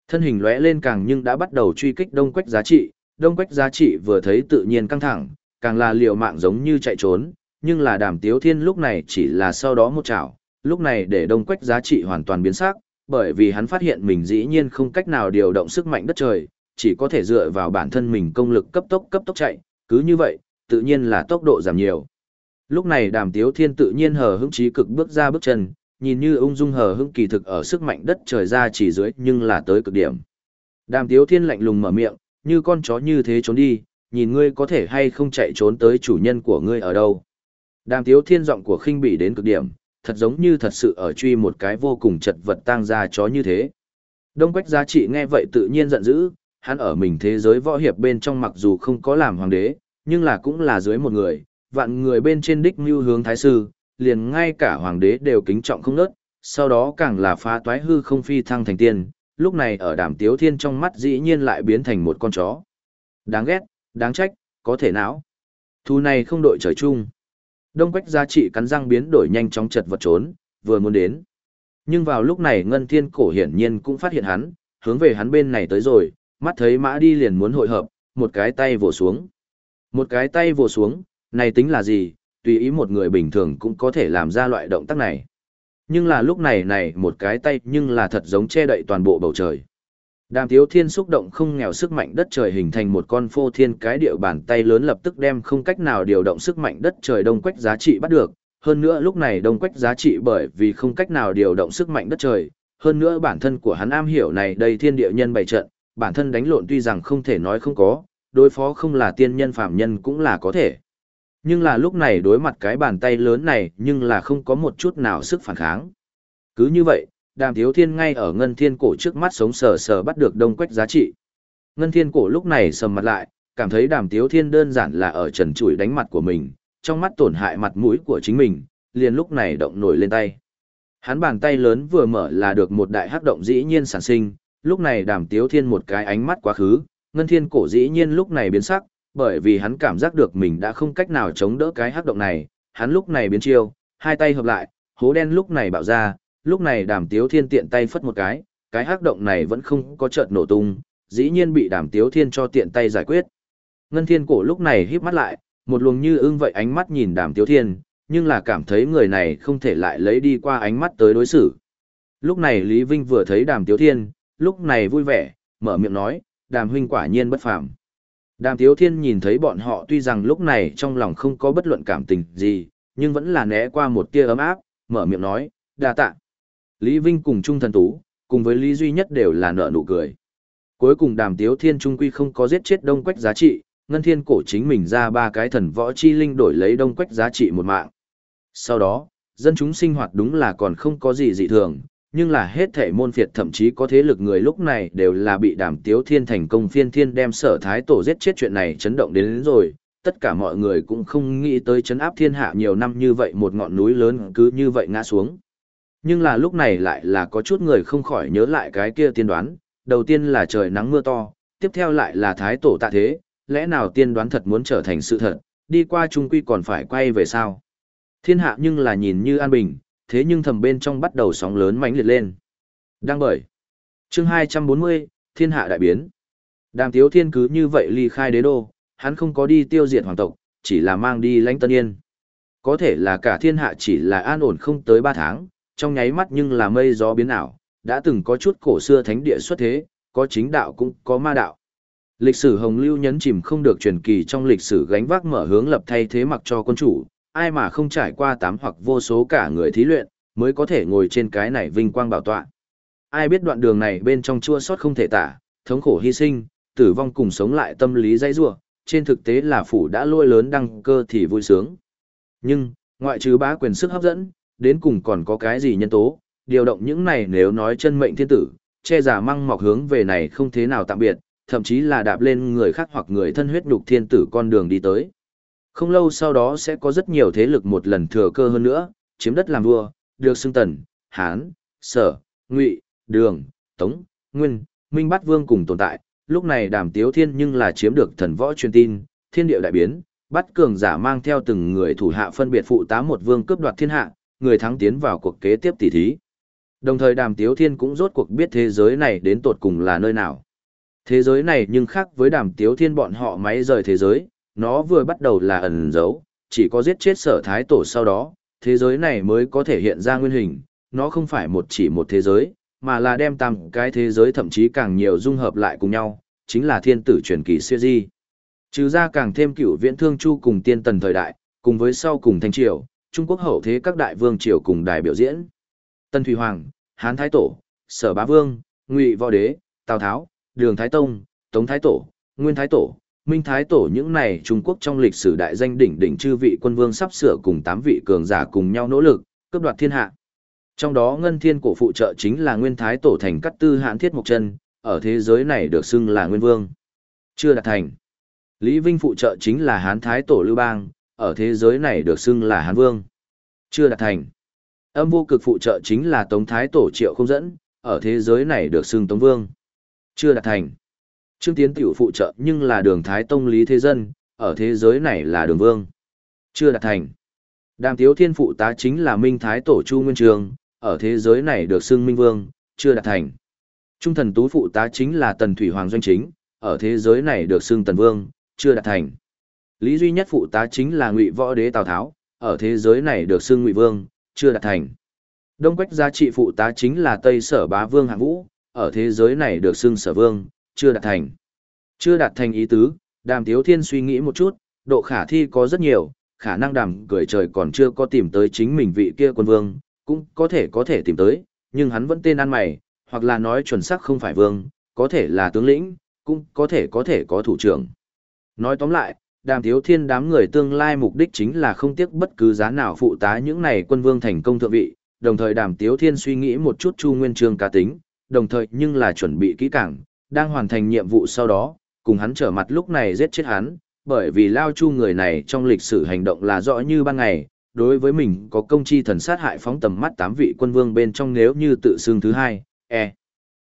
Thân hình lóe lên càng nhưng đã bắt đầu truy kích đông quách giá trị, đông quách giá trị vừa thấy tự nhiên căng thẳng, càng là liều mạng giống như chạy trốn, nhưng là đàm tiếu thiên lúc này chỉ là sau đó một chảo, lúc này để đông quách giá trị hoàn toàn biến sắc, bởi vì hắn phát hiện mình dĩ nhiên không cách nào điều động sức mạnh đất trời, chỉ có thể dựa vào bản thân mình công lực cấp tốc cấp tốc chạy, cứ như vậy, tự nhiên là tốc độ giảm nhiều. Lúc này đàm tiếu thiên tự nhiên hờ hững trí cực bước ra bước chân, nhìn như ung dung hờ hững kỳ thực ở sức mạnh đất trời ra chỉ dưới nhưng là tới cực điểm. Đàm tiếu thiên lạnh lùng mở miệng, như con chó như thế trốn đi, nhìn ngươi có thể hay không chạy trốn tới chủ nhân của ngươi ở đâu. Đàm tiếu thiên giọng của khinh bị đến cực điểm, thật giống như thật sự ở truy một cái vô cùng chật vật tang ra chó như thế. Đông Quách giá trị nghe vậy tự nhiên giận dữ, hắn ở mình thế giới võ hiệp bên trong mặc dù không có làm hoàng đế, nhưng là cũng là dưới một người, vạn người bên trên đích mưu hướng thái sư, liền ngay cả hoàng đế đều kính trọng không nớt, sau đó càng là phá toái hư không phi thăng thành tiên, lúc này ở đàm tiếu thiên trong mắt dĩ nhiên lại biến thành một con chó. Đáng ghét, đáng trách, có thể não. Thu này không đội trời chung. Đông quách giá trị cắn răng biến đổi nhanh chóng chật vật trốn, vừa muốn đến. Nhưng vào lúc này ngân thiên cổ hiển nhiên cũng phát hiện hắn, hướng về hắn bên này tới rồi, mắt thấy mã đi liền muốn hội hợp, một cái tay vồ xuống. Một cái tay vồ xuống, này tính là gì, tùy ý một người bình thường cũng có thể làm ra loại động tác này. Nhưng là lúc này này một cái tay nhưng là thật giống che đậy toàn bộ bầu trời. Đàm Tiếu Thiên xúc động không nghèo sức mạnh đất trời hình thành một con phô thiên cái điệu bàn tay lớn lập tức đem không cách nào điều động sức mạnh đất trời đông quách giá trị bắt được. Hơn nữa lúc này đông quách giá trị bởi vì không cách nào điều động sức mạnh đất trời. Hơn nữa bản thân của hắn am hiểu này đây thiên địa nhân bày trận, bản thân đánh lộn tuy rằng không thể nói không có, đối phó không là tiên nhân phạm nhân cũng là có thể. Nhưng là lúc này đối mặt cái bàn tay lớn này nhưng là không có một chút nào sức phản kháng. Cứ như vậy, đàm thiếu thiên ngay ở ngân thiên cổ trước mắt sống sờ sờ bắt được đông quách giá trị. Ngân thiên cổ lúc này sầm mặt lại, cảm thấy đàm thiếu thiên đơn giản là ở trần trụi đánh mặt của mình, trong mắt tổn hại mặt mũi của chính mình, liền lúc này động nổi lên tay. Hắn bàn tay lớn vừa mở là được một đại hắc động dĩ nhiên sản sinh, lúc này đàm tiếu thiên một cái ánh mắt quá khứ, ngân thiên cổ dĩ nhiên lúc này biến sắc, bởi vì hắn cảm giác được mình đã không cách nào chống đỡ cái hắc động này, hắn lúc này biến chiêu, hai tay hợp lại, hố đen lúc này bạo ra, lúc này đàm tiếu thiên tiện tay phất một cái, cái hắc động này vẫn không có chợt nổ tung, dĩ nhiên bị đàm tiếu thiên cho tiện tay giải quyết. Ngân thiên cổ lúc này híp mắt lại, một luồng như ưng vậy ánh mắt nhìn đàm tiếu thiên, nhưng là cảm thấy người này không thể lại lấy đi qua ánh mắt tới đối xử. Lúc này Lý Vinh vừa thấy đàm tiếu thiên, lúc này vui vẻ, mở miệng nói, đàm huynh quả nhiên bất phàm. Đàm Tiếu Thiên nhìn thấy bọn họ tuy rằng lúc này trong lòng không có bất luận cảm tình gì, nhưng vẫn là né qua một tia ấm áp, mở miệng nói, đa tạ. Lý Vinh cùng Trung Thần Tú, cùng với Lý Duy Nhất đều là nợ nụ cười. Cuối cùng Đàm Tiếu Thiên Trung Quy không có giết chết Đông Quách giá trị, Ngân Thiên cổ chính mình ra ba cái thần võ chi linh đổi lấy Đông Quách giá trị một mạng. Sau đó, dân chúng sinh hoạt đúng là còn không có gì dị thường, nhưng là hết thể môn phiệt thậm chí có thế lực người lúc này đều là bị đàm tiếu thiên thành công phiên thiên đem sở thái tổ giết chết chuyện này chấn động đến, đến rồi, tất cả mọi người cũng không nghĩ tới chấn áp thiên hạ nhiều năm như vậy một ngọn núi lớn cứ như vậy ngã xuống. Nhưng là lúc này lại là có chút người không khỏi nhớ lại cái kia tiên đoán, đầu tiên là trời nắng mưa to, tiếp theo lại là thái tổ tạ thế, lẽ nào tiên đoán thật muốn trở thành sự thật, đi qua trung quy còn phải quay về sao. Thiên hạ nhưng là nhìn như an bình, thế nhưng thầm bên trong bắt đầu sóng lớn mãnh liệt lên. Đang bởi. chương 240, Thiên hạ đại biến. Đàm Tiếu Thiên cứ như vậy ly khai đế đô, hắn không có đi tiêu diệt hoàng tộc, chỉ là mang đi lãnh tân yên. Có thể là cả thiên hạ chỉ là an ổn không tới 3 tháng, trong nháy mắt nhưng là mây gió biến ảo, đã từng có chút cổ xưa thánh địa xuất thế, có chính đạo cũng có ma đạo. Lịch sử Hồng Lưu nhấn chìm không được truyền kỳ trong lịch sử gánh vác mở hướng lập thay thế mặc cho quân chủ, ai mà không trải qua tám hoặc vô số cả người thí luyện, mới có thể ngồi trên cái này vinh quang bảo tọa. Ai biết đoạn đường này bên trong chua sót không thể tả, thống khổ hy sinh, tử vong cùng sống lại tâm lý dãy rủa, trên thực tế là phủ đã lôi lớn đăng cơ thì vui sướng. Nhưng, ngoại trừ bá quyền sức hấp dẫn, đến cùng còn có cái gì nhân tố, điều động những này nếu nói chân mệnh thiên tử, che giả măng mọc hướng về này không thế nào tạm biệt, thậm chí là đạp lên người khác hoặc người thân huyết nhục thiên tử con đường đi tới. Không lâu sau đó sẽ có rất nhiều thế lực một lần thừa cơ hơn nữa, chiếm đất làm vua, được xưng tần, hán, sở, ngụy, đường, tống, nguyên, minh bát vương cùng tồn tại. Lúc này đàm tiếu thiên nhưng là chiếm được thần võ truyền tin, thiên địa đại biến, bắt cường giả mang theo từng người thủ hạ phân biệt phụ tá một vương cướp đoạt thiên hạ, người thắng tiến vào cuộc kế tiếp tỷ thí. Đồng thời đàm tiếu thiên cũng rốt cuộc biết thế giới này đến tột cùng là nơi nào. Thế giới này nhưng khác với đàm tiếu thiên bọn họ máy rời thế giới, nó vừa bắt đầu là ẩn giấu, chỉ có giết chết sở thái tổ sau đó, thế giới này mới có thể hiện ra nguyên hình, nó không phải một chỉ một thế giới, mà là đem tam cái thế giới thậm chí càng nhiều dung hợp lại cùng nhau, chính là thiên tử truyền kỳ siêu di. Trừ ra càng thêm cửu viễn thương chu cùng tiên tần thời đại, cùng với sau cùng thanh triều, Trung Quốc hậu thế các đại vương triều cùng đài biểu diễn. Tân Thủy Hoàng, Hán Thái Tổ, Sở Bá Vương, Ngụy Võ Đế, Tào Tháo, Đường Thái Tông, Tống Thái Tổ, Nguyên Thái Tổ, Minh Thái Tổ những này Trung Quốc trong lịch sử đại danh đỉnh đỉnh chư vị quân vương sắp sửa cùng tám vị cường giả cùng nhau nỗ lực, cướp đoạt thiên hạ. Trong đó Ngân Thiên cổ phụ trợ chính là Nguyên Thái Tổ thành cắt tư hãn thiết mộc chân, ở thế giới này được xưng là Nguyên Vương. Chưa đạt thành. Lý Vinh phụ trợ chính là Hán Thái Tổ Lưu Bang, ở thế giới này được xưng là Hán Vương. Chưa đạt thành. Âm vô cực phụ trợ chính là Tống Thái Tổ Triệu không dẫn, ở thế giới này được xưng Tống Vương. Chưa đạt thành. Trương Tiến tiểu phụ trợ nhưng là đường Thái Tông Lý Thế Dân, ở thế giới này là đường Vương. Chưa đạt thành. Đàm Tiếu Thiên phụ tá chính là Minh Thái Tổ Chu Nguyên Trường, ở thế giới này được xưng Minh Vương, chưa đạt thành. Trung thần tú phụ tá chính là Tần Thủy Hoàng Doanh Chính, ở thế giới này được xưng Tần Vương, chưa đạt thành. Lý duy nhất phụ tá chính là Ngụy Võ Đế Tào Tháo, ở thế giới này được xưng Ngụy Vương, chưa đạt thành. Đông Quách gia trị phụ tá chính là Tây Sở Bá Vương Hạng Vũ, ở thế giới này được xưng Sở Vương, chưa đạt thành. Chưa đạt thành ý tứ, Đàm Tiếu Thiên suy nghĩ một chút, độ khả thi có rất nhiều, khả năng đàm cười trời còn chưa có tìm tới chính mình vị kia quân vương, cũng có thể có thể tìm tới, nhưng hắn vẫn tên ăn mày, hoặc là nói chuẩn xác không phải vương, có thể là tướng lĩnh, cũng có thể có thể có thủ trưởng. Nói tóm lại, đàm thiếu thiên đám người tương lai mục đích chính là không tiếc bất cứ giá nào phụ tá những này quân vương thành công thượng vị, đồng thời đàm tiếu thiên suy nghĩ một chút chu nguyên trương cá tính, đồng thời nhưng là chuẩn bị kỹ càng, đang hoàn thành nhiệm vụ sau đó, cùng hắn trở mặt lúc này giết chết hắn, bởi vì lao chu người này trong lịch sử hành động là rõ như ban ngày, đối với mình có công chi thần sát hại phóng tầm mắt tám vị quân vương bên trong nếu như tự xưng thứ hai, e.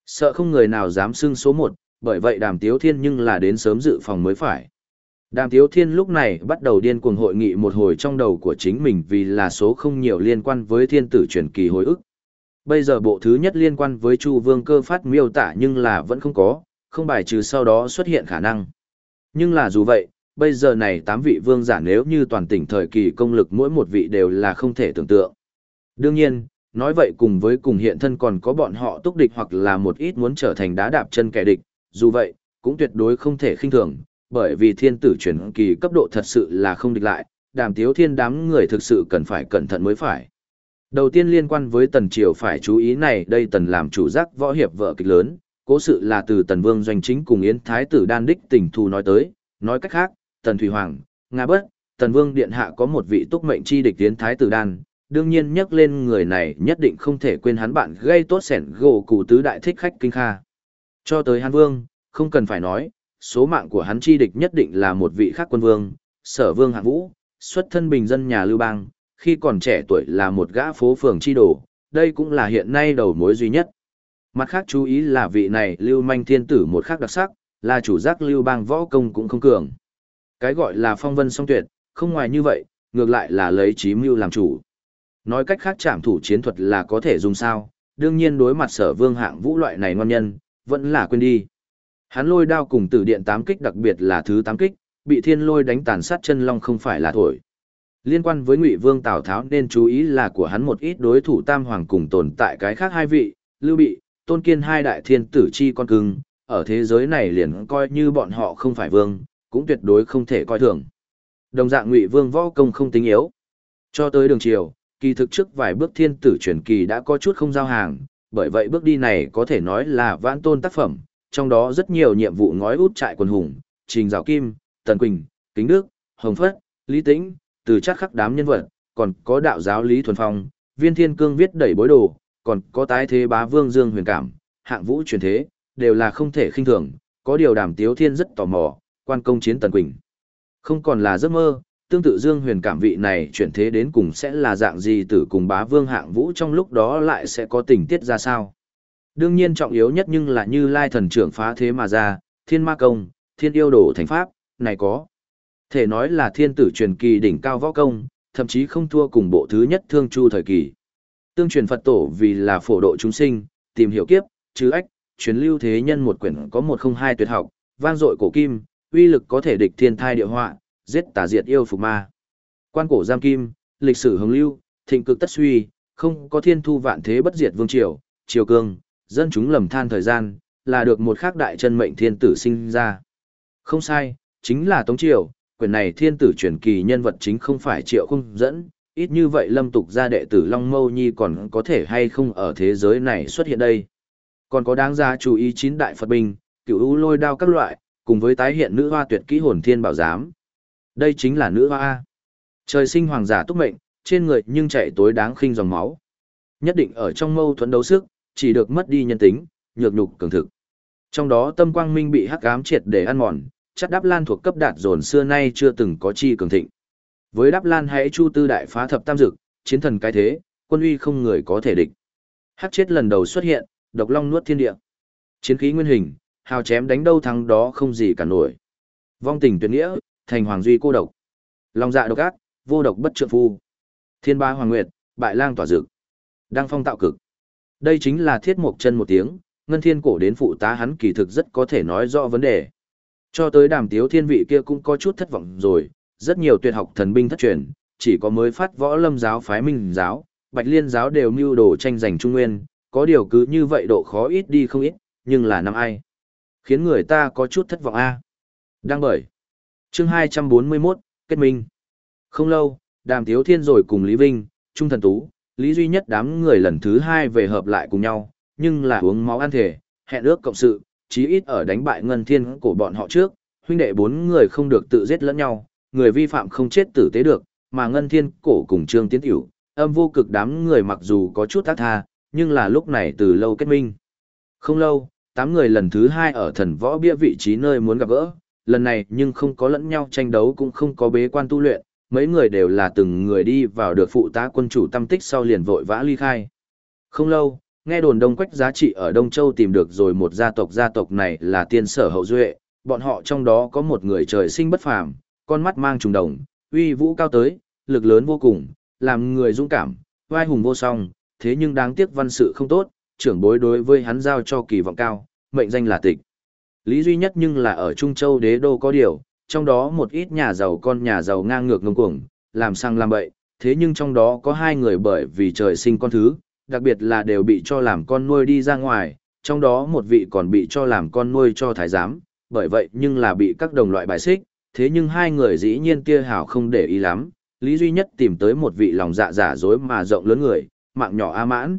Sợ không người nào dám xưng số một, bởi vậy đàm tiếu thiên nhưng là đến sớm dự phòng mới phải. Đàm Tiếu Thiên lúc này bắt đầu điên cuồng hội nghị một hồi trong đầu của chính mình vì là số không nhiều liên quan với thiên tử truyền kỳ hồi ức. Bây giờ bộ thứ nhất liên quan với Chu Vương cơ phát miêu tả nhưng là vẫn không có, không bài trừ sau đó xuất hiện khả năng. Nhưng là dù vậy, bây giờ này tám vị vương giả nếu như toàn tỉnh thời kỳ công lực mỗi một vị đều là không thể tưởng tượng. Đương nhiên, nói vậy cùng với cùng hiện thân còn có bọn họ túc địch hoặc là một ít muốn trở thành đá đạp chân kẻ địch, dù vậy, cũng tuyệt đối không thể khinh thường, bởi vì thiên tử chuyển kỳ cấp độ thật sự là không địch lại, đàm tiếu thiên đám người thực sự cần phải cẩn thận mới phải. Đầu tiên liên quan với tần triều phải chú ý này đây tần làm chủ giác võ hiệp vợ kịch lớn, cố sự là từ tần vương doanh chính cùng yến thái tử đan đích tình thù nói tới, nói cách khác, tần thủy hoàng, nga bất, tần vương điện hạ có một vị túc mệnh chi địch yến thái tử đan, đương nhiên nhắc lên người này nhất định không thể quên hắn bạn gây tốt sẻn gỗ cụ tứ đại thích khách kinh kha. Cho tới hàn vương, không cần phải nói, số mạng của hắn chi địch nhất định là một vị khác quân vương, sở vương hạng vũ, xuất thân bình dân nhà Lưu Bang, khi còn trẻ tuổi là một gã phố phường chi đồ, đây cũng là hiện nay đầu mối duy nhất. Mặt khác chú ý là vị này Lưu Manh Thiên Tử một khác đặc sắc, là chủ giác Lưu Bang võ công cũng không cường. Cái gọi là phong vân song tuyệt, không ngoài như vậy, ngược lại là lấy trí mưu làm chủ. Nói cách khác trảm thủ chiến thuật là có thể dùng sao, đương nhiên đối mặt sở vương hạng vũ loại này ngon nhân, vẫn là quên đi. Hắn lôi đao cùng tử điện tám kích đặc biệt là thứ tám kích, bị thiên lôi đánh tàn sát chân long không phải là thổi. Liên quan với Ngụy Vương Tào Tháo nên chú ý là của hắn một ít đối thủ tam hoàng cùng tồn tại cái khác hai vị, Lưu Bị, Tôn Kiên hai đại thiên tử chi con cưng, ở thế giới này liền coi như bọn họ không phải vương, cũng tuyệt đối không thể coi thường. Đồng dạng Ngụy Vương võ công không tính yếu. Cho tới đường chiều, kỳ thực trước vài bước thiên tử truyền kỳ đã có chút không giao hàng, bởi vậy bước đi này có thể nói là vãn tôn tác phẩm, trong đó rất nhiều nhiệm vụ ngói út trại quần hùng, Trình Giáo Kim, Tần Quỳnh, Kính Đức, Hồng Phất, Lý Tĩnh, từ chắc khắc đám nhân vật, còn có đạo giáo Lý Thuần Phong, viên thiên cương viết đẩy bối đồ, còn có tái thế bá vương Dương huyền cảm, hạng vũ truyền thế, đều là không thể khinh thường, có điều đàm tiếu thiên rất tò mò, quan công chiến Tần Quỳnh. Không còn là giấc mơ, tương tự Dương huyền cảm vị này chuyển thế đến cùng sẽ là dạng gì tử cùng bá vương hạng vũ trong lúc đó lại sẽ có tình tiết ra sao. Đương nhiên trọng yếu nhất nhưng là như lai thần trưởng phá thế mà ra, thiên ma công, thiên yêu đồ thành pháp, này có. Thể nói là thiên tử truyền kỳ đỉnh cao võ công, thậm chí không thua cùng bộ thứ nhất thương chu thời kỳ. Tương truyền Phật tổ vì là phổ độ chúng sinh, tìm hiểu kiếp, chứ ách, truyền lưu thế nhân một quyển có một không hai tuyệt học, vang dội cổ kim, uy lực có thể địch thiên thai địa họa, giết tà diệt yêu phục ma. Quan cổ giam kim, lịch sử hồng lưu, thịnh cực tất suy, không có thiên thu vạn thế bất diệt vương triều, triều cương, dân chúng lầm than thời gian, là được một khác đại chân mệnh thiên tử sinh ra. Không sai, chính là Tống Triều, quyền này thiên tử truyền kỳ nhân vật chính không phải triệu không dẫn, ít như vậy lâm tục gia đệ tử Long Mâu Nhi còn có thể hay không ở thế giới này xuất hiện đây. Còn có đáng ra chú ý chín đại Phật binh, cựu u lôi đao các loại, cùng với tái hiện nữ hoa tuyệt kỹ hồn thiên bảo giám. Đây chính là nữ hoa. Trời sinh hoàng giả túc mệnh, trên người nhưng chạy tối đáng khinh dòng máu. Nhất định ở trong mâu thuẫn đấu sức, chỉ được mất đi nhân tính, nhược nhục cường thực. Trong đó tâm quang minh bị hắc ám triệt để ăn mòn, chắc đáp lan thuộc cấp đạt dồn xưa nay chưa từng có chi cường thịnh. Với đáp lan hãy chu tư đại phá thập tam dực, chiến thần cái thế, quân uy không người có thể địch. Hắc chết lần đầu xuất hiện, độc long nuốt thiên địa. Chiến khí nguyên hình, hào chém đánh đâu thắng đó không gì cả nổi. Vong tình tuyệt nghĩa, thành hoàng duy cô độc. Long dạ độc ác, vô độc bất trượng phu. Thiên ba hoàng nguyệt, bại lang tỏa dực. Đăng phong tạo cực. Đây chính là thiết mục chân một tiếng, ngân thiên cổ đến phụ tá hắn kỳ thực rất có thể nói rõ vấn đề. Cho tới đàm tiếu thiên vị kia cũng có chút thất vọng rồi, rất nhiều tuyệt học thần binh thất truyền, chỉ có mới phát võ lâm giáo phái minh giáo, bạch liên giáo đều mưu đồ tranh giành trung nguyên, có điều cứ như vậy độ khó ít đi không ít, nhưng là năm ai. Khiến người ta có chút thất vọng a Đang bởi. chương 241, kết minh. Không lâu, đàm tiếu thiên rồi cùng Lý Vinh, Trung Thần Tú, Lý Duy Nhất đám người lần thứ hai về hợp lại cùng nhau, nhưng là uống máu ăn thể, hẹn ước cộng sự, chí ít ở đánh bại ngân thiên của bọn họ trước, huynh đệ bốn người không được tự giết lẫn nhau, người vi phạm không chết tử tế được, mà ngân thiên cổ cùng trương tiến tiểu, âm vô cực đám người mặc dù có chút tác tha, nhưng là lúc này từ lâu kết minh. Không lâu, tám người lần thứ hai ở thần võ bia vị trí nơi muốn gặp gỡ, lần này nhưng không có lẫn nhau tranh đấu cũng không có bế quan tu luyện, mấy người đều là từng người đi vào được phụ tá quân chủ tâm tích sau liền vội vã ly khai. Không lâu, nghe đồn đông quách giá trị ở Đông Châu tìm được rồi một gia tộc gia tộc này là tiên sở hậu duệ, bọn họ trong đó có một người trời sinh bất phàm, con mắt mang trùng đồng, uy vũ cao tới, lực lớn vô cùng, làm người dũng cảm, vai hùng vô song, thế nhưng đáng tiếc văn sự không tốt, trưởng bối đối với hắn giao cho kỳ vọng cao, mệnh danh là tịch. Lý duy nhất nhưng là ở Trung Châu đế đô có điều, trong đó một ít nhà giàu con nhà giàu ngang ngược ngông cuồng, làm sang làm bậy, thế nhưng trong đó có hai người bởi vì trời sinh con thứ, đặc biệt là đều bị cho làm con nuôi đi ra ngoài, trong đó một vị còn bị cho làm con nuôi cho thái giám, bởi vậy nhưng là bị các đồng loại bài xích, thế nhưng hai người dĩ nhiên tia hảo không để ý lắm, Lý Duy Nhất tìm tới một vị lòng dạ giả dối mà rộng lớn người, mạng nhỏ A mãn.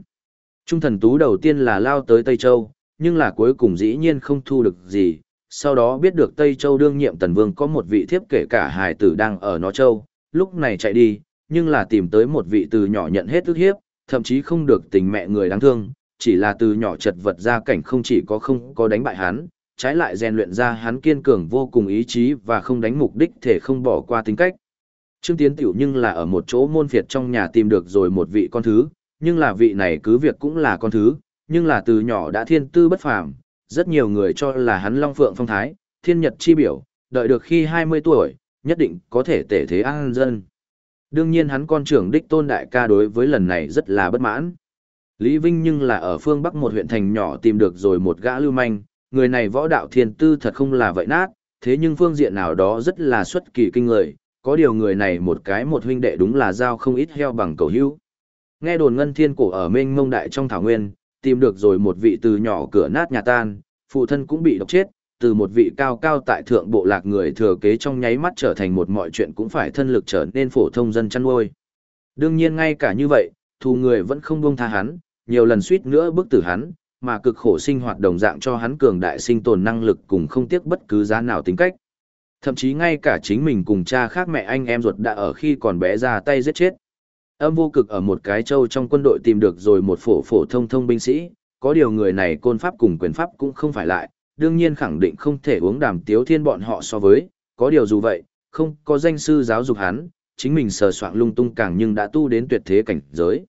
Trung thần tú đầu tiên là lao tới Tây Châu, nhưng là cuối cùng dĩ nhiên không thu được gì, sau đó biết được Tây Châu đương nhiệm Tần Vương có một vị thiếp kể cả hài tử đang ở nó Châu, lúc này chạy đi, nhưng là tìm tới một vị từ nhỏ nhận hết ức hiếp, thậm chí không được tình mẹ người đáng thương, chỉ là từ nhỏ chật vật ra cảnh không chỉ có không có đánh bại hắn, trái lại rèn luyện ra hắn kiên cường vô cùng ý chí và không đánh mục đích thể không bỏ qua tính cách. Trương Tiến Tiểu nhưng là ở một chỗ môn phiệt trong nhà tìm được rồi một vị con thứ, nhưng là vị này cứ việc cũng là con thứ, nhưng là từ nhỏ đã thiên tư bất phàm, rất nhiều người cho là hắn long phượng phong thái, thiên nhật chi biểu, đợi được khi 20 tuổi, nhất định có thể tể thế an dân. Đương nhiên hắn con trưởng đích tôn đại ca đối với lần này rất là bất mãn. Lý Vinh nhưng là ở phương Bắc một huyện thành nhỏ tìm được rồi một gã lưu manh, người này võ đạo thiên tư thật không là vậy nát, thế nhưng phương diện nào đó rất là xuất kỳ kinh người, có điều người này một cái một huynh đệ đúng là giao không ít heo bằng cầu hữu. Nghe đồn ngân thiên cổ ở mênh mông đại trong thảo nguyên, tìm được rồi một vị từ nhỏ cửa nát nhà tan, phụ thân cũng bị độc chết, từ một vị cao cao tại thượng bộ lạc người thừa kế trong nháy mắt trở thành một mọi chuyện cũng phải thân lực trở nên phổ thông dân chăn nuôi. Đương nhiên ngay cả như vậy, thù người vẫn không buông tha hắn, nhiều lần suýt nữa bức tử hắn, mà cực khổ sinh hoạt đồng dạng cho hắn cường đại sinh tồn năng lực cùng không tiếc bất cứ giá nào tính cách. Thậm chí ngay cả chính mình cùng cha khác mẹ anh em ruột đã ở khi còn bé ra tay giết chết. Âm vô cực ở một cái châu trong quân đội tìm được rồi một phổ phổ thông thông binh sĩ, có điều người này côn pháp cùng quyền pháp cũng không phải lại, đương nhiên khẳng định không thể uống đàm tiếu thiên bọn họ so với, có điều dù vậy, không có danh sư giáo dục hắn, chính mình sờ soạn lung tung càng nhưng đã tu đến tuyệt thế cảnh giới.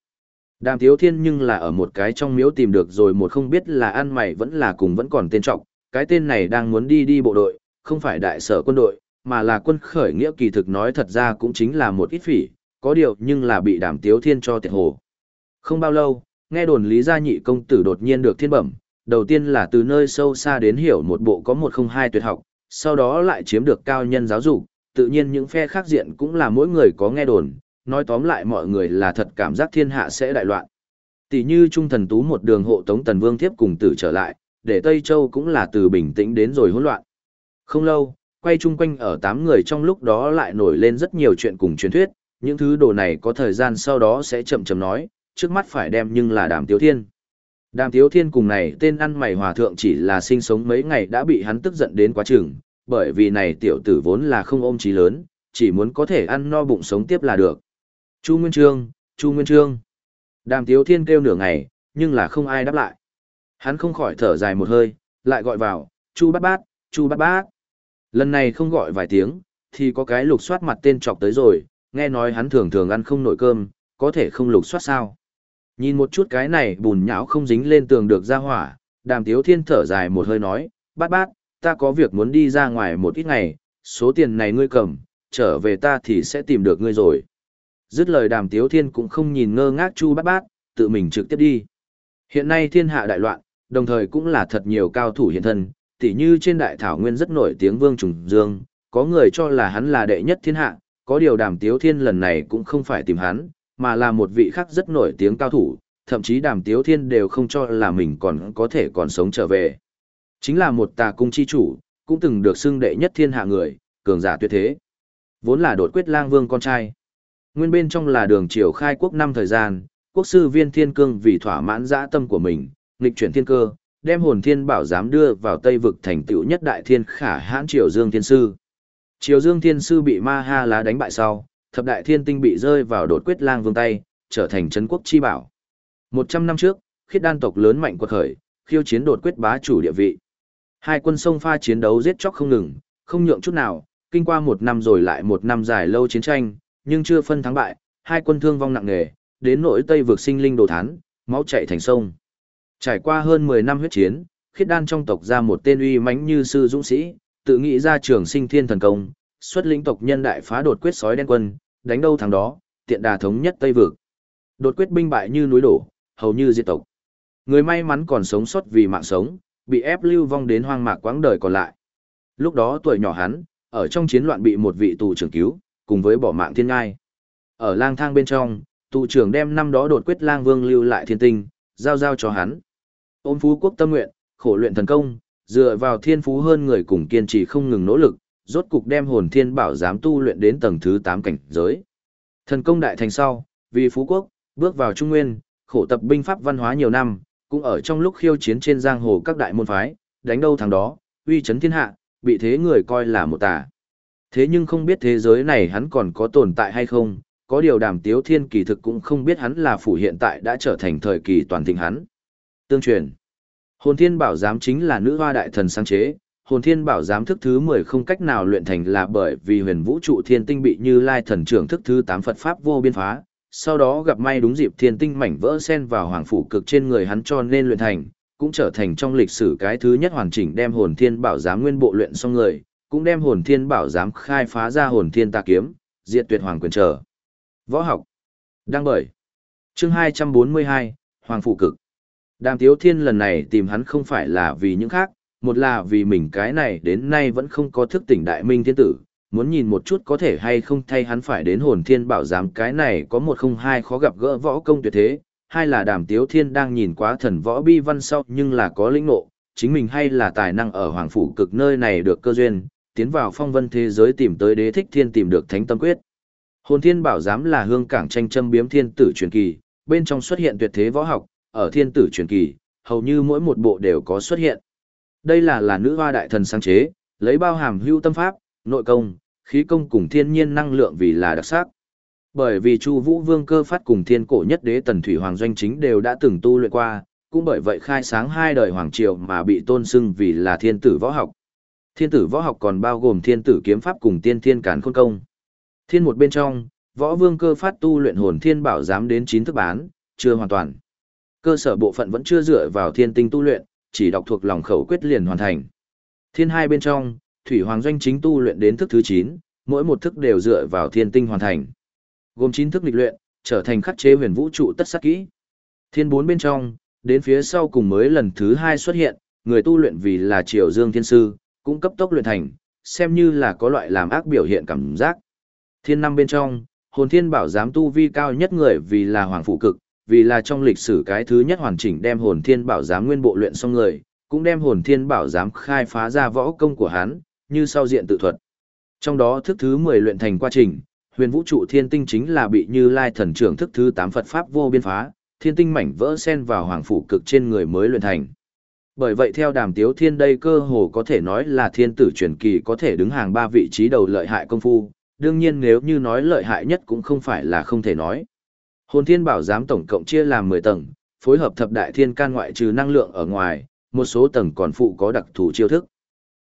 Đàm tiếu thiên nhưng là ở một cái trong miếu tìm được rồi một không biết là ăn mày vẫn là cùng vẫn còn tên trọng, cái tên này đang muốn đi đi bộ đội, không phải đại sở quân đội, mà là quân khởi nghĩa kỳ thực nói thật ra cũng chính là một ít phỉ, có điều nhưng là bị đàm tiếu thiên cho tiệt hồ. Không bao lâu, nghe đồn Lý Gia Nhị công tử đột nhiên được thiên bẩm, đầu tiên là từ nơi sâu xa đến hiểu một bộ có một không hai tuyệt học, sau đó lại chiếm được cao nhân giáo dục, tự nhiên những phe khác diện cũng là mỗi người có nghe đồn, nói tóm lại mọi người là thật cảm giác thiên hạ sẽ đại loạn. Tỷ như Trung Thần Tú một đường hộ tống Tần Vương tiếp cùng tử trở lại, để Tây Châu cũng là từ bình tĩnh đến rồi hỗn loạn. Không lâu, quay chung quanh ở tám người trong lúc đó lại nổi lên rất nhiều chuyện cùng truyền thuyết, những thứ đồ này có thời gian sau đó sẽ chậm chậm nói, trước mắt phải đem nhưng là đàm tiếu thiên. Đàm tiếu thiên cùng này tên ăn mày hòa thượng chỉ là sinh sống mấy ngày đã bị hắn tức giận đến quá chừng, bởi vì này tiểu tử vốn là không ôm trí lớn, chỉ muốn có thể ăn no bụng sống tiếp là được. Chu Nguyên Trương, Chu Nguyên Trương. Đàm tiếu thiên kêu nửa ngày, nhưng là không ai đáp lại. Hắn không khỏi thở dài một hơi, lại gọi vào, Chu bát bát, Chu bát bát. Lần này không gọi vài tiếng, thì có cái lục soát mặt tên chọc tới rồi, nghe nói hắn thường thường ăn không nổi cơm, có thể không lục soát sao. Nhìn một chút cái này bùn nhão không dính lên tường được ra hỏa, đàm tiếu thiên thở dài một hơi nói, bát bát, ta có việc muốn đi ra ngoài một ít ngày, số tiền này ngươi cầm, trở về ta thì sẽ tìm được ngươi rồi. Dứt lời đàm tiếu thiên cũng không nhìn ngơ ngác chu bát bát, tự mình trực tiếp đi. Hiện nay thiên hạ đại loạn, đồng thời cũng là thật nhiều cao thủ hiện thân, tỉ như trên đại thảo nguyên rất nổi tiếng vương trùng dương, có người cho là hắn là đệ nhất thiên hạ, có điều đàm tiếu thiên lần này cũng không phải tìm hắn, mà là một vị khác rất nổi tiếng cao thủ, thậm chí đàm tiếu thiên đều không cho là mình còn có thể còn sống trở về. Chính là một tà cung chi chủ, cũng từng được xưng đệ nhất thiên hạ người, cường giả tuyệt thế. Vốn là đột quyết lang vương con trai. Nguyên bên trong là đường triều khai quốc năm thời gian, quốc sư viên thiên cương vì thỏa mãn dã tâm của mình, nghịch chuyển thiên cơ, đem hồn thiên bảo giám đưa vào Tây vực thành tựu nhất đại thiên khả hãn triều dương thiên sư. Triều dương thiên sư bị ma ha lá đánh bại sau, thập đại thiên tinh bị rơi vào đột quyết lang vương tay, trở thành trấn quốc chi bảo. Một trăm năm trước, khiết đan tộc lớn mạnh quật khởi, khiêu chiến đột quyết bá chủ địa vị. Hai quân sông pha chiến đấu giết chóc không ngừng, không nhượng chút nào, kinh qua một năm rồi lại một năm dài lâu chiến tranh, nhưng chưa phân thắng bại, hai quân thương vong nặng nề, đến nỗi Tây vực sinh linh đồ thán, máu chảy thành sông. Trải qua hơn 10 năm huyết chiến, khiết đan trong tộc ra một tên uy mãnh như sư dũng sĩ, tự nghĩ ra trường sinh thiên thần công, xuất lĩnh tộc nhân đại phá đột quyết sói đen quân, đánh đâu thằng đó, tiện đà thống nhất Tây vực. Đột quyết binh bại như núi đổ, hầu như diệt tộc. Người may mắn còn sống sót vì mạng sống, bị ép lưu vong đến hoang mạc quãng đời còn lại. Lúc đó tuổi nhỏ hắn, ở trong chiến loạn bị một vị tù trưởng cứu, cùng với bỏ mạng thiên ngai. Ở lang thang bên trong, tù trưởng đem năm đó đột quyết lang vương lưu lại thiên tinh, giao giao cho hắn. Ôm phú quốc tâm nguyện, khổ luyện thần công, dựa vào thiên phú hơn người cùng kiên trì không ngừng nỗ lực, rốt cục đem hồn thiên bảo giám tu luyện đến tầng thứ 8 cảnh giới. Thần công đại thành sau, vì phú quốc, bước vào trung nguyên, khổ tập binh pháp văn hóa nhiều năm, cũng ở trong lúc khiêu chiến trên giang hồ các đại môn phái, đánh đâu thằng đó, uy chấn thiên hạ, bị thế người coi là một tà. Thế nhưng không biết thế giới này hắn còn có tồn tại hay không, có điều đàm tiếu thiên kỳ thực cũng không biết hắn là phủ hiện tại đã trở thành thời kỳ toàn thịnh hắn. Tương truyền. Hồn Thiên Bảo Giám chính là nữ hoa đại thần sáng chế, Hồn Thiên Bảo Giám thức thứ 10 không cách nào luyện thành là bởi vì huyền vũ trụ thiên tinh bị Như Lai thần trưởng thức thứ 8 Phật pháp vô biên phá, sau đó gặp may đúng dịp thiên tinh mảnh vỡ sen vào hoàng phủ cực trên người hắn cho nên luyện thành, cũng trở thành trong lịch sử cái thứ nhất hoàn chỉnh đem Hồn Thiên Bảo Giám nguyên bộ luyện xong người, cũng đem Hồn Thiên Bảo Giám khai phá ra Hồn Thiên Tà kiếm, diệt tuyệt hoàng quyền trở. Võ học. Đăng bởi. Chương 242, Hoàng phủ cực. Đàm Tiếu Thiên lần này tìm hắn không phải là vì những khác, một là vì mình cái này đến nay vẫn không có thức tỉnh đại minh thiên tử, muốn nhìn một chút có thể hay không thay hắn phải đến hồn thiên bảo giám cái này có một không hai khó gặp gỡ võ công tuyệt thế, hai là đàm tiếu thiên đang nhìn quá thần võ bi văn sau nhưng là có lĩnh ngộ, chính mình hay là tài năng ở hoàng phủ cực nơi này được cơ duyên, tiến vào phong vân thế giới tìm tới đế thích thiên tìm được thánh tâm quyết. Hồn thiên bảo giám là hương cảng tranh châm biếm thiên tử truyền kỳ, bên trong xuất hiện tuyệt thế võ học, ở thiên tử truyền kỳ, hầu như mỗi một bộ đều có xuất hiện. Đây là là nữ hoa đại thần sáng chế, lấy bao hàm hưu tâm pháp, nội công, khí công cùng thiên nhiên năng lượng vì là đặc sắc. Bởi vì Chu Vũ Vương cơ phát cùng thiên cổ nhất đế Tần Thủy Hoàng doanh chính đều đã từng tu luyện qua, cũng bởi vậy khai sáng hai đời hoàng triều mà bị tôn xưng vì là thiên tử võ học. Thiên tử võ học còn bao gồm thiên tử kiếm pháp cùng tiên thiên càn khôn công. Thiên một bên trong, võ vương cơ phát tu luyện hồn thiên bảo giám đến chín thức bán, chưa hoàn toàn. Cơ sở bộ phận vẫn chưa dựa vào thiên tinh tu luyện, chỉ đọc thuộc lòng khẩu quyết liền hoàn thành. Thiên hai bên trong, thủy hoàng doanh chính tu luyện đến thức thứ 9, mỗi một thức đều dựa vào thiên tinh hoàn thành. Gồm 9 thức lịch luyện, trở thành khắc chế huyền vũ trụ tất sát kỹ. Thiên bốn bên trong, đến phía sau cùng mới lần thứ hai xuất hiện, người tu luyện vì là Triều Dương Thiên Sư, cũng cấp tốc luyện thành, xem như là có loại làm ác biểu hiện cảm giác. Thiên năm bên trong, hồn thiên bảo giám tu vi cao nhất người vì là hoàng phụ cực, vì là trong lịch sử cái thứ nhất hoàn chỉnh đem hồn thiên bảo giám nguyên bộ luyện xong người, cũng đem hồn thiên bảo giám khai phá ra võ công của hắn, như sau diện tự thuật. Trong đó thức thứ 10 luyện thành quá trình, huyền vũ trụ thiên tinh chính là bị như lai thần trưởng thức thứ 8 Phật Pháp vô biên phá, thiên tinh mảnh vỡ sen vào hoàng phủ cực trên người mới luyện thành. Bởi vậy theo đàm tiếu thiên đây cơ hồ có thể nói là thiên tử truyền kỳ có thể đứng hàng ba vị trí đầu lợi hại công phu, đương nhiên nếu như nói lợi hại nhất cũng không phải là không thể nói. Hồn thiên bảo giám tổng cộng chia làm 10 tầng, phối hợp thập đại thiên can ngoại trừ năng lượng ở ngoài, một số tầng còn phụ có đặc thù chiêu thức.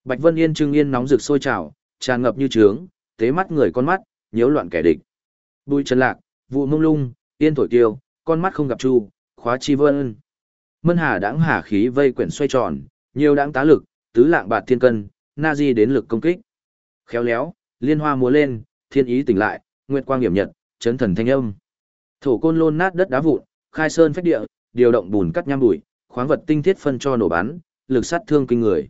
Bạch Vân Yên trưng yên nóng rực sôi trào, tràn ngập như trướng, tế mắt người con mắt, nhiễu loạn kẻ địch. Bùi trần lạc, vụ mông lung, yên thổi tiêu, con mắt không gặp chu, khóa chi vân. Mân hà đãng hà khí vây quyển xoay tròn, nhiều đãng tá lực, tứ lạng bạt thiên cân, na di đến lực công kích. Khéo léo, liên hoa múa lên, thiên ý tỉnh lại, nguyệt quang điểm nhật, chấn thần thanh âm. Thổ côn lôn nát đất đá vụn, khai sơn phách địa, điều động bùn cắt nham bụi, khoáng vật tinh thiết phân cho nổ bắn, lực sát thương kinh người.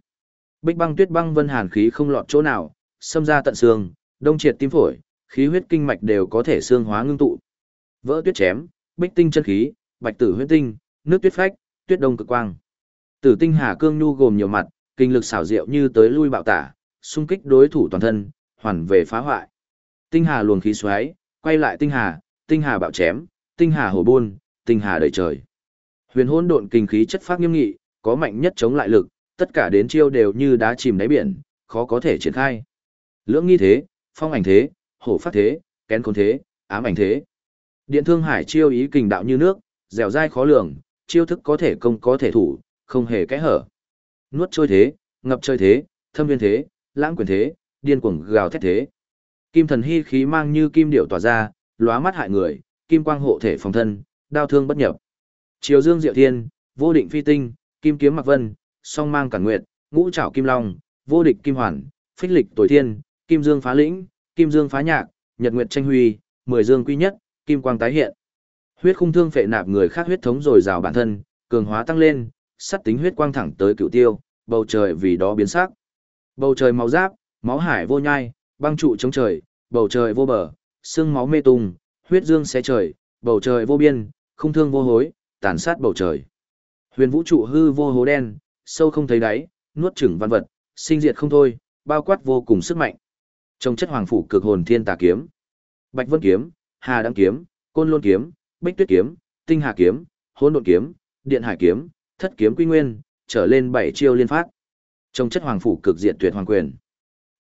Bích băng tuyết băng vân hàn khí không lọt chỗ nào, xâm ra tận xương, đông triệt tim phổi, khí huyết kinh mạch đều có thể xương hóa ngưng tụ. Vỡ tuyết chém, bích tinh chân khí, bạch tử huyết tinh, nước tuyết phách, tuyết đông cực quang. Tử tinh hà cương nhu gồm nhiều mặt, kinh lực xảo diệu như tới lui bạo tả, xung kích đối thủ toàn thân, hoàn về phá hoại. Tinh hà luồng khí xoáy, quay lại tinh hà, tinh hà bạo chém, tinh hà hổ buôn, tinh hà đầy trời. Huyền hôn độn kinh khí chất phát nghiêm nghị, có mạnh nhất chống lại lực, tất cả đến chiêu đều như đá chìm đáy biển, khó có thể triển khai. Lưỡng nghi thế, phong ảnh thế, hổ phát thế, kén khôn thế, ám ảnh thế. Điện thương hải chiêu ý kình đạo như nước, dẻo dai khó lường, chiêu thức có thể công có thể thủ, không hề kẽ hở. Nuốt trôi thế, ngập trời thế, thâm viên thế, lãng quyền thế, điên cuồng gào thét thế. Kim thần hy khí mang như kim điệu tỏa ra, lóa mắt hại người, kim quang hộ thể phòng thân, đao thương bất nhập. Triều Dương Diệu Thiên, vô định phi tinh, kim kiếm mặc vân, song mang cản nguyệt, ngũ trảo kim long, vô địch kim hoàn, phích lịch tối thiên, kim dương phá lĩnh, kim dương phá nhạc, nhật nguyệt tranh huy, mười dương quy nhất, kim quang tái hiện. Huyết khung thương phệ nạp người khác huyết thống rồi rào bản thân, cường hóa tăng lên, sắt tính huyết quang thẳng tới cựu tiêu, bầu trời vì đó biến sắc. Bầu trời máu giáp, máu hải vô nhai, băng trụ chống trời, bầu trời vô bờ, xương máu mê tung, huyết dương xé trời, bầu trời vô biên, không thương vô hối, tàn sát bầu trời. Huyền vũ trụ hư vô hố đen, sâu không thấy đáy, nuốt chửng văn vật, sinh diệt không thôi, bao quát vô cùng sức mạnh. Trong chất hoàng phủ cực hồn thiên tà kiếm, Bạch Vân kiếm, Hà Đăng kiếm, Côn Lôn kiếm, Bích Tuyết kiếm, Tinh Hà kiếm, Hỗn Độn kiếm, Điện Hải kiếm, Thất kiếm quy nguyên, trở lên bảy chiêu liên phát. Trong chất hoàng phủ cực diện tuyệt hoàng quyền.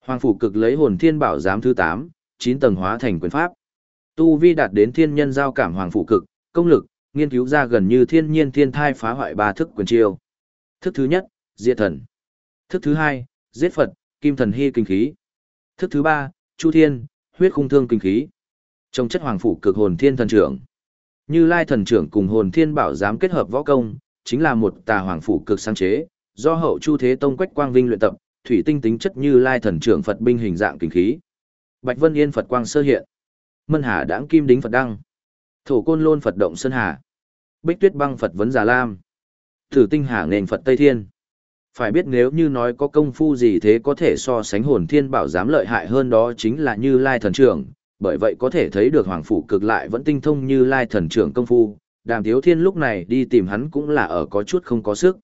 Hoàng phủ cực lấy hồn thiên bảo giám thứ 8, 9 tầng hóa thành quyền pháp. Tu vi đạt đến thiên nhân giao cảm hoàng phủ cực, công lực, nghiên cứu ra gần như thiên nhiên thiên thai phá hoại ba thức quyền chiêu. Thức thứ nhất, diệt thần. Thức thứ hai, giết Phật, kim thần hy kinh khí. Thức thứ ba, chu thiên, huyết khung thương kinh khí. Trong chất hoàng phủ cực hồn thiên thần trưởng. Như Lai thần trưởng cùng hồn thiên bảo giám kết hợp võ công, chính là một tà hoàng phủ cực sáng chế, do hậu chu thế tông quách quang vinh luyện tập, thủy tinh tính chất như Lai thần trưởng Phật binh hình dạng kinh khí. Bạch Vân Yên Phật quang sơ hiện. Mân Hà đãng kim đính Phật đăng. Thổ côn lôn Phật động sơn hà. Bích tuyết băng Phật vấn già lam. Thử tinh hà nền Phật Tây Thiên. Phải biết nếu như nói có công phu gì thế có thể so sánh hồn thiên bảo dám lợi hại hơn đó chính là như lai thần trưởng, bởi vậy có thể thấy được hoàng phủ cực lại vẫn tinh thông như lai thần trưởng công phu, đàm thiếu thiên lúc này đi tìm hắn cũng là ở có chút không có sức.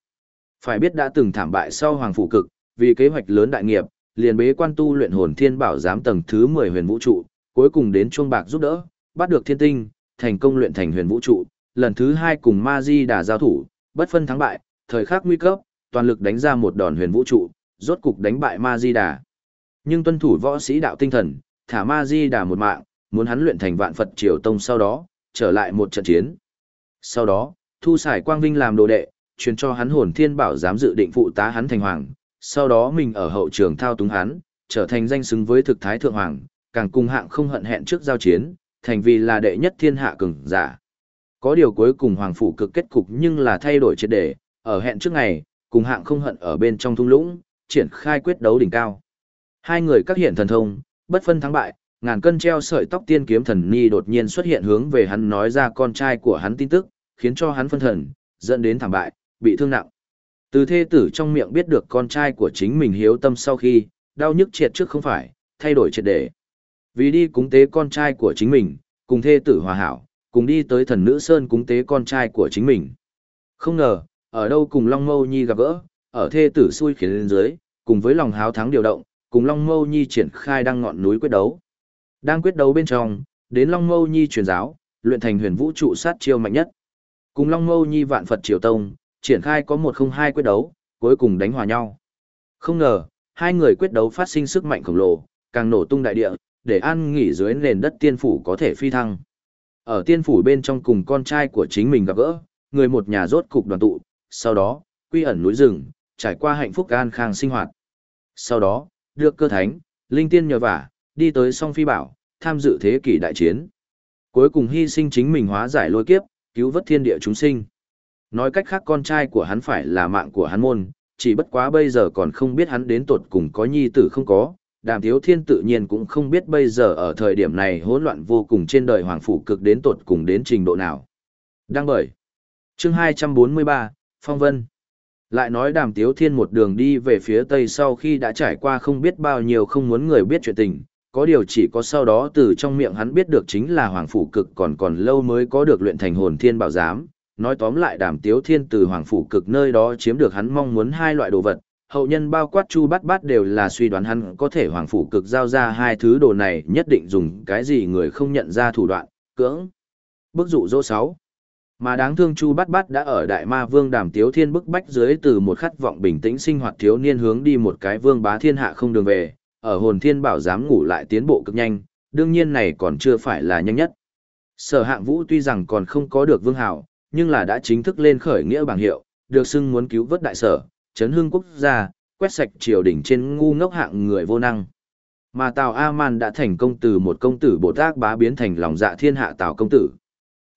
Phải biết đã từng thảm bại sau hoàng phủ cực, vì kế hoạch lớn đại nghiệp, liền bế quan tu luyện hồn thiên bảo giám tầng thứ 10 huyền vũ trụ, cuối cùng đến chuông bạc giúp đỡ, bắt được thiên tinh, thành công luyện thành huyền vũ trụ, lần thứ hai cùng ma di đà giao thủ, bất phân thắng bại, thời khắc nguy cấp, toàn lực đánh ra một đòn huyền vũ trụ, rốt cục đánh bại ma di đà. Nhưng tuân thủ võ sĩ đạo tinh thần, thả ma di đà một mạng, muốn hắn luyện thành vạn Phật triều tông sau đó, trở lại một trận chiến. Sau đó, thu xài quang vinh làm đồ đệ, truyền cho hắn hồn thiên bảo dám dự định phụ tá hắn thành hoàng, sau đó mình ở hậu trường thao túng hắn, trở thành danh xứng với thực thái thượng hoàng, càng cùng hạng không hận hẹn trước giao chiến, thành vì là đệ nhất thiên hạ cường giả. Có điều cuối cùng hoàng phủ cực kết cục nhưng là thay đổi triệt để, ở hẹn trước ngày, cùng hạng không hận ở bên trong thung lũng, triển khai quyết đấu đỉnh cao. Hai người các hiện thần thông, bất phân thắng bại, ngàn cân treo sợi tóc tiên kiếm thần ni đột nhiên xuất hiện hướng về hắn nói ra con trai của hắn tin tức, khiến cho hắn phân thần, dẫn đến thảm bại, bị thương nặng. Từ thê tử trong miệng biết được con trai của chính mình hiếu tâm sau khi, đau nhức triệt trước không phải, thay đổi triệt để. Vì đi cúng tế con trai của chính mình, cùng thê tử hòa hảo, cùng đi tới thần nữ sơn cúng tế con trai của chính mình. Không ngờ, ở đâu cùng Long Mâu Nhi gặp gỡ, ở thê tử xui khiến lên dưới, cùng với lòng háo thắng điều động, cùng Long Mâu Nhi triển khai đang ngọn núi quyết đấu. Đang quyết đấu bên trong, đến Long Mâu Nhi truyền giáo, luyện thành huyền vũ trụ sát chiêu mạnh nhất. Cùng Long Mâu Nhi vạn Phật triều tông, triển khai có một không hai quyết đấu, cuối cùng đánh hòa nhau. Không ngờ, hai người quyết đấu phát sinh sức mạnh khổng lồ, càng nổ tung đại địa, để an nghỉ dưới nền đất tiên phủ có thể phi thăng. Ở tiên phủ bên trong cùng con trai của chính mình gặp gỡ, người một nhà rốt cục đoàn tụ, sau đó, quy ẩn núi rừng, trải qua hạnh phúc an khang sinh hoạt. Sau đó, được cơ thánh, linh tiên nhờ vả, đi tới song phi bảo, tham dự thế kỷ đại chiến. Cuối cùng hy sinh chính mình hóa giải lôi kiếp, cứu vớt thiên địa chúng sinh. Nói cách khác con trai của hắn phải là mạng của hắn môn, chỉ bất quá bây giờ còn không biết hắn đến tột cùng có nhi tử không có. Đàm thiếu Thiên tự nhiên cũng không biết bây giờ ở thời điểm này hỗn loạn vô cùng trên đời hoàng phủ cực đến tột cùng đến trình độ nào. Đang bởi. Chương 243, Phong Vân. Lại nói đàm tiếu thiên một đường đi về phía tây sau khi đã trải qua không biết bao nhiêu không muốn người biết chuyện tình, có điều chỉ có sau đó từ trong miệng hắn biết được chính là Hoàng Phủ Cực còn còn lâu mới có được luyện thành hồn thiên bảo giám. Nói tóm lại đàm tiếu thiên từ Hoàng Phủ Cực nơi đó chiếm được hắn mong muốn hai loại đồ vật, hậu nhân bao quát chu bát bát đều là suy đoán hắn có thể Hoàng Phủ Cực giao ra hai thứ đồ này nhất định dùng cái gì người không nhận ra thủ đoạn, cưỡng. Bức dụ dỗ sáu mà đáng thương Chu Bát Bát đã ở Đại Ma Vương Đàm Tiếu Thiên bức bách dưới từ một khát vọng bình tĩnh sinh hoạt thiếu niên hướng đi một cái vương bá thiên hạ không đường về, ở hồn thiên bảo dám ngủ lại tiến bộ cực nhanh, đương nhiên này còn chưa phải là nhanh nhất. Sở hạng vũ tuy rằng còn không có được vương hảo, nhưng là đã chính thức lên khởi nghĩa bảng hiệu, được xưng muốn cứu vớt đại sở, chấn hương quốc gia, quét sạch triều đình trên ngu ngốc hạng người vô năng. Mà Tào A-man đã thành công từ một công tử Bồ Tát bá biến thành lòng dạ thiên hạ Tào công tử.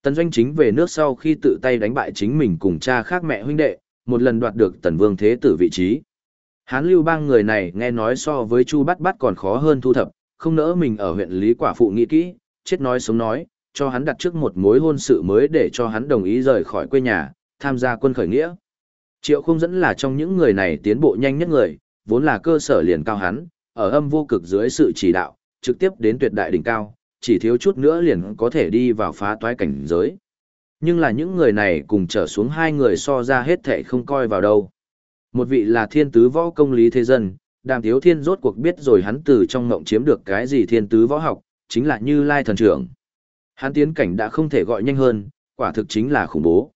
Tần Doanh chính về nước sau khi tự tay đánh bại chính mình cùng cha khác mẹ huynh đệ, một lần đoạt được Tần Vương Thế tử vị trí. Hán lưu bang người này nghe nói so với Chu Bát Bát còn khó hơn thu thập, không nỡ mình ở huyện Lý Quả Phụ nghĩ kỹ, chết nói sống nói, cho hắn đặt trước một mối hôn sự mới để cho hắn đồng ý rời khỏi quê nhà, tham gia quân khởi nghĩa. Triệu không dẫn là trong những người này tiến bộ nhanh nhất người, vốn là cơ sở liền cao hắn, ở âm vô cực dưới sự chỉ đạo, trực tiếp đến tuyệt đại đỉnh cao, chỉ thiếu chút nữa liền có thể đi vào phá toái cảnh giới. Nhưng là những người này cùng trở xuống hai người so ra hết thể không coi vào đâu. Một vị là thiên tứ võ công lý thế dân, đàm thiếu thiên rốt cuộc biết rồi hắn từ trong ngộng chiếm được cái gì thiên tứ võ học, chính là như lai thần trưởng. Hắn tiến cảnh đã không thể gọi nhanh hơn, quả thực chính là khủng bố.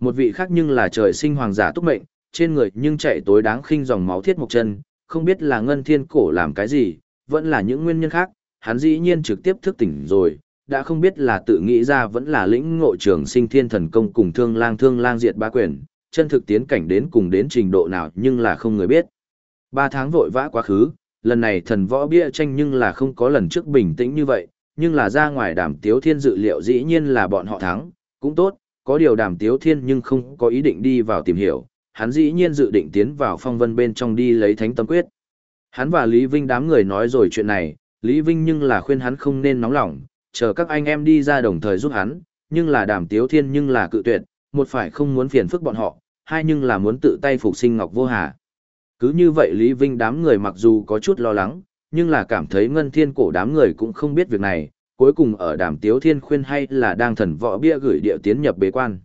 Một vị khác nhưng là trời sinh hoàng giả túc mệnh, trên người nhưng chạy tối đáng khinh dòng máu thiết một chân, không biết là ngân thiên cổ làm cái gì, vẫn là những nguyên nhân khác, hắn dĩ nhiên trực tiếp thức tỉnh rồi, đã không biết là tự nghĩ ra vẫn là lĩnh ngộ trường sinh thiên thần công cùng thương lang thương lang diệt ba quyền, chân thực tiến cảnh đến cùng đến trình độ nào nhưng là không người biết. Ba tháng vội vã quá khứ, lần này thần võ bia tranh nhưng là không có lần trước bình tĩnh như vậy, nhưng là ra ngoài đàm tiếu thiên dự liệu dĩ nhiên là bọn họ thắng, cũng tốt, có điều đàm tiếu thiên nhưng không có ý định đi vào tìm hiểu, hắn dĩ nhiên dự định tiến vào phong vân bên trong đi lấy thánh tâm quyết. Hắn và Lý Vinh đám người nói rồi chuyện này, Lý Vinh nhưng là khuyên hắn không nên nóng lòng, chờ các anh em đi ra đồng thời giúp hắn, nhưng là đàm tiếu thiên nhưng là cự tuyệt, một phải không muốn phiền phức bọn họ, hai nhưng là muốn tự tay phục sinh Ngọc Vô Hà. Cứ như vậy Lý Vinh đám người mặc dù có chút lo lắng, nhưng là cảm thấy ngân thiên cổ đám người cũng không biết việc này, cuối cùng ở đàm tiếu thiên khuyên hay là đang thần võ bia gửi địa tiến nhập bế quan.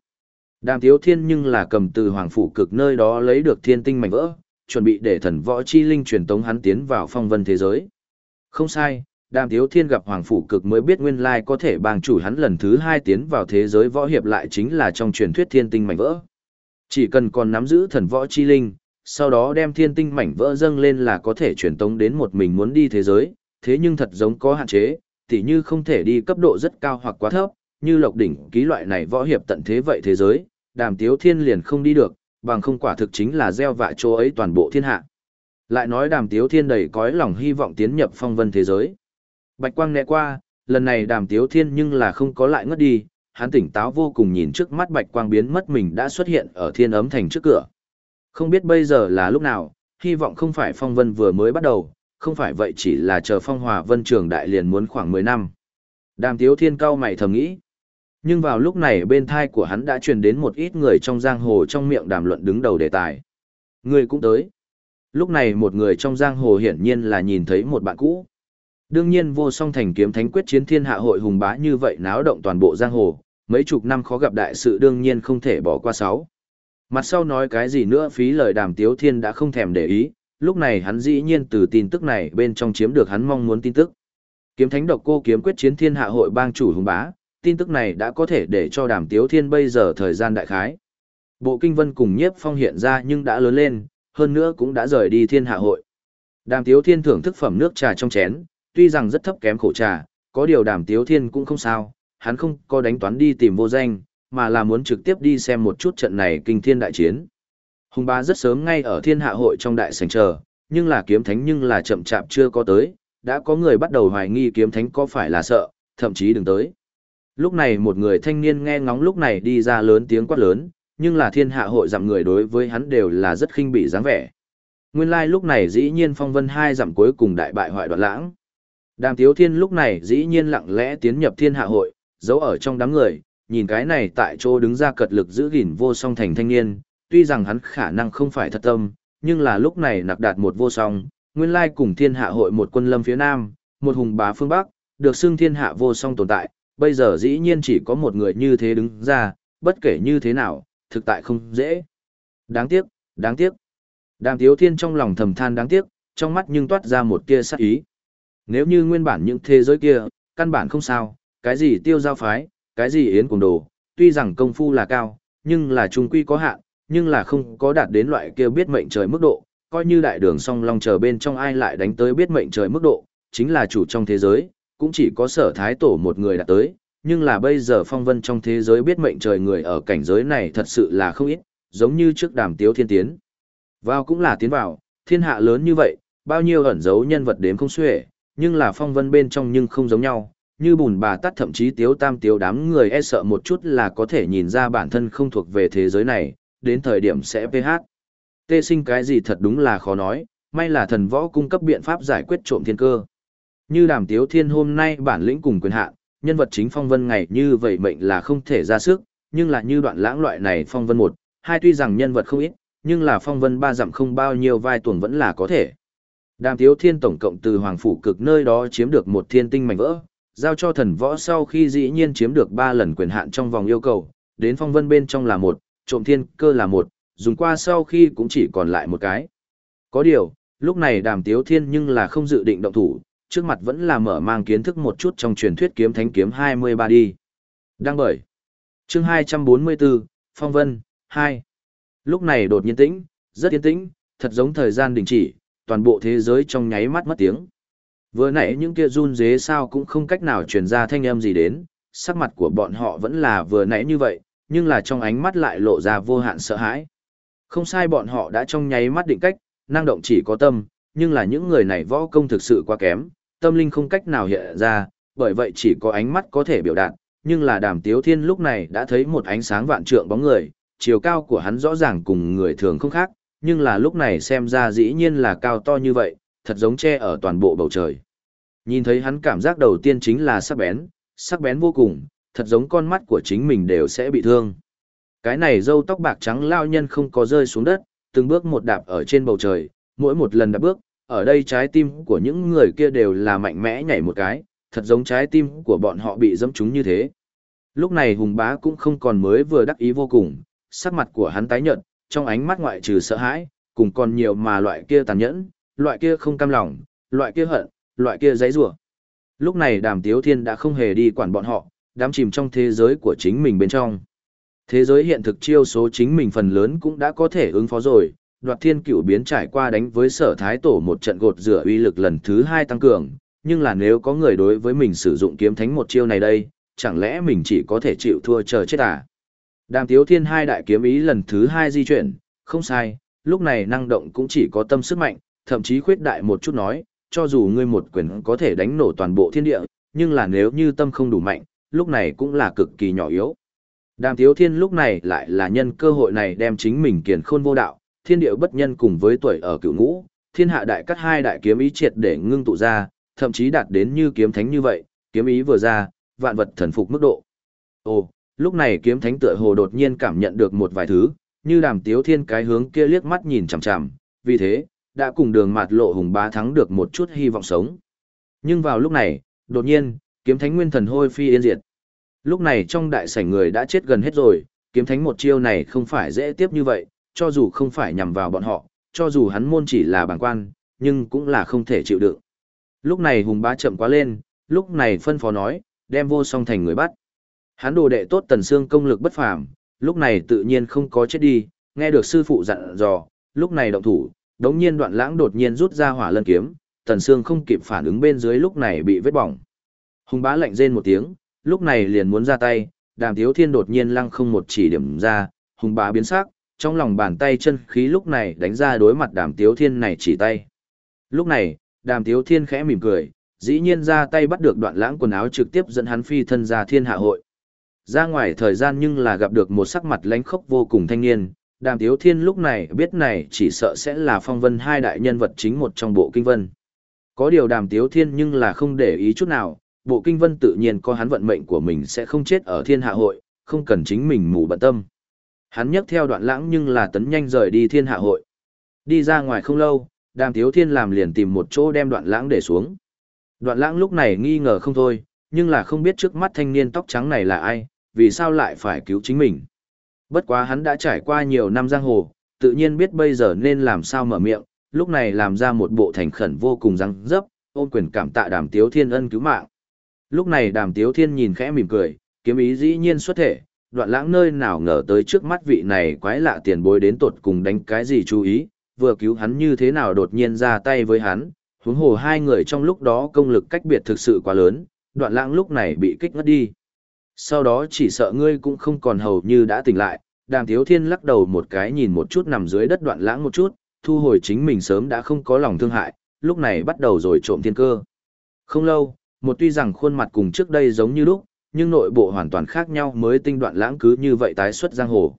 Đàm tiếu thiên nhưng là cầm từ hoàng phủ cực nơi đó lấy được thiên tinh mảnh vỡ, chuẩn bị để thần võ chi linh truyền tống hắn tiến vào phong vân thế giới. Không sai, đàm tiếu thiên gặp hoàng phủ cực mới biết nguyên lai có thể bàng chủ hắn lần thứ hai tiến vào thế giới võ hiệp lại chính là trong truyền thuyết thiên tinh mảnh vỡ. Chỉ cần còn nắm giữ thần võ chi linh, sau đó đem thiên tinh mảnh vỡ dâng lên là có thể truyền tống đến một mình muốn đi thế giới, thế nhưng thật giống có hạn chế, tỉ như không thể đi cấp độ rất cao hoặc quá thấp, như lộc đỉnh ký loại này võ hiệp tận thế vậy thế giới, đàm tiếu thiên liền không đi được, bằng không quả thực chính là gieo vạ chỗ ấy toàn bộ thiên hạ. Lại nói đàm tiếu thiên đầy cõi lòng hy vọng tiến nhập phong vân thế giới. Bạch quang nẹ qua, lần này đàm tiếu thiên nhưng là không có lại ngất đi, hắn tỉnh táo vô cùng nhìn trước mắt bạch quang biến mất mình đã xuất hiện ở thiên ấm thành trước cửa. Không biết bây giờ là lúc nào, hy vọng không phải phong vân vừa mới bắt đầu, không phải vậy chỉ là chờ phong hòa vân trường đại liền muốn khoảng 10 năm. Đàm tiếu thiên cao mày thầm nghĩ. Nhưng vào lúc này bên thai của hắn đã truyền đến một ít người trong giang hồ trong miệng đàm luận đứng đầu đề tài. Người cũng tới. Lúc này một người trong giang hồ hiển nhiên là nhìn thấy một bạn cũ. Đương nhiên vô song thành kiếm thánh quyết chiến thiên hạ hội hùng bá như vậy náo động toàn bộ giang hồ, mấy chục năm khó gặp đại sự đương nhiên không thể bỏ qua sáu. Mặt sau nói cái gì nữa phí lời đàm tiếu thiên đã không thèm để ý, lúc này hắn dĩ nhiên từ tin tức này bên trong chiếm được hắn mong muốn tin tức. Kiếm thánh độc cô kiếm quyết chiến thiên hạ hội bang chủ hùng bá, tin tức này đã có thể để cho đàm tiếu thiên bây giờ thời gian đại khái. Bộ kinh vân cùng nhiếp phong hiện ra nhưng đã lớn lên, hơn nữa cũng đã rời đi thiên hạ hội. Đàm tiếu thiên thưởng thức phẩm nước trà trong chén, tuy rằng rất thấp kém khổ trà, có điều đàm tiếu thiên cũng không sao, hắn không có đánh toán đi tìm vô danh, mà là muốn trực tiếp đi xem một chút trận này kinh thiên đại chiến. Hùng bá rất sớm ngay ở thiên hạ hội trong đại sảnh chờ, nhưng là kiếm thánh nhưng là chậm chạp chưa có tới, đã có người bắt đầu hoài nghi kiếm thánh có phải là sợ, thậm chí đừng tới. Lúc này một người thanh niên nghe ngóng lúc này đi ra lớn tiếng quát lớn, nhưng là thiên hạ hội dặm người đối với hắn đều là rất khinh bị dáng vẻ. Nguyên lai like lúc này dĩ nhiên phong vân hai dặm cuối cùng đại bại hoại đoạn lãng. Đàm Tiếu Thiên lúc này dĩ nhiên lặng lẽ tiến nhập thiên hạ hội, giấu ở trong đám người, nhìn cái này tại chỗ đứng ra cật lực giữ gìn vô song thành thanh niên, tuy rằng hắn khả năng không phải thật tâm, nhưng là lúc này nặc đạt một vô song, nguyên lai cùng thiên hạ hội một quân lâm phía nam, một hùng bá phương bắc, được xưng thiên hạ vô song tồn tại, bây giờ dĩ nhiên chỉ có một người như thế đứng ra, bất kể như thế nào, thực tại không dễ. Đáng tiếc, đáng tiếc. Đàm Tiếu Thiên trong lòng thầm than đáng tiếc, trong mắt nhưng toát ra một tia sát ý. Nếu như nguyên bản những thế giới kia, căn bản không sao, cái gì tiêu giao phái, cái gì yến cùng đồ, tuy rằng công phu là cao, nhưng là trung quy có hạn, nhưng là không có đạt đến loại kia biết mệnh trời mức độ, coi như đại đường song long chờ bên trong ai lại đánh tới biết mệnh trời mức độ, chính là chủ trong thế giới, cũng chỉ có sở thái tổ một người đạt tới, nhưng là bây giờ phong vân trong thế giới biết mệnh trời người ở cảnh giới này thật sự là không ít, giống như trước đàm tiếu thiên tiến. Vào cũng là tiến vào, thiên hạ lớn như vậy, bao nhiêu ẩn giấu nhân vật đếm không xuể, nhưng là phong vân bên trong nhưng không giống nhau, như bùn bà tắt thậm chí tiếu tam tiếu đám người e sợ một chút là có thể nhìn ra bản thân không thuộc về thế giới này, đến thời điểm sẽ PH. Tê sinh cái gì thật đúng là khó nói, may là thần võ cung cấp biện pháp giải quyết trộm thiên cơ. Như đàm tiếu thiên hôm nay bản lĩnh cùng quyền hạn, nhân vật chính phong vân ngày như vậy mệnh là không thể ra sức, nhưng là như đoạn lãng loại này phong vân một, hai tuy rằng nhân vật không ít, nhưng là phong vân ba dặm không bao nhiêu vai tuần vẫn là có thể. Đàm tiếu thiên tổng cộng từ hoàng phủ cực nơi đó chiếm được một thiên tinh mảnh vỡ, giao cho thần võ sau khi dĩ nhiên chiếm được ba lần quyền hạn trong vòng yêu cầu, đến phong vân bên trong là một, trộm thiên cơ là một, dùng qua sau khi cũng chỉ còn lại một cái. Có điều, lúc này đàm tiếu thiên nhưng là không dự định động thủ, trước mặt vẫn là mở mang kiến thức một chút trong truyền thuyết kiếm thánh kiếm 23 đi. Đăng bởi. chương 244, Phong Vân, 2. Lúc này đột nhiên tĩnh, rất yên tĩnh, thật giống thời gian đình chỉ, toàn bộ thế giới trong nháy mắt mất tiếng. Vừa nãy những kia run dế sao cũng không cách nào truyền ra thanh âm gì đến, sắc mặt của bọn họ vẫn là vừa nãy như vậy, nhưng là trong ánh mắt lại lộ ra vô hạn sợ hãi, Không sai bọn họ đã trong nháy mắt định cách, năng động chỉ có tâm, nhưng là những người này võ công thực sự quá kém, tâm linh không cách nào hiện ra, bởi vậy chỉ có ánh mắt có thể biểu đạt, nhưng là đàm tiếu thiên lúc này đã thấy một ánh sáng vạn trượng bóng người, chiều cao của hắn rõ ràng cùng người thường không khác, nhưng là lúc này xem ra dĩ nhiên là cao to như vậy, thật giống che ở toàn bộ bầu trời. Nhìn thấy hắn cảm giác đầu tiên chính là sắc bén, sắc bén vô cùng, thật giống con mắt của chính mình đều sẽ bị thương. Cái này râu tóc bạc trắng lao nhân không có rơi xuống đất, từng bước một đạp ở trên bầu trời, mỗi một lần đạp bước, ở đây trái tim của những người kia đều là mạnh mẽ nhảy một cái, thật giống trái tim của bọn họ bị dẫm trúng như thế. Lúc này Hùng Bá cũng không còn mới vừa đắc ý vô cùng, sắc mặt của hắn tái nhợt, trong ánh mắt ngoại trừ sợ hãi, cùng còn nhiều mà loại kia tàn nhẫn, loại kia không cam lòng, loại kia hận, loại kia giấy rủa. Lúc này Đàm Tiếu Thiên đã không hề đi quản bọn họ, đám chìm trong thế giới của chính mình bên trong. Thế giới hiện thực chiêu số chính mình phần lớn cũng đã có thể ứng phó rồi, đoạt thiên cửu biến trải qua đánh với sở thái tổ một trận gột rửa uy lực lần thứ hai tăng cường, nhưng là nếu có người đối với mình sử dụng kiếm thánh một chiêu này đây, chẳng lẽ mình chỉ có thể chịu thua chờ chết à? Đàm tiếu thiên hai đại kiếm ý lần thứ hai di chuyển, không sai, lúc này năng động cũng chỉ có tâm sức mạnh, thậm chí khuyết đại một chút nói, cho dù ngươi một quyền có thể đánh nổ toàn bộ thiên địa, nhưng là nếu như tâm không đủ mạnh, lúc này cũng là cực kỳ nhỏ yếu. Đàm tiếu thiên lúc này lại là nhân cơ hội này đem chính mình kiền khôn vô đạo, thiên địa bất nhân cùng với tuổi ở cựu ngũ, thiên hạ đại cắt hai đại kiếm ý triệt để ngưng tụ ra, thậm chí đạt đến như kiếm thánh như vậy, kiếm ý vừa ra, vạn vật thần phục mức độ. Ồ, lúc này kiếm thánh tựa hồ đột nhiên cảm nhận được một vài thứ, như đàm tiếu thiên cái hướng kia liếc mắt nhìn chằm chằm, vì thế, đã cùng đường mạt lộ hùng bá thắng được một chút hy vọng sống. Nhưng vào lúc này, đột nhiên, kiếm thánh nguyên thần hôi phi yên diệt. Lúc này trong đại sảnh người đã chết gần hết rồi, kiếm thánh một chiêu này không phải dễ tiếp như vậy, cho dù không phải nhằm vào bọn họ, cho dù hắn môn chỉ là bàng quan, nhưng cũng là không thể chịu đựng. Lúc này hùng bá chậm quá lên, lúc này phân phó nói, đem vô song thành người bắt. Hắn đồ đệ tốt tần xương công lực bất phàm, lúc này tự nhiên không có chết đi, nghe được sư phụ dặn dò, lúc này động thủ, đống nhiên đoạn lãng đột nhiên rút ra hỏa lân kiếm, tần xương không kịp phản ứng bên dưới lúc này bị vết bỏng. Hùng bá lạnh rên một tiếng, lúc này liền muốn ra tay, đàm thiếu thiên đột nhiên lăng không một chỉ điểm ra, hùng bá biến sắc, trong lòng bàn tay chân khí lúc này đánh ra đối mặt đàm thiếu thiên này chỉ tay. Lúc này, đàm thiếu thiên khẽ mỉm cười, dĩ nhiên ra tay bắt được đoạn lãng quần áo trực tiếp dẫn hắn phi thân ra thiên hạ hội. Ra ngoài thời gian nhưng là gặp được một sắc mặt lánh khốc vô cùng thanh niên, đàm tiếu thiên lúc này biết này chỉ sợ sẽ là phong vân hai đại nhân vật chính một trong bộ kinh vân. Có điều đàm tiếu thiên nhưng là không để ý chút nào, bộ kinh vân tự nhiên có hắn vận mệnh của mình sẽ không chết ở thiên hạ hội, không cần chính mình mù bận tâm. Hắn nhấc theo đoạn lãng nhưng là tấn nhanh rời đi thiên hạ hội. Đi ra ngoài không lâu, đàm tiếu thiên làm liền tìm một chỗ đem đoạn lãng để xuống. Đoạn lãng lúc này nghi ngờ không thôi, nhưng là không biết trước mắt thanh niên tóc trắng này là ai, vì sao lại phải cứu chính mình. Bất quá hắn đã trải qua nhiều năm giang hồ, tự nhiên biết bây giờ nên làm sao mở miệng, lúc này làm ra một bộ thành khẩn vô cùng răng dấp, ôn quyền cảm tạ đàm tiếu thiên ân cứu mạng. Lúc này đàm tiếu thiên nhìn khẽ mỉm cười, kiếm ý dĩ nhiên xuất thể, đoạn lãng nơi nào ngờ tới trước mắt vị này quái lạ tiền bối đến tột cùng đánh cái gì chú ý, vừa cứu hắn như thế nào đột nhiên ra tay với hắn, huống hồ hai người trong lúc đó công lực cách biệt thực sự quá lớn, đoạn lãng lúc này bị kích ngất đi. Sau đó chỉ sợ ngươi cũng không còn hầu như đã tỉnh lại, đàm thiếu thiên lắc đầu một cái nhìn một chút nằm dưới đất đoạn lãng một chút, thu hồi chính mình sớm đã không có lòng thương hại, lúc này bắt đầu rồi trộm thiên cơ. Không lâu, một tuy rằng khuôn mặt cùng trước đây giống như lúc, nhưng nội bộ hoàn toàn khác nhau mới tinh đoạn lãng cứ như vậy tái xuất giang hồ.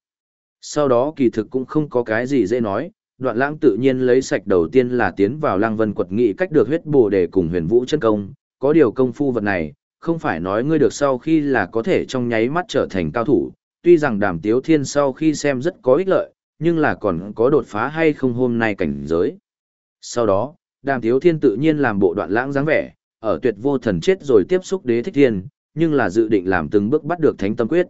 Sau đó kỳ thực cũng không có cái gì dễ nói, đoạn lãng tự nhiên lấy sạch đầu tiên là tiến vào lang vân quật nghị cách được huyết bồ để cùng huyền vũ chân công, có điều công phu vật này, không phải nói ngươi được sau khi là có thể trong nháy mắt trở thành cao thủ, tuy rằng đàm tiếu thiên sau khi xem rất có ích lợi, nhưng là còn có đột phá hay không hôm nay cảnh giới. Sau đó, đàm tiếu thiên tự nhiên làm bộ đoạn lãng dáng vẻ, ở tuyệt vô thần chết rồi tiếp xúc đế thích thiên, nhưng là dự định làm từng bước bắt được thánh tâm quyết.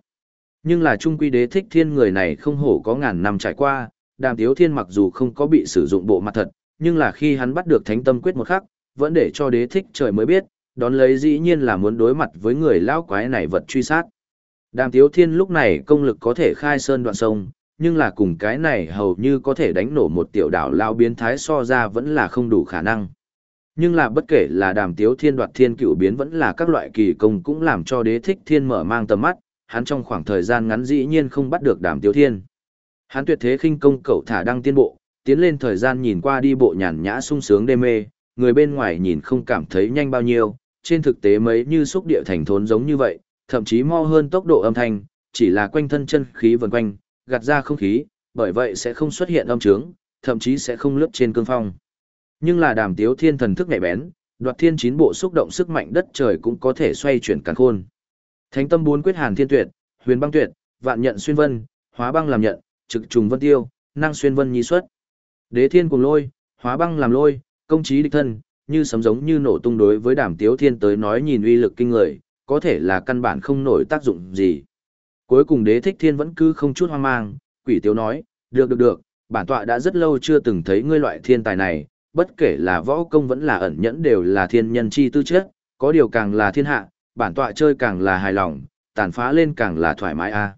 Nhưng là trung quy đế thích thiên người này không hổ có ngàn năm trải qua, đàm tiếu thiên mặc dù không có bị sử dụng bộ mặt thật, nhưng là khi hắn bắt được thánh tâm quyết một khắc, vẫn để cho đế thích trời mới biết, đón lấy dĩ nhiên là muốn đối mặt với người lão quái này vật truy sát. Đàm tiếu thiên lúc này công lực có thể khai sơn đoạn sông, nhưng là cùng cái này hầu như có thể đánh nổ một tiểu đảo lao biến thái so ra vẫn là không đủ khả năng. Nhưng là bất kể là đàm tiếu thiên đoạt thiên cựu biến vẫn là các loại kỳ công cũng làm cho đế thích thiên mở mang tầm mắt, hắn trong khoảng thời gian ngắn dĩ nhiên không bắt được đàm tiếu thiên. Hắn tuyệt thế khinh công cậu thả đăng tiên bộ, tiến lên thời gian nhìn qua đi bộ nhàn nhã sung sướng đê mê, người bên ngoài nhìn không cảm thấy nhanh bao nhiêu, trên thực tế mấy như xúc địa thành thốn giống như vậy, thậm chí mo hơn tốc độ âm thanh, chỉ là quanh thân chân khí vần quanh, gạt ra không khí, bởi vậy sẽ không xuất hiện âm trướng, thậm chí sẽ không lướt trên cương phong. Nhưng là đàm tiếu thiên thần thức nhạy bén, đoạt thiên chín bộ xúc động sức mạnh đất trời cũng có thể xoay chuyển càn khôn. Thánh tâm bốn quyết hàn thiên tuyệt, huyền băng tuyệt, vạn nhận xuyên vân, hóa băng làm nhận, trực trùng vân tiêu, năng xuyên vân nhi xuất. Đế thiên cùng lôi, hóa băng làm lôi, công trí địch thân, như sấm giống như nổ tung đối với đàm tiếu thiên tới nói nhìn uy lực kinh người, có thể là căn bản không nổi tác dụng gì. Cuối cùng đế thích thiên vẫn cứ không chút hoang mang, quỷ tiếu nói, được được được, bản tọa đã rất lâu chưa từng thấy ngươi loại thiên tài này, bất kể là võ công vẫn là ẩn nhẫn đều là thiên nhân chi tư chất, có điều càng là thiên hạ, bản tọa chơi càng là hài lòng, tàn phá lên càng là thoải mái a.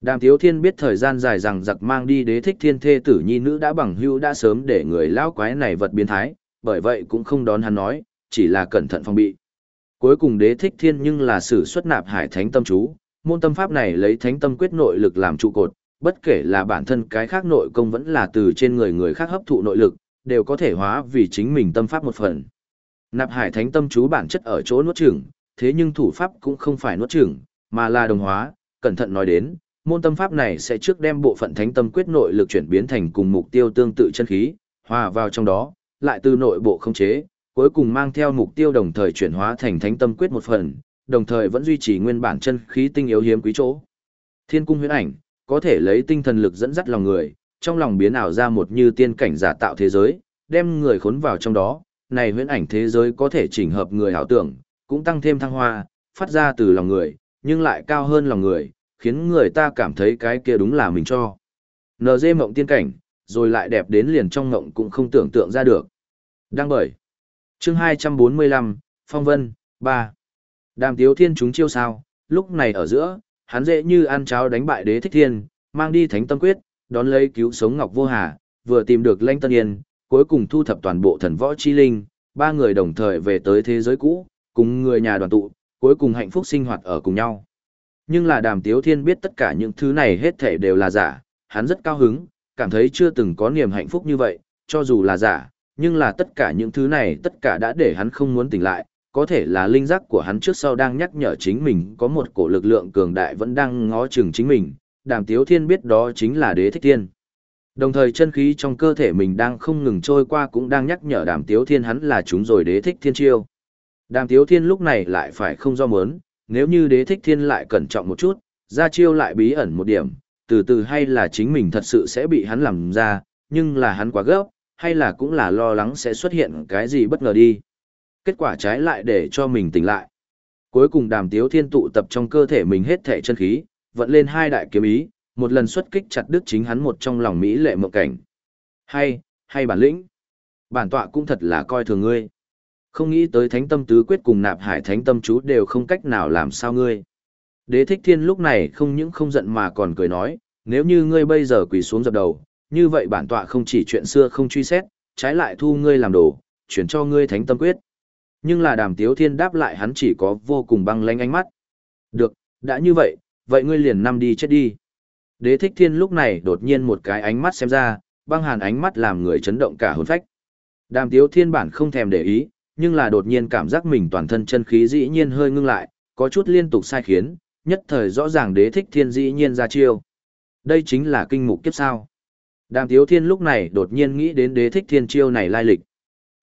Đàm Tiếu Thiên biết thời gian dài rằng giặc mang đi đế thích thiên thê tử nhi nữ đã bằng hưu đã sớm để người lão quái này vật biến thái, bởi vậy cũng không đón hắn nói, chỉ là cẩn thận phòng bị. Cuối cùng đế thích thiên nhưng là sử xuất nạp hải thánh tâm chú, môn tâm pháp này lấy thánh tâm quyết nội lực làm trụ cột, bất kể là bản thân cái khác nội công vẫn là từ trên người người khác hấp thụ nội lực, đều có thể hóa vì chính mình tâm pháp một phần. Nạp hải thánh tâm chú bản chất ở chỗ nuốt chửng, thế nhưng thủ pháp cũng không phải nuốt chửng, mà là đồng hóa, cẩn thận nói đến, môn tâm pháp này sẽ trước đem bộ phận thánh tâm quyết nội lực chuyển biến thành cùng mục tiêu tương tự chân khí, hòa vào trong đó, lại từ nội bộ không chế, cuối cùng mang theo mục tiêu đồng thời chuyển hóa thành thánh tâm quyết một phần, đồng thời vẫn duy trì nguyên bản chân khí tinh yếu hiếm quý chỗ. Thiên cung huyễn ảnh, có thể lấy tinh thần lực dẫn dắt lòng người, trong lòng biến ảo ra một như tiên cảnh giả tạo thế giới, đem người khốn vào trong đó, này huyễn ảnh thế giới có thể chỉnh hợp người ảo tưởng, cũng tăng thêm thăng hoa, phát ra từ lòng người, nhưng lại cao hơn lòng người, khiến người ta cảm thấy cái kia đúng là mình cho. NG mộng tiên cảnh, rồi lại đẹp đến liền trong mộng cũng không tưởng tượng ra được. Đăng bởi. chương 245, Phong Vân, 3. Đàm Tiếu Thiên chúng chiêu sao, lúc này ở giữa, hắn dễ như ăn cháo đánh bại đế thích thiên, mang đi thánh tâm quyết, đón lấy cứu sống Ngọc Vô Hà, vừa tìm được Lanh Tân Yên, cuối cùng thu thập toàn bộ thần võ chi linh, ba người đồng thời về tới thế giới cũ, cùng người nhà đoàn tụ, cuối cùng hạnh phúc sinh hoạt ở cùng nhau. Nhưng là đàm tiếu thiên biết tất cả những thứ này hết thể đều là giả, hắn rất cao hứng, cảm thấy chưa từng có niềm hạnh phúc như vậy, cho dù là giả, nhưng là tất cả những thứ này tất cả đã để hắn không muốn tỉnh lại, có thể là linh giác của hắn trước sau đang nhắc nhở chính mình có một cổ lực lượng cường đại vẫn đang ngó chừng chính mình, đàm tiếu thiên biết đó chính là đế thích thiên. Đồng thời chân khí trong cơ thể mình đang không ngừng trôi qua cũng đang nhắc nhở đàm tiếu thiên hắn là chúng rồi đế thích thiên chiêu. Đàm tiếu thiên lúc này lại phải không do mớn, nếu như đế thích thiên lại cẩn trọng một chút, ra chiêu lại bí ẩn một điểm, từ từ hay là chính mình thật sự sẽ bị hắn làm ra, nhưng là hắn quá gấp, hay là cũng là lo lắng sẽ xuất hiện cái gì bất ngờ đi. Kết quả trái lại để cho mình tỉnh lại. Cuối cùng đàm tiếu thiên tụ tập trong cơ thể mình hết thể chân khí, vận lên hai đại kiếm ý, một lần xuất kích chặt đứt chính hắn một trong lòng Mỹ lệ mộng cảnh. Hay, hay bản lĩnh. Bản tọa cũng thật là coi thường ngươi. Không nghĩ tới thánh tâm tứ quyết cùng nạp hải thánh tâm chú đều không cách nào làm sao ngươi. Đế thích thiên lúc này không những không giận mà còn cười nói, nếu như ngươi bây giờ quỳ xuống dập đầu, như vậy bản tọa không chỉ chuyện xưa không truy xét, trái lại thu ngươi làm đồ, chuyển cho ngươi thánh tâm quyết. Nhưng là đàm tiếu thiên đáp lại hắn chỉ có vô cùng băng lanh ánh mắt. Được, đã như vậy, vậy ngươi liền năm đi chết đi. Đế thích thiên lúc này đột nhiên một cái ánh mắt xem ra, băng hàn ánh mắt làm người chấn động cả hồn phách. Đàm tiếu thiên bản không thèm để ý, nhưng là đột nhiên cảm giác mình toàn thân chân khí dĩ nhiên hơi ngưng lại, có chút liên tục sai khiến, nhất thời rõ ràng đế thích thiên dĩ nhiên ra chiêu. Đây chính là kinh mục kiếp sao. Đàm tiếu thiên lúc này đột nhiên nghĩ đến đế thích thiên chiêu này lai lịch.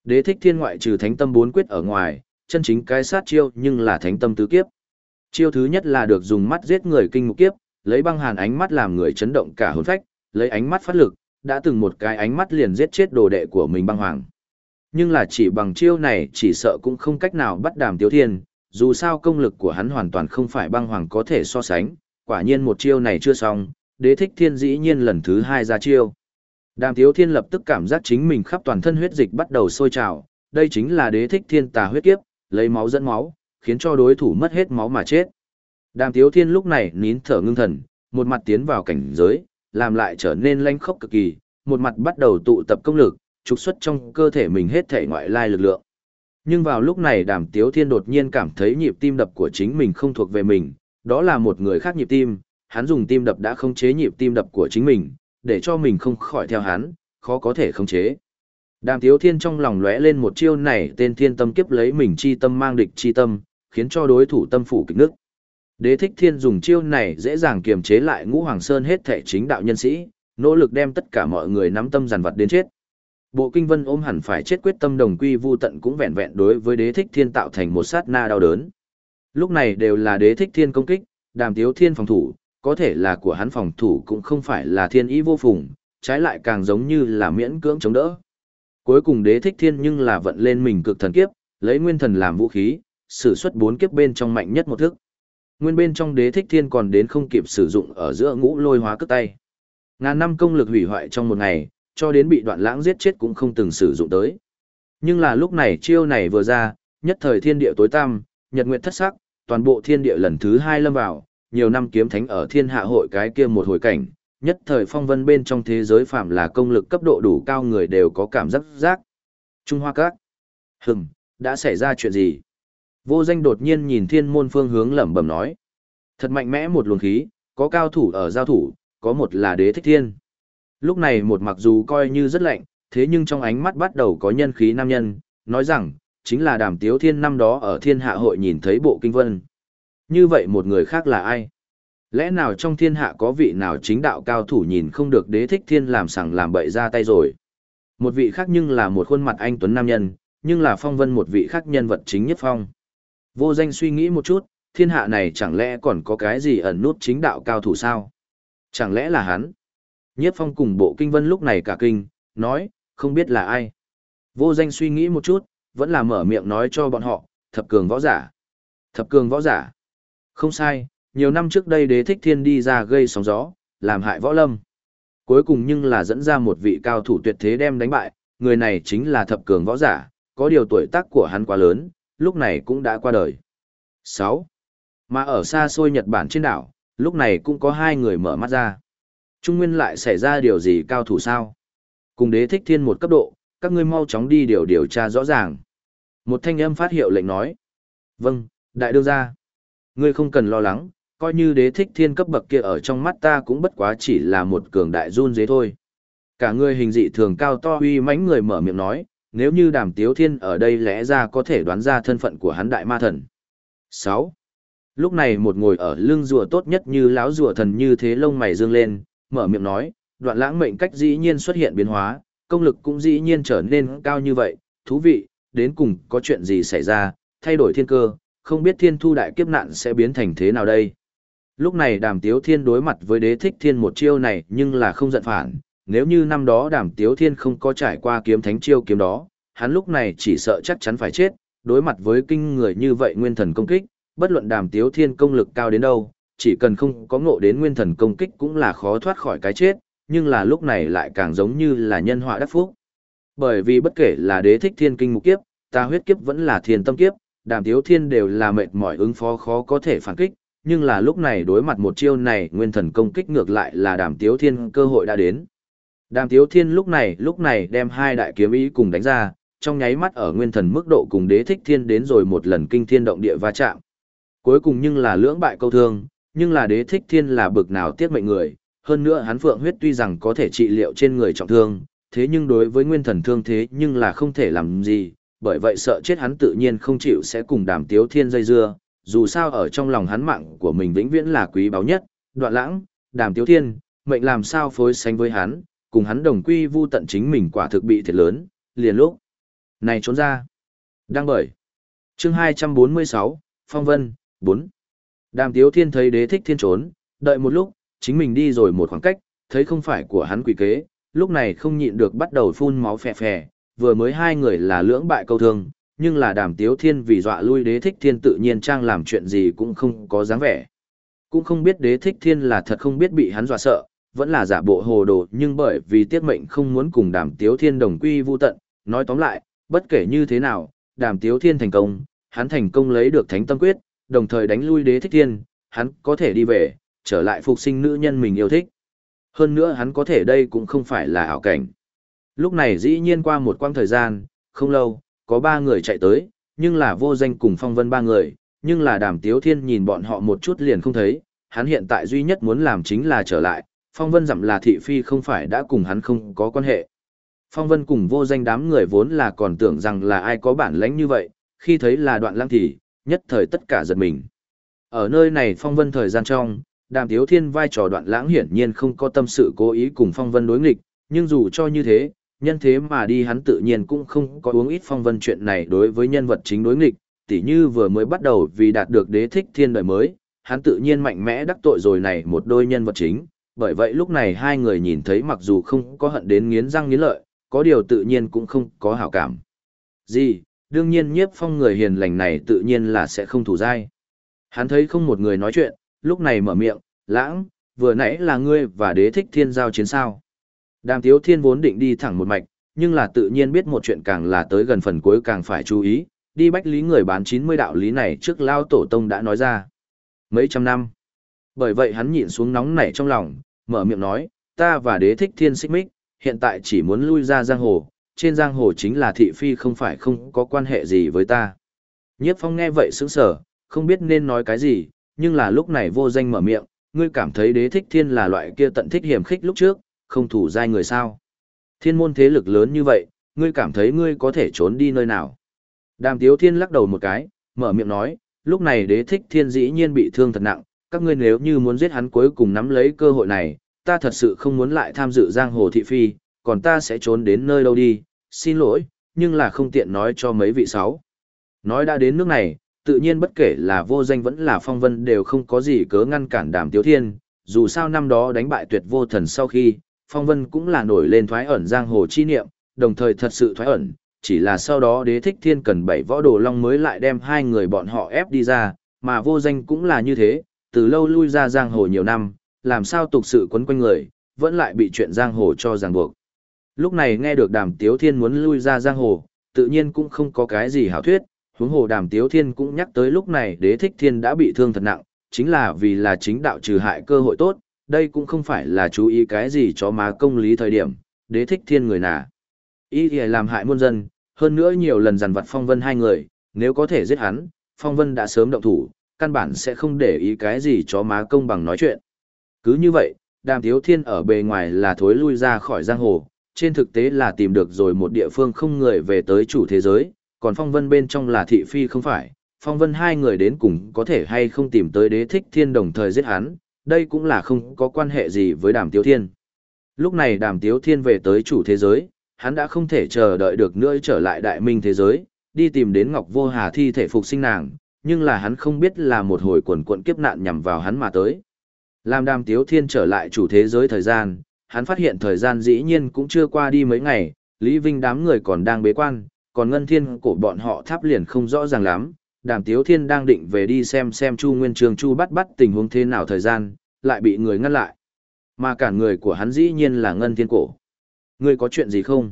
Đế thích thiên ngoại trừ thánh tâm bốn quyết ở ngoài, chân chính cái sát chiêu nhưng là thánh tâm tứ kiếp. Chiêu thứ nhất là được dùng mắt giết người kinh mục kiếp, lấy băng hàn ánh mắt làm người chấn động cả hồn phách, lấy ánh mắt phát lực, đã từng một cái ánh mắt liền giết chết đồ đệ của mình băng hoàng. Nhưng là chỉ bằng chiêu này chỉ sợ cũng không cách nào bắt đàm tiếu thiên, dù sao công lực của hắn hoàn toàn không phải băng hoàng có thể so sánh, quả nhiên một chiêu này chưa xong, đế thích thiên dĩ nhiên lần thứ hai ra chiêu. Đàm tiếu thiên lập tức cảm giác chính mình khắp toàn thân huyết dịch bắt đầu sôi trào, đây chính là đế thích thiên tà huyết kiếp, lấy máu dẫn máu, khiến cho đối thủ mất hết máu mà chết. Đàm tiếu thiên lúc này nín thở ngưng thần, một mặt tiến vào cảnh giới, làm lại trở nên lanh khốc cực kỳ, một mặt bắt đầu tụ tập công lực, trục xuất trong cơ thể mình hết thể ngoại lai lực lượng. Nhưng vào lúc này đàm tiếu thiên đột nhiên cảm thấy nhịp tim đập của chính mình không thuộc về mình, đó là một người khác nhịp tim, hắn dùng tim đập đã không chế nhịp tim đập của chính mình, để cho mình không khỏi theo hắn, khó có thể khống chế. Đàm Tiếu Thiên trong lòng lóe lên một chiêu này tên thiên tâm kiếp lấy mình chi tâm mang địch chi tâm, khiến cho đối thủ tâm phủ kịch nước. Đế thích thiên dùng chiêu này dễ dàng kiềm chế lại ngũ hoàng sơn hết thể chính đạo nhân sĩ, nỗ lực đem tất cả mọi người nắm tâm giàn vật đến chết. Bộ kinh vân ôm hẳn phải chết quyết tâm đồng quy vu tận cũng vẹn vẹn đối với đế thích thiên tạo thành một sát na đau đớn. Lúc này đều là đế thích thiên công kích, đàm tiếu thiên phòng thủ, có thể là của hắn phòng thủ cũng không phải là thiên ý vô phùng, trái lại càng giống như là miễn cưỡng chống đỡ. Cuối cùng đế thích thiên nhưng là vận lên mình cực thần kiếp, lấy nguyên thần làm vũ khí, sử xuất bốn kiếp bên trong mạnh nhất một thức. Nguyên bên trong đế thích thiên còn đến không kịp sử dụng ở giữa ngũ lôi hóa cước tay. Ngàn năm công lực hủy hoại trong một ngày, cho đến bị đoạn lãng giết chết cũng không từng sử dụng tới. Nhưng là lúc này chiêu này vừa ra, nhất thời thiên địa tối tăm, nhật nguyệt thất sắc, toàn bộ thiên địa lần thứ hai lâm vào, nhiều năm kiếm thánh ở thiên hạ hội cái kia một hồi cảnh, nhất thời phong vân bên trong thế giới phạm là công lực cấp độ đủ cao người đều có cảm giác giác. Trung Hoa Các. Hừng, đã xảy ra chuyện gì? Vô danh đột nhiên nhìn thiên môn phương hướng lẩm bẩm nói. Thật mạnh mẽ một luồng khí, có cao thủ ở giao thủ, có một là đế thích thiên. Lúc này một mặc dù coi như rất lạnh, thế nhưng trong ánh mắt bắt đầu có nhân khí nam nhân, nói rằng, chính là đàm tiếu thiên năm đó ở thiên hạ hội nhìn thấy bộ kinh vân. Như vậy một người khác là ai? Lẽ nào trong thiên hạ có vị nào chính đạo cao thủ nhìn không được đế thích thiên làm sẵn làm bậy ra tay rồi? Một vị khác nhưng là một khuôn mặt anh tuấn nam nhân, nhưng là phong vân một vị khác nhân vật chính nhất phong. Vô danh suy nghĩ một chút, thiên hạ này chẳng lẽ còn có cái gì ẩn nút chính đạo cao thủ sao? Chẳng lẽ là hắn? Nhất phong cùng bộ kinh vân lúc này cả kinh, nói, không biết là ai. Vô danh suy nghĩ một chút, vẫn là mở miệng nói cho bọn họ, thập cường võ giả. Thập cường võ giả. Không sai, nhiều năm trước đây đế thích thiên đi ra gây sóng gió, làm hại võ lâm. Cuối cùng nhưng là dẫn ra một vị cao thủ tuyệt thế đem đánh bại, người này chính là thập cường võ giả, có điều tuổi tác của hắn quá lớn, lúc này cũng đã qua đời. 6. Mà ở xa xôi Nhật Bản trên đảo, lúc này cũng có hai người mở mắt ra. Trung Nguyên lại xảy ra điều gì cao thủ sao? Cùng đế thích thiên một cấp độ, các ngươi mau chóng đi điều điều tra rõ ràng. Một thanh âm phát hiệu lệnh nói. Vâng, đại đương gia. Ngươi không cần lo lắng, coi như đế thích thiên cấp bậc kia ở trong mắt ta cũng bất quá chỉ là một cường đại run dế thôi. Cả người hình dị thường cao to uy mãnh người mở miệng nói, nếu như đàm tiếu thiên ở đây lẽ ra có thể đoán ra thân phận của hắn đại ma thần. 6. Lúc này một ngồi ở lưng rùa tốt nhất như lão rùa thần như thế lông mày dương lên, mở miệng nói, đoạn lãng mệnh cách dĩ nhiên xuất hiện biến hóa, công lực cũng dĩ nhiên trở nên cao như vậy, thú vị, đến cùng có chuyện gì xảy ra, thay đổi thiên cơ, không biết thiên thu đại kiếp nạn sẽ biến thành thế nào đây. Lúc này đàm tiếu thiên đối mặt với đế thích thiên một chiêu này nhưng là không giận phản, nếu như năm đó đàm tiếu thiên không có trải qua kiếm thánh chiêu kiếm đó, hắn lúc này chỉ sợ chắc chắn phải chết, đối mặt với kinh người như vậy nguyên thần công kích, bất luận đàm tiếu thiên công lực cao đến đâu, chỉ cần không có ngộ đến nguyên thần công kích cũng là khó thoát khỏi cái chết, nhưng là lúc này lại càng giống như là nhân họa đắc phúc. Bởi vì bất kể là đế thích thiên kinh mục kiếp, ta huyết kiếp vẫn là thiên tâm kiếp, đàm tiếu thiên đều là mệt mỏi ứng phó khó có thể phản kích, nhưng là lúc này đối mặt một chiêu này nguyên thần công kích ngược lại là đàm tiếu thiên cơ hội đã đến. Đàm tiếu thiên lúc này lúc này đem hai đại kiếm ý cùng đánh ra, trong nháy mắt ở nguyên thần mức độ cùng đế thích thiên đến rồi một lần kinh thiên động địa va chạm. Cuối cùng nhưng là lưỡng bại câu thương, nhưng là đế thích thiên là bực nào tiết mệnh người, hơn nữa hắn phượng huyết tuy rằng có thể trị liệu trên người trọng thương, thế nhưng đối với nguyên thần thương thế nhưng là không thể làm gì, bởi vậy sợ chết hắn tự nhiên không chịu sẽ cùng đàm tiếu thiên dây dưa, dù sao ở trong lòng hắn mạng của mình vĩnh viễn là quý báu nhất, đoạn lãng, đàm tiếu thiên, mệnh làm sao phối sánh với hắn, cùng hắn đồng quy vu tận chính mình quả thực bị thiệt lớn, liền lúc. Này trốn ra. Đang bởi. chương 246, Phong Vân, 4. Đàm tiếu thiên thấy đế thích thiên trốn, đợi một lúc, chính mình đi rồi một khoảng cách, thấy không phải của hắn quỷ kế, lúc này không nhịn được bắt đầu phun máu phè phè, vừa mới hai người là lưỡng bại câu thương, nhưng là đàm tiếu thiên vì dọa lui đế thích thiên tự nhiên trang làm chuyện gì cũng không có dáng vẻ. Cũng không biết đế thích thiên là thật không biết bị hắn dọa sợ, vẫn là giả bộ hồ đồ nhưng bởi vì tiết mệnh không muốn cùng đàm tiếu thiên đồng quy vu tận, nói tóm lại, bất kể như thế nào, đàm tiếu thiên thành công, hắn thành công lấy được thánh tâm quyết, đồng thời đánh lui đế thích thiên, hắn có thể đi về, trở lại phục sinh nữ nhân mình yêu thích. Hơn nữa hắn có thể đây cũng không phải là ảo cảnh. Lúc này dĩ nhiên qua một quãng thời gian, không lâu, có ba người chạy tới, nhưng là vô danh cùng phong vân ba người, nhưng là đàm tiếu thiên nhìn bọn họ một chút liền không thấy, hắn hiện tại duy nhất muốn làm chính là trở lại, Phong Vân dặm là thị phi không phải đã cùng hắn không có quan hệ. Phong Vân cùng vô danh đám người vốn là còn tưởng rằng là ai có bản lãnh như vậy, khi thấy là đoạn lăng thì, nhất thời tất cả giật mình. Ở nơi này Phong Vân thời gian trong, đàm tiếu thiên vai trò đoạn lãng hiển nhiên không có tâm sự cố ý cùng Phong Vân đối nghịch, nhưng dù cho như thế, nhân thế mà đi hắn tự nhiên cũng không có uống ít Phong Vân chuyện này đối với nhân vật chính đối nghịch, tỉ như vừa mới bắt đầu vì đạt được đế thích thiên đời mới, hắn tự nhiên mạnh mẽ đắc tội rồi này một đôi nhân vật chính, bởi vậy lúc này hai người nhìn thấy mặc dù không có hận đến nghiến răng nghiến lợi, có điều tự nhiên cũng không có hảo cảm. Gì, đương nhiên nhiếp phong người hiền lành này tự nhiên là sẽ không thủ dai. Hắn thấy không một người nói chuyện, lúc này mở miệng, lãng, vừa nãy là ngươi và đế thích thiên giao chiến sao. Đàm tiếu thiên vốn định đi thẳng một mạch, nhưng là tự nhiên biết một chuyện càng là tới gần phần cuối càng phải chú ý, đi bách lý người bán 90 đạo lý này trước lao tổ tông đã nói ra. Mấy trăm năm. Bởi vậy hắn nhịn xuống nóng nảy trong lòng, mở miệng nói, ta và đế thích thiên xích mích, hiện tại chỉ muốn lui ra giang hồ, trên giang hồ chính là thị phi không phải không có quan hệ gì với ta. Nhiếp phong nghe vậy sững sở, không biết nên nói cái gì, nhưng là lúc này vô danh mở miệng, ngươi cảm thấy đế thích thiên là loại kia tận thích hiểm khích lúc trước, không thủ giai người sao. Thiên môn thế lực lớn như vậy, ngươi cảm thấy ngươi có thể trốn đi nơi nào. Đàm tiếu thiên lắc đầu một cái, mở miệng nói, lúc này đế thích thiên dĩ nhiên bị thương thật nặng, các ngươi nếu như muốn giết hắn cuối cùng nắm lấy cơ hội này, ta thật sự không muốn lại tham dự giang hồ thị phi, còn ta sẽ trốn đến nơi đâu đi, xin lỗi, nhưng là không tiện nói cho mấy vị sáu. Nói đã đến nước này, tự nhiên bất kể là vô danh vẫn là phong vân đều không có gì cớ ngăn cản đàm tiếu thiên, dù sao năm đó đánh bại tuyệt vô thần sau khi, phong vân cũng là nổi lên thoái ẩn giang hồ chi niệm, đồng thời thật sự thoái ẩn, chỉ là sau đó đế thích thiên cần bảy võ đồ long mới lại đem hai người bọn họ ép đi ra, mà vô danh cũng là như thế, từ lâu lui ra giang hồ nhiều năm, làm sao tục sự quấn quanh người, vẫn lại bị chuyện giang hồ cho ràng buộc. Lúc này nghe được đàm tiếu thiên muốn lui ra giang hồ, tự nhiên cũng không có cái gì hảo thuyết, huống hồ đàm tiếu thiên cũng nhắc tới lúc này đế thích thiên đã bị thương thật nặng, chính là vì là chính đạo trừ hại cơ hội tốt, đây cũng không phải là chú ý cái gì cho má công lý thời điểm, đế thích thiên người nà. Ý thì làm hại muôn dân, hơn nữa nhiều lần dằn vặt phong vân hai người, nếu có thể giết hắn, phong vân đã sớm động thủ, căn bản sẽ không để ý cái gì cho má công bằng nói chuyện. Cứ như vậy, đàm Thiếu thiên ở bề ngoài là thối lui ra khỏi giang hồ, trên thực tế là tìm được rồi một địa phương không người về tới chủ thế giới, còn phong vân bên trong là thị phi không phải, phong vân hai người đến cùng có thể hay không tìm tới đế thích thiên đồng thời giết hắn, đây cũng là không có quan hệ gì với đàm tiếu thiên. Lúc này đàm tiếu thiên về tới chủ thế giới, hắn đã không thể chờ đợi được nữa trở lại đại minh thế giới, đi tìm đến Ngọc Vô Hà thi thể phục sinh nàng, nhưng là hắn không biết là một hồi quần quận kiếp nạn nhằm vào hắn mà tới. Làm đàm tiếu thiên trở lại chủ thế giới thời gian, hắn phát hiện thời gian dĩ nhiên cũng chưa qua đi mấy ngày, Lý Vinh đám người còn đang bế quan, còn Ngân Thiên cổ bọn họ tháp liền không rõ ràng lắm. Đàm Tiếu Thiên đang định về đi xem xem Chu Nguyên Trường Chu bắt bắt tình huống thế nào thời gian, lại bị người ngăn lại. Mà cả người của hắn dĩ nhiên là Ngân Thiên cổ. Ngươi có chuyện gì không?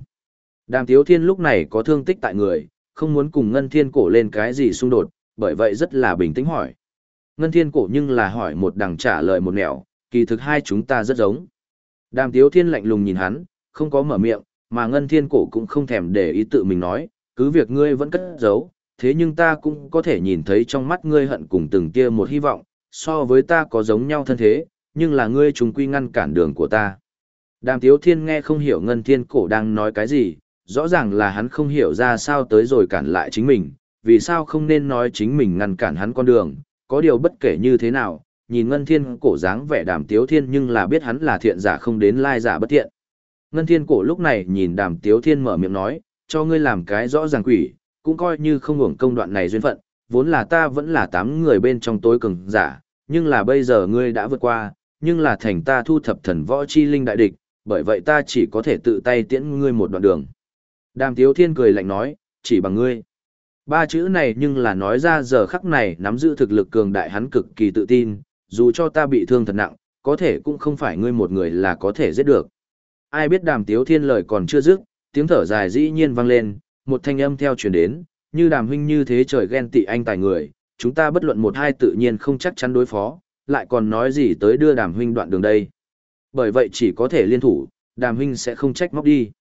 Đàm Tiếu Thiên lúc này có thương tích tại người, không muốn cùng Ngân Thiên cổ lên cái gì xung đột, bởi vậy rất là bình tĩnh hỏi. Ngân Thiên cổ nhưng là hỏi một đằng trả lời một nẻo, kỳ thực hai chúng ta rất giống. Đàm Tiếu Thiên lạnh lùng nhìn hắn, không có mở miệng, mà Ngân Thiên cổ cũng không thèm để ý tự mình nói, cứ việc ngươi vẫn cất giấu, thế nhưng ta cũng có thể nhìn thấy trong mắt ngươi hận cùng từng kia một hy vọng, so với ta có giống nhau thân thế, nhưng là ngươi trùng quy ngăn cản đường của ta. Đàm Tiếu Thiên nghe không hiểu Ngân Thiên cổ đang nói cái gì, rõ ràng là hắn không hiểu ra sao tới rồi cản lại chính mình, vì sao không nên nói chính mình ngăn cản hắn con đường, có điều bất kể như thế nào, nhìn Ngân Thiên cổ dáng vẻ Đàm Tiếu Thiên nhưng là biết hắn là thiện giả không đến lai giả bất thiện. Ngân Thiên cổ lúc này nhìn Đàm Tiếu Thiên mở miệng nói, cho ngươi làm cái rõ ràng quỷ, cũng coi như không hưởng công đoạn này duyên phận, vốn là ta vẫn là tám người bên trong tối cường giả, nhưng là bây giờ ngươi đã vượt qua, nhưng là thành ta thu thập thần võ chi linh đại địch, bởi vậy ta chỉ có thể tự tay tiễn ngươi một đoạn đường. Đàm Tiếu Thiên cười lạnh nói, chỉ bằng ngươi. Ba chữ này nhưng là nói ra giờ khắc này nắm giữ thực lực cường đại hắn cực kỳ tự tin, dù cho ta bị thương thật nặng, có thể cũng không phải ngươi một người là có thể giết được. Ai biết đàm tiếu thiên lời còn chưa dứt, tiếng thở dài dĩ nhiên vang lên, một thanh âm theo truyền đến, như đàm huynh như thế trời ghen tị anh tài người, chúng ta bất luận một hai tự nhiên không chắc chắn đối phó, lại còn nói gì tới đưa đàm huynh đoạn đường đây. Bởi vậy chỉ có thể liên thủ, đàm huynh sẽ không trách móc đi.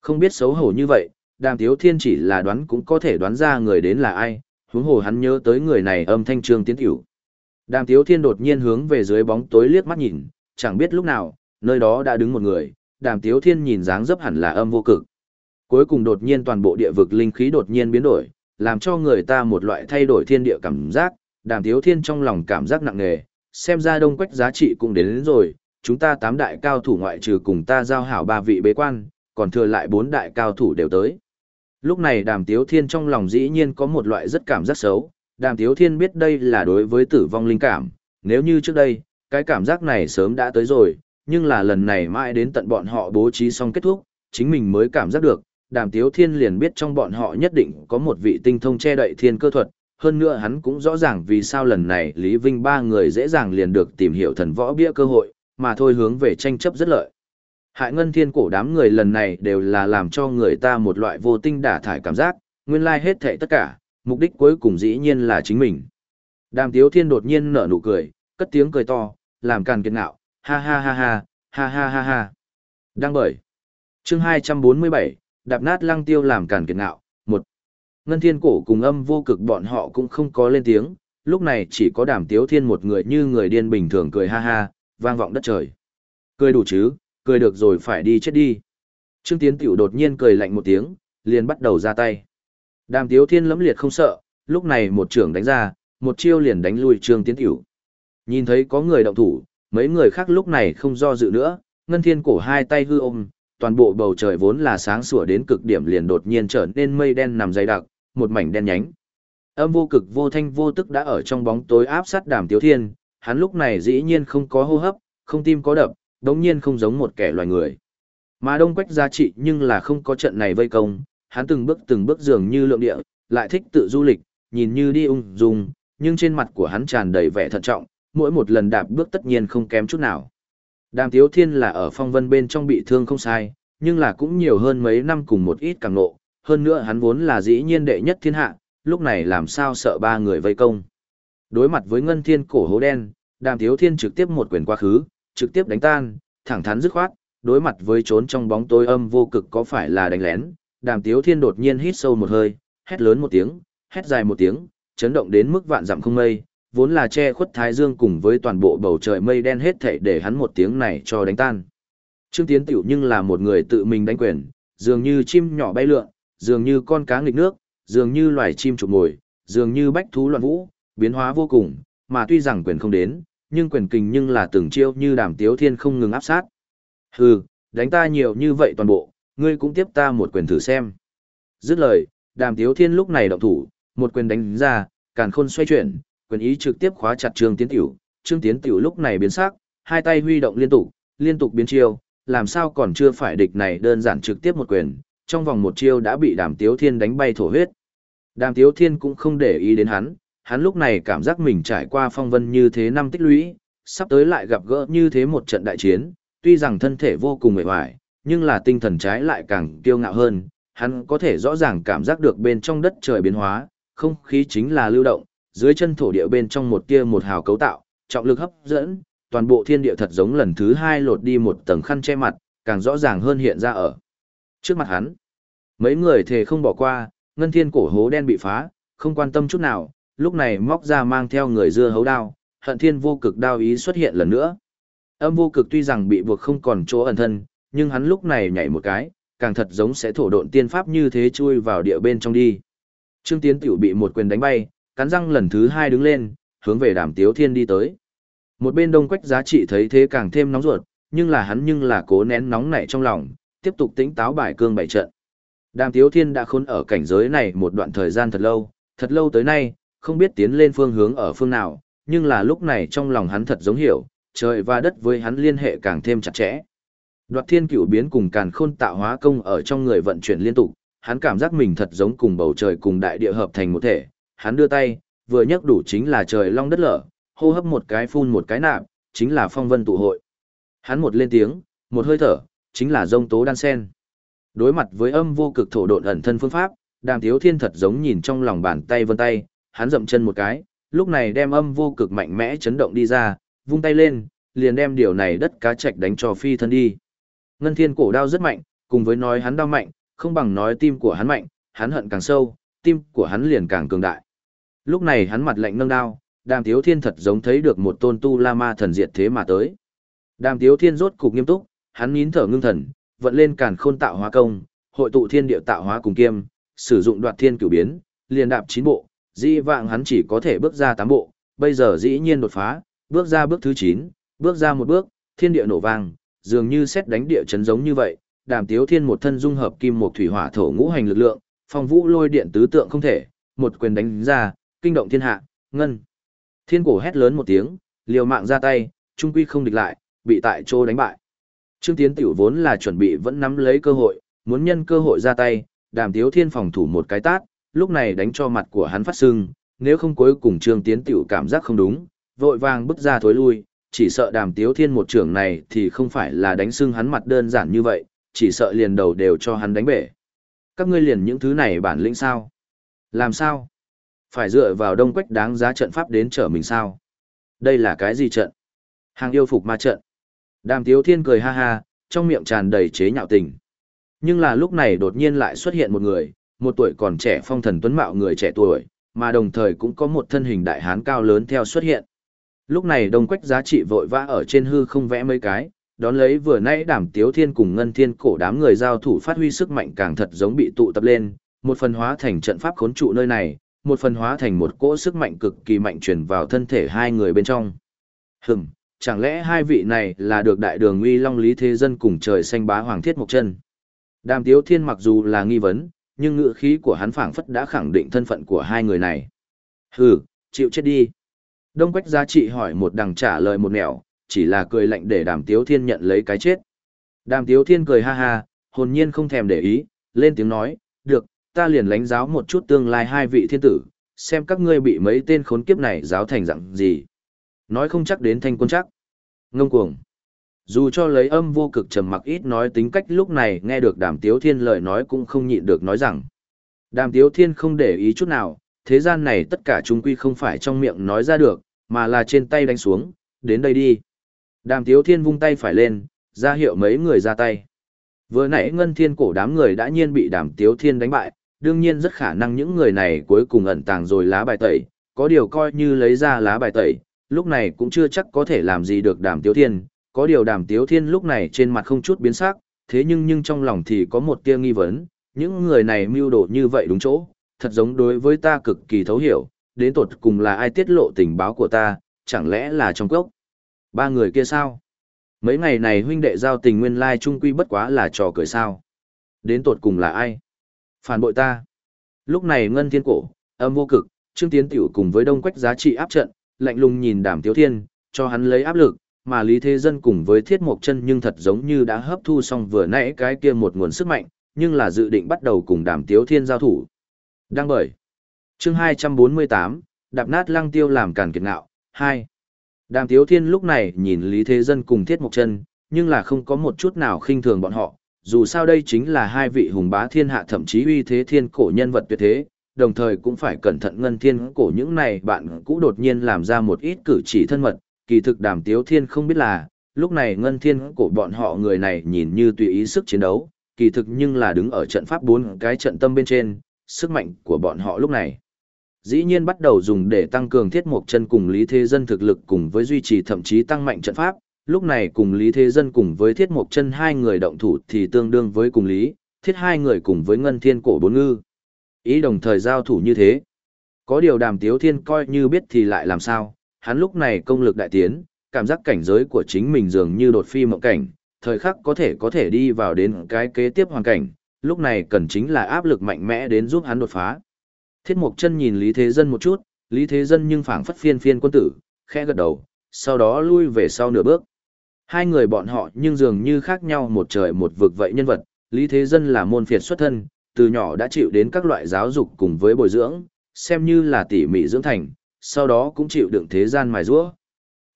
Không biết xấu hổ như vậy, đàm tiếu thiên chỉ là đoán cũng có thể đoán ra người đến là ai, huống hồ hắn nhớ tới người này âm thanh trương tiến tiểu. Đàm tiếu thiên đột nhiên hướng về dưới bóng tối liếc mắt nhìn, chẳng biết lúc nào, nơi đó đã đứng một người, đàm tiếu thiên nhìn dáng dấp hẳn là âm vô cực. Cuối cùng đột nhiên toàn bộ địa vực linh khí đột nhiên biến đổi, làm cho người ta một loại thay đổi thiên địa cảm giác, đàm Thiếu thiên trong lòng cảm giác nặng nề, xem ra đông quách giá trị cũng đến, đến rồi, chúng ta tám đại cao thủ ngoại trừ cùng ta giao hảo ba vị bế quan, còn thừa lại bốn đại cao thủ đều tới. Lúc này đàm tiếu thiên trong lòng dĩ nhiên có một loại rất cảm giác xấu, đàm tiếu thiên biết đây là đối với tử vong linh cảm, nếu như trước đây, cái cảm giác này sớm đã tới rồi, nhưng là lần này mãi đến tận bọn họ bố trí xong kết thúc, chính mình mới cảm giác được, đàm tiếu thiên liền biết trong bọn họ nhất định có một vị tinh thông che đậy thiên cơ thuật, hơn nữa hắn cũng rõ ràng vì sao lần này Lý Vinh ba người dễ dàng liền được tìm hiểu thần võ bia cơ hội, mà thôi hướng về tranh chấp rất lợi. Hại ngân thiên cổ đám người lần này đều là làm cho người ta một loại vô tinh đả thải cảm giác, nguyên lai hết thệ tất cả, mục đích cuối cùng dĩ nhiên là chính mình. Đàm tiếu thiên đột nhiên nở nụ cười, cất tiếng cười to, làm càn kiệt ngạo, ha ha ha ha, ha ha ha ha. Đăng bởi. Chương 247, đạp nát lăng tiêu làm càn kiệt ngạo, một Ngân thiên cổ cùng âm vô cực bọn họ cũng không có lên tiếng, lúc này chỉ có đàm tiếu thiên một người như người điên bình thường cười ha ha, vang vọng đất trời. Cười đủ chứ, cười được rồi phải đi chết đi. Trương Tiến Tiểu đột nhiên cười lạnh một tiếng, liền bắt đầu ra tay. Đàm Tiếu Thiên lẫm liệt không sợ, lúc này một trưởng đánh ra, một chiêu liền đánh lui Trương Tiến Tiểu. Nhìn thấy có người động thủ, mấy người khác lúc này không do dự nữa, Ngân Thiên cổ hai tay hư ôm, toàn bộ bầu trời vốn là sáng sủa đến cực điểm liền đột nhiên trở nên mây đen nằm dày đặc, một mảnh đen nhánh. Âm vô cực vô thanh vô tức đã ở trong bóng tối áp sát Đàm Tiếu Thiên, hắn lúc này dĩ nhiên không có hô hấp, không tim có đập, đống nhiên không giống một kẻ loài người. Mà đông quách giá trị nhưng là không có trận này vây công, hắn từng bước từng bước dường như lượng địa, lại thích tự du lịch, nhìn như đi ung dung, nhưng trên mặt của hắn tràn đầy vẻ thận trọng, mỗi một lần đạp bước tất nhiên không kém chút nào. Đàm Tiếu Thiên là ở phong vân bên trong bị thương không sai, nhưng là cũng nhiều hơn mấy năm cùng một ít càng nộ, hơn nữa hắn vốn là dĩ nhiên đệ nhất thiên hạ, lúc này làm sao sợ ba người vây công. Đối mặt với ngân thiên cổ hố đen, đàm Tiếu Thiên trực tiếp một quyền quá khứ, trực tiếp đánh tan, thẳng thắn dứt khoát, đối mặt với trốn trong bóng tối âm vô cực có phải là đánh lén, đàm tiếu thiên đột nhiên hít sâu một hơi, hét lớn một tiếng, hét dài một tiếng, chấn động đến mức vạn dặm không mây, vốn là che khuất thái dương cùng với toàn bộ bầu trời mây đen hết thảy để hắn một tiếng này cho đánh tan. Trương Tiến Tiểu nhưng là một người tự mình đánh quyền, dường như chim nhỏ bay lượn, dường như con cá nghịch nước, dường như loài chim chụp mồi, dường như bách thú loạn vũ, biến hóa vô cùng, mà tuy rằng quyền không đến, nhưng quyền kình nhưng là từng chiêu như đàm tiếu thiên không ngừng áp sát. Hừ, đánh ta nhiều như vậy toàn bộ, ngươi cũng tiếp ta một quyền thử xem. Dứt lời, đàm tiếu thiên lúc này động thủ, một quyền đánh ra, càn khôn xoay chuyển, quyền ý trực tiếp khóa chặt trương tiến tiểu. Trương tiến tiểu lúc này biến sắc, hai tay huy động liên tục, liên tục biến chiêu, làm sao còn chưa phải địch này đơn giản trực tiếp một quyền, trong vòng một chiêu đã bị đàm tiếu thiên đánh bay thổ huyết. Đàm tiếu thiên cũng không để ý đến hắn, hắn lúc này cảm giác mình trải qua phong vân như thế năm tích lũy, sắp tới lại gặp gỡ như thế một trận đại chiến, tuy rằng thân thể vô cùng mệt mỏi, nhưng là tinh thần trái lại càng kiêu ngạo hơn, hắn có thể rõ ràng cảm giác được bên trong đất trời biến hóa, không khí chính là lưu động, dưới chân thổ địa bên trong một tia một hào cấu tạo, trọng lực hấp dẫn, toàn bộ thiên địa thật giống lần thứ hai lột đi một tầng khăn che mặt, càng rõ ràng hơn hiện ra ở trước mặt hắn. Mấy người thề không bỏ qua, ngân thiên cổ hố đen bị phá, không quan tâm chút nào, lúc này móc ra mang theo người dưa hấu đao, hận thiên vô cực đao ý xuất hiện lần nữa. Âm vô cực tuy rằng bị buộc không còn chỗ ẩn thân, nhưng hắn lúc này nhảy một cái, càng thật giống sẽ thổ độn tiên pháp như thế chui vào địa bên trong đi. Trương Tiến Tiểu bị một quyền đánh bay, cắn răng lần thứ hai đứng lên, hướng về đàm tiếu thiên đi tới. Một bên đông quách giá trị thấy thế càng thêm nóng ruột, nhưng là hắn nhưng là cố nén nóng nảy trong lòng, tiếp tục tĩnh táo bài cương bảy trận. Đàm tiếu thiên đã khốn ở cảnh giới này một đoạn thời gian thật lâu, thật lâu tới nay, không biết tiến lên phương hướng ở phương nào, nhưng là lúc này trong lòng hắn thật giống hiểu, trời và đất với hắn liên hệ càng thêm chặt chẽ. Đoạt thiên cửu biến cùng càn khôn tạo hóa công ở trong người vận chuyển liên tục, hắn cảm giác mình thật giống cùng bầu trời cùng đại địa hợp thành một thể, hắn đưa tay, vừa nhấc đủ chính là trời long đất lở, hô hấp một cái phun một cái nạp, chính là phong vân tụ hội. Hắn một lên tiếng, một hơi thở, chính là rông tố đan sen. Đối mặt với âm vô cực thổ độn ẩn thân phương pháp, Đàm Tiếu Thiên thật giống nhìn trong lòng bàn tay vân tay, hắn dậm chân một cái, lúc này đem âm vô cực mạnh mẽ chấn động đi ra, vung tay lên, liền đem điều này đất cá trạch đánh cho phi thân đi. Ngân thiên cổ đao rất mạnh, cùng với nói hắn đau mạnh, không bằng nói tim của hắn mạnh, hắn hận càng sâu, tim của hắn liền càng cường đại. Lúc này hắn mặt lạnh nâng đao, đàm thiếu thiên thật giống thấy được một tôn tu la ma thần diệt thế mà tới. Đàm Tiếu Thiên rốt cục nghiêm túc, hắn nín thở ngưng thần, vận lên càn khôn tạo hóa công, hội tụ thiên địa tạo hóa cùng kiêm, sử dụng đoạt thiên cửu biến, liền đạp chín bộ, dĩ vạng hắn chỉ có thể bước ra tám bộ, bây giờ dĩ nhiên đột phá, bước ra bước thứ chín, bước ra một bước, thiên địa nổ vang, dường như xét đánh địa chấn giống như vậy, Đàm Tiếu Thiên một thân dung hợp kim một thủy hỏa thổ ngũ hành lực lượng, phong vũ lôi điện tứ tượng không thể, một quyền đánh ra, kinh động thiên hạ, ngân. Thiên cổ hét lớn một tiếng, liều mạng ra tay, trung quy không địch lại, bị tại chỗ đánh bại. Trương Tiến Tiểu vốn là chuẩn bị vẫn nắm lấy cơ hội, muốn nhân cơ hội ra tay, đàm tiếu thiên phòng thủ một cái tát, lúc này đánh cho mặt của hắn phát sưng, nếu không cuối cùng Trương Tiến Tiểu cảm giác không đúng, vội vàng bước ra thối lui, chỉ sợ đàm tiếu thiên một trưởng này thì không phải là đánh sưng hắn mặt đơn giản như vậy, chỉ sợ liền đầu đều cho hắn đánh bể. Các ngươi liền những thứ này bản lĩnh sao? Làm sao? Phải dựa vào đông quách đáng giá trận pháp đến trở mình sao? Đây là cái gì trận? Hàng yêu phục ma trận. Đàm Tiếu Thiên cười ha ha, trong miệng tràn đầy chế nhạo tình. Nhưng là lúc này đột nhiên lại xuất hiện một người, một tuổi còn trẻ phong thần tuấn mạo người trẻ tuổi, mà đồng thời cũng có một thân hình đại hán cao lớn theo xuất hiện. Lúc này đông quách giá trị vội vã ở trên hư không vẽ mấy cái, đón lấy vừa nãy đàm tiếu thiên cùng ngân thiên cổ đám người giao thủ phát huy sức mạnh càng thật giống bị tụ tập lên, một phần hóa thành trận pháp khốn trụ nơi này, một phần hóa thành một cỗ sức mạnh cực kỳ mạnh truyền vào thân thể hai người bên trong. Hừm, chẳng lẽ hai vị này là được đại đường uy long lý thế dân cùng trời xanh bá hoàng thiết mộc chân? Đàm tiếu thiên mặc dù là nghi vấn nhưng ngựa khí của hắn phảng phất đã khẳng định thân phận của hai người này. Hừ chịu chết đi. Đông quách giá trị hỏi một đằng trả lời một nẻo chỉ là cười lạnh để đàm tiếu thiên nhận lấy cái chết. Đàm tiếu thiên cười ha ha hồn nhiên không thèm để ý lên tiếng nói được ta liền lánh giáo một chút tương lai hai vị thiên tử xem các ngươi bị mấy tên khốn kiếp này giáo thành dạng gì nói không chắc đến thanh quân chắc Ngông cuồng. Dù cho lấy âm vô cực trầm mặc ít nói tính cách lúc này nghe được đàm tiếu thiên lời nói cũng không nhịn được nói rằng. Đàm tiếu thiên không để ý chút nào, thế gian này tất cả chúng quy không phải trong miệng nói ra được, mà là trên tay đánh xuống, đến đây đi. Đàm tiếu thiên vung tay phải lên, ra hiệu mấy người ra tay. Vừa nãy ngân thiên cổ đám người đã nhiên bị đàm tiếu thiên đánh bại, đương nhiên rất khả năng những người này cuối cùng ẩn tàng rồi lá bài tẩy, có điều coi như lấy ra lá bài tẩy, lúc này cũng chưa chắc có thể làm gì được đàm tiếu thiên, có điều đàm tiếu thiên lúc này trên mặt không chút biến sắc, thế nhưng nhưng trong lòng thì có một tia nghi vấn, những người này mưu đồ như vậy đúng chỗ, thật giống đối với ta cực kỳ thấu hiểu, đến tột cùng là ai tiết lộ tình báo của ta, chẳng lẽ là trong cốc. Ba người kia sao? Mấy ngày này huynh đệ giao tình nguyên lai trung quy bất quá là trò cười sao. Đến tột cùng là ai? Phản bội ta. Lúc này ngân thiên cổ, âm vô cực, trương tiến tiểu cùng với đông quách giá trị áp trận, lạnh lùng nhìn đàm tiếu thiên, cho hắn lấy áp lực, mà Lý Thế Dân cùng với Thiết Mộc Chân nhưng thật giống như đã hấp thu xong vừa nãy cái kia một nguồn sức mạnh, nhưng là dự định bắt đầu cùng đàm tiếu thiên giao thủ. Đang bởi. Chương 248, đạp nát lăng tiêu làm cản kiệt ngạo, 2. Đàm tiếu thiên lúc này nhìn Lý Thế Dân cùng Thiết Mộc Chân, nhưng là không có một chút nào khinh thường bọn họ, dù sao đây chính là hai vị hùng bá thiên hạ thậm chí uy thế thiên cổ nhân vật tuyệt thế, đồng thời cũng phải cẩn thận ngân thiên cổ những này bạn cũ đột nhiên làm ra một ít cử chỉ thân mật, kỳ thực đàm tiếu thiên không biết là, lúc này ngân thiên cổ bọn họ người này nhìn như tùy ý sức chiến đấu, kỳ thực nhưng là đứng ở trận pháp bốn cái trận tâm bên trên, sức mạnh của bọn họ lúc này. Dĩ nhiên bắt đầu dùng để tăng cường thiết mục chân cùng Lý Thế Dân thực lực cùng với duy trì thậm chí tăng mạnh trận pháp, lúc này cùng Lý Thế Dân cùng với thiết mục chân hai người động thủ thì tương đương với cùng Lý, thiết hai người cùng với ngân thiên cổ bốn ngư. Ý đồng thời giao thủ như thế. Có điều đàm tiếu thiên coi như biết thì lại làm sao, hắn lúc này công lực đại tiến, cảm giác cảnh giới của chính mình dường như đột phi mộng cảnh, thời khắc có thể có thể đi vào đến cái kế tiếp hoàn cảnh, lúc này cần chính là áp lực mạnh mẽ đến giúp hắn đột phá. Thiết Mộc Chân nhìn Lý Thế Dân một chút, Lý Thế Dân nhưng phảng phất phiên phiên quân tử, khẽ gật đầu, sau đó lui về sau nửa bước. Hai người bọn họ nhưng dường như khác nhau một trời một vực vậy nhân vật, Lý Thế Dân là môn phiệt xuất thân, từ nhỏ đã chịu đến các loại giáo dục cùng với bồi dưỡng, xem như là tỉ mỉ dưỡng thành, sau đó cũng chịu đựng thế gian mài rũa.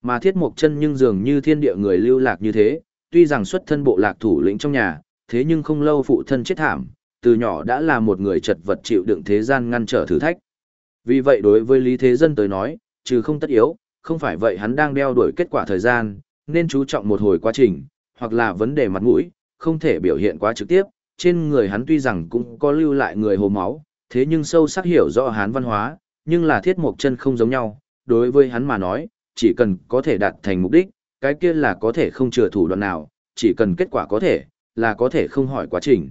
Mà thiết mục chân nhưng dường như thiên địa người lưu lạc như thế, tuy rằng xuất thân bộ lạc thủ lĩnh trong nhà, thế nhưng không lâu phụ thân chết thảm, từ nhỏ đã là một người chật vật chịu đựng thế gian ngăn trở thử thách. Vì vậy đối với Lý Thế Dân tới nói, trừ không tất yếu, không phải vậy hắn đang đeo đuổi kết quả thời gian, nên chú trọng một hồi quá trình, hoặc là vấn đề mặt mũi, không thể biểu hiện quá trực tiếp, trên người hắn tuy rằng cũng có lưu lại người hồ máu, thế nhưng sâu sắc hiểu rõ hán văn hóa, nhưng là thiết mục chân không giống nhau, đối với hắn mà nói, chỉ cần có thể đạt thành mục đích, cái kia là có thể không chừa thủ đoạn nào, chỉ cần kết quả có thể, là có thể không hỏi quá trình.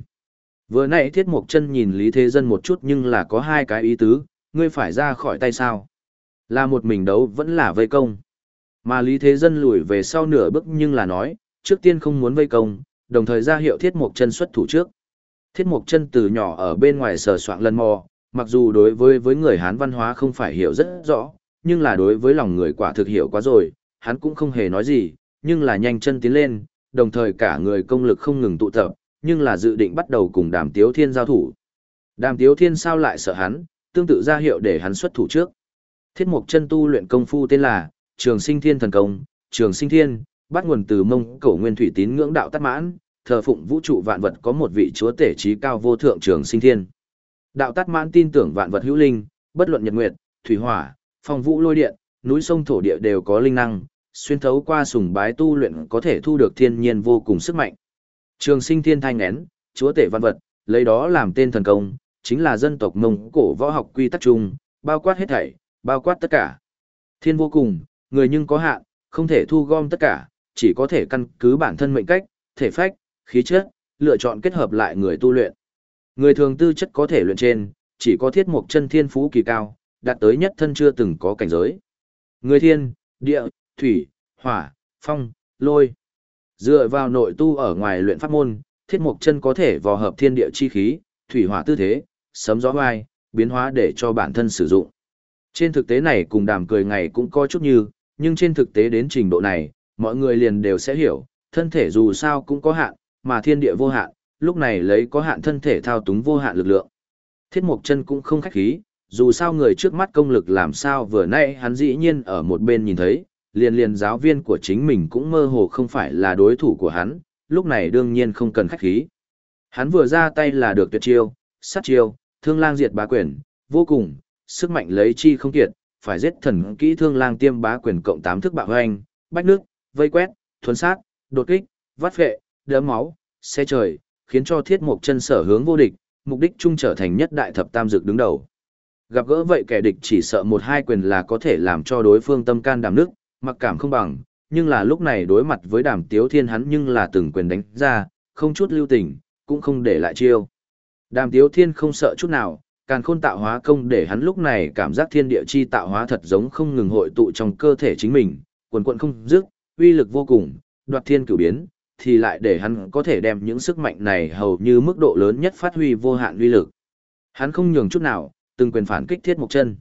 Vừa nãy Thiết Mộc Chân nhìn Lý Thế Dân một chút nhưng là có hai cái ý tứ, ngươi phải ra khỏi tay sao? Là một mình đấu vẫn là vây công. Mà Lý Thế Dân lùi về sau nửa bước nhưng là nói, trước tiên không muốn vây công, đồng thời ra hiệu Thiết Mộc Chân xuất thủ trước. Thiết Mộc Chân từ nhỏ ở bên ngoài sờ soạng lần mò, mặc dù đối với với người Hán văn hóa không phải hiểu rất rõ, nhưng là đối với lòng người quả thực hiểu quá rồi, hắn cũng không hề nói gì, nhưng là nhanh chân tiến lên, đồng thời cả người công lực không ngừng tụ tập, nhưng là dự định bắt đầu cùng Đàm Tiếu Thiên giao thủ. Đàm Tiếu Thiên sao lại sợ hắn, tương tự ra hiệu để hắn xuất thủ trước. Thiết Mộc chân tu luyện công phu tên là Trường Sinh Thiên Thần Công, Trường Sinh Thiên, bắt nguồn từ Mông Cổ Nguyên Thủy Tín ngưỡng đạo tát mãn, thờ phụng vũ trụ vạn vật có một vị chúa tể trí cao vô thượng Trường Sinh Thiên. Đạo tát mãn tin tưởng vạn vật hữu linh, bất luận nhật nguyệt, thủy hỏa, phong vũ lôi điện, núi sông thổ địa đều có linh năng, xuyên thấu qua sùng bái tu luyện có thể thu được thiên nhiên vô cùng sức mạnh. Trường sinh thiên thanh nén, chúa tể văn vật, lấy đó làm tên thần công, chính là dân tộc Mông Cổ võ học quy tắc chung, bao quát hết thảy, bao quát tất cả. Thiên vô cùng, người nhưng có hạn, không thể thu gom tất cả, chỉ có thể căn cứ bản thân mệnh cách, thể phách, khí chất, lựa chọn kết hợp lại người tu luyện. Người thường tư chất có thể luyện trên, chỉ có thiết mục chân thiên phú kỳ cao, đạt tới nhất thân chưa từng có cảnh giới. Người thiên, địa, thủy, hỏa, phong, lôi. Dựa vào nội tu ở ngoài luyện pháp môn, thiết mục chân có thể vò hợp thiên địa chi khí, thủy hỏa tư thế, sấm gió hoai, biến hóa để cho bản thân sử dụng. Trên thực tế này cùng đàm cười ngày cũng có chút như, nhưng trên thực tế đến trình độ này, mọi người liền đều sẽ hiểu, thân thể dù sao cũng có hạn, mà thiên địa vô hạn, lúc này lấy có hạn thân thể thao túng vô hạn lực lượng. Thiết mục chân cũng không khách khí, dù sao người trước mắt công lực làm sao vừa nãy hắn dĩ nhiên ở một bên nhìn thấy, liền liền giáo viên của chính mình cũng mơ hồ không phải là đối thủ của hắn, lúc này đương nhiên không cần khách khí. Hắn vừa ra tay là được tuyệt chiêu, sát chiêu, thương lang diệt bá quyền, vô cùng, sức mạnh lấy chi không kiệt, phải giết thần kỹ thương lang tiêm bá quyền cộng tám thức bạo hoành, bách nước, vây quét, thuần sát, đột kích, vắt phệ, đấm máu, xe trời, khiến cho thiết mục chân sở hướng vô địch, mục đích chung trở thành nhất đại thập tam dược đứng đầu. Gặp gỡ vậy kẻ địch chỉ sợ một hai quyền là có thể làm cho đối phương tâm can đảm nước, mặc cảm không bằng, nhưng là lúc này đối mặt với đàm tiếu thiên hắn nhưng là từng quyền đánh ra, không chút lưu tình, cũng không để lại chiêu. Đàm tiếu thiên không sợ chút nào, càn khôn tạo hóa công để hắn lúc này cảm giác thiên địa chi tạo hóa thật giống không ngừng hội tụ trong cơ thể chính mình, quần quận không dứt, uy lực vô cùng, đoạt thiên cửu biến, thì lại để hắn có thể đem những sức mạnh này hầu như mức độ lớn nhất phát huy vô hạn uy lực. Hắn không nhường chút nào, từng quyền phản kích thiết một chân.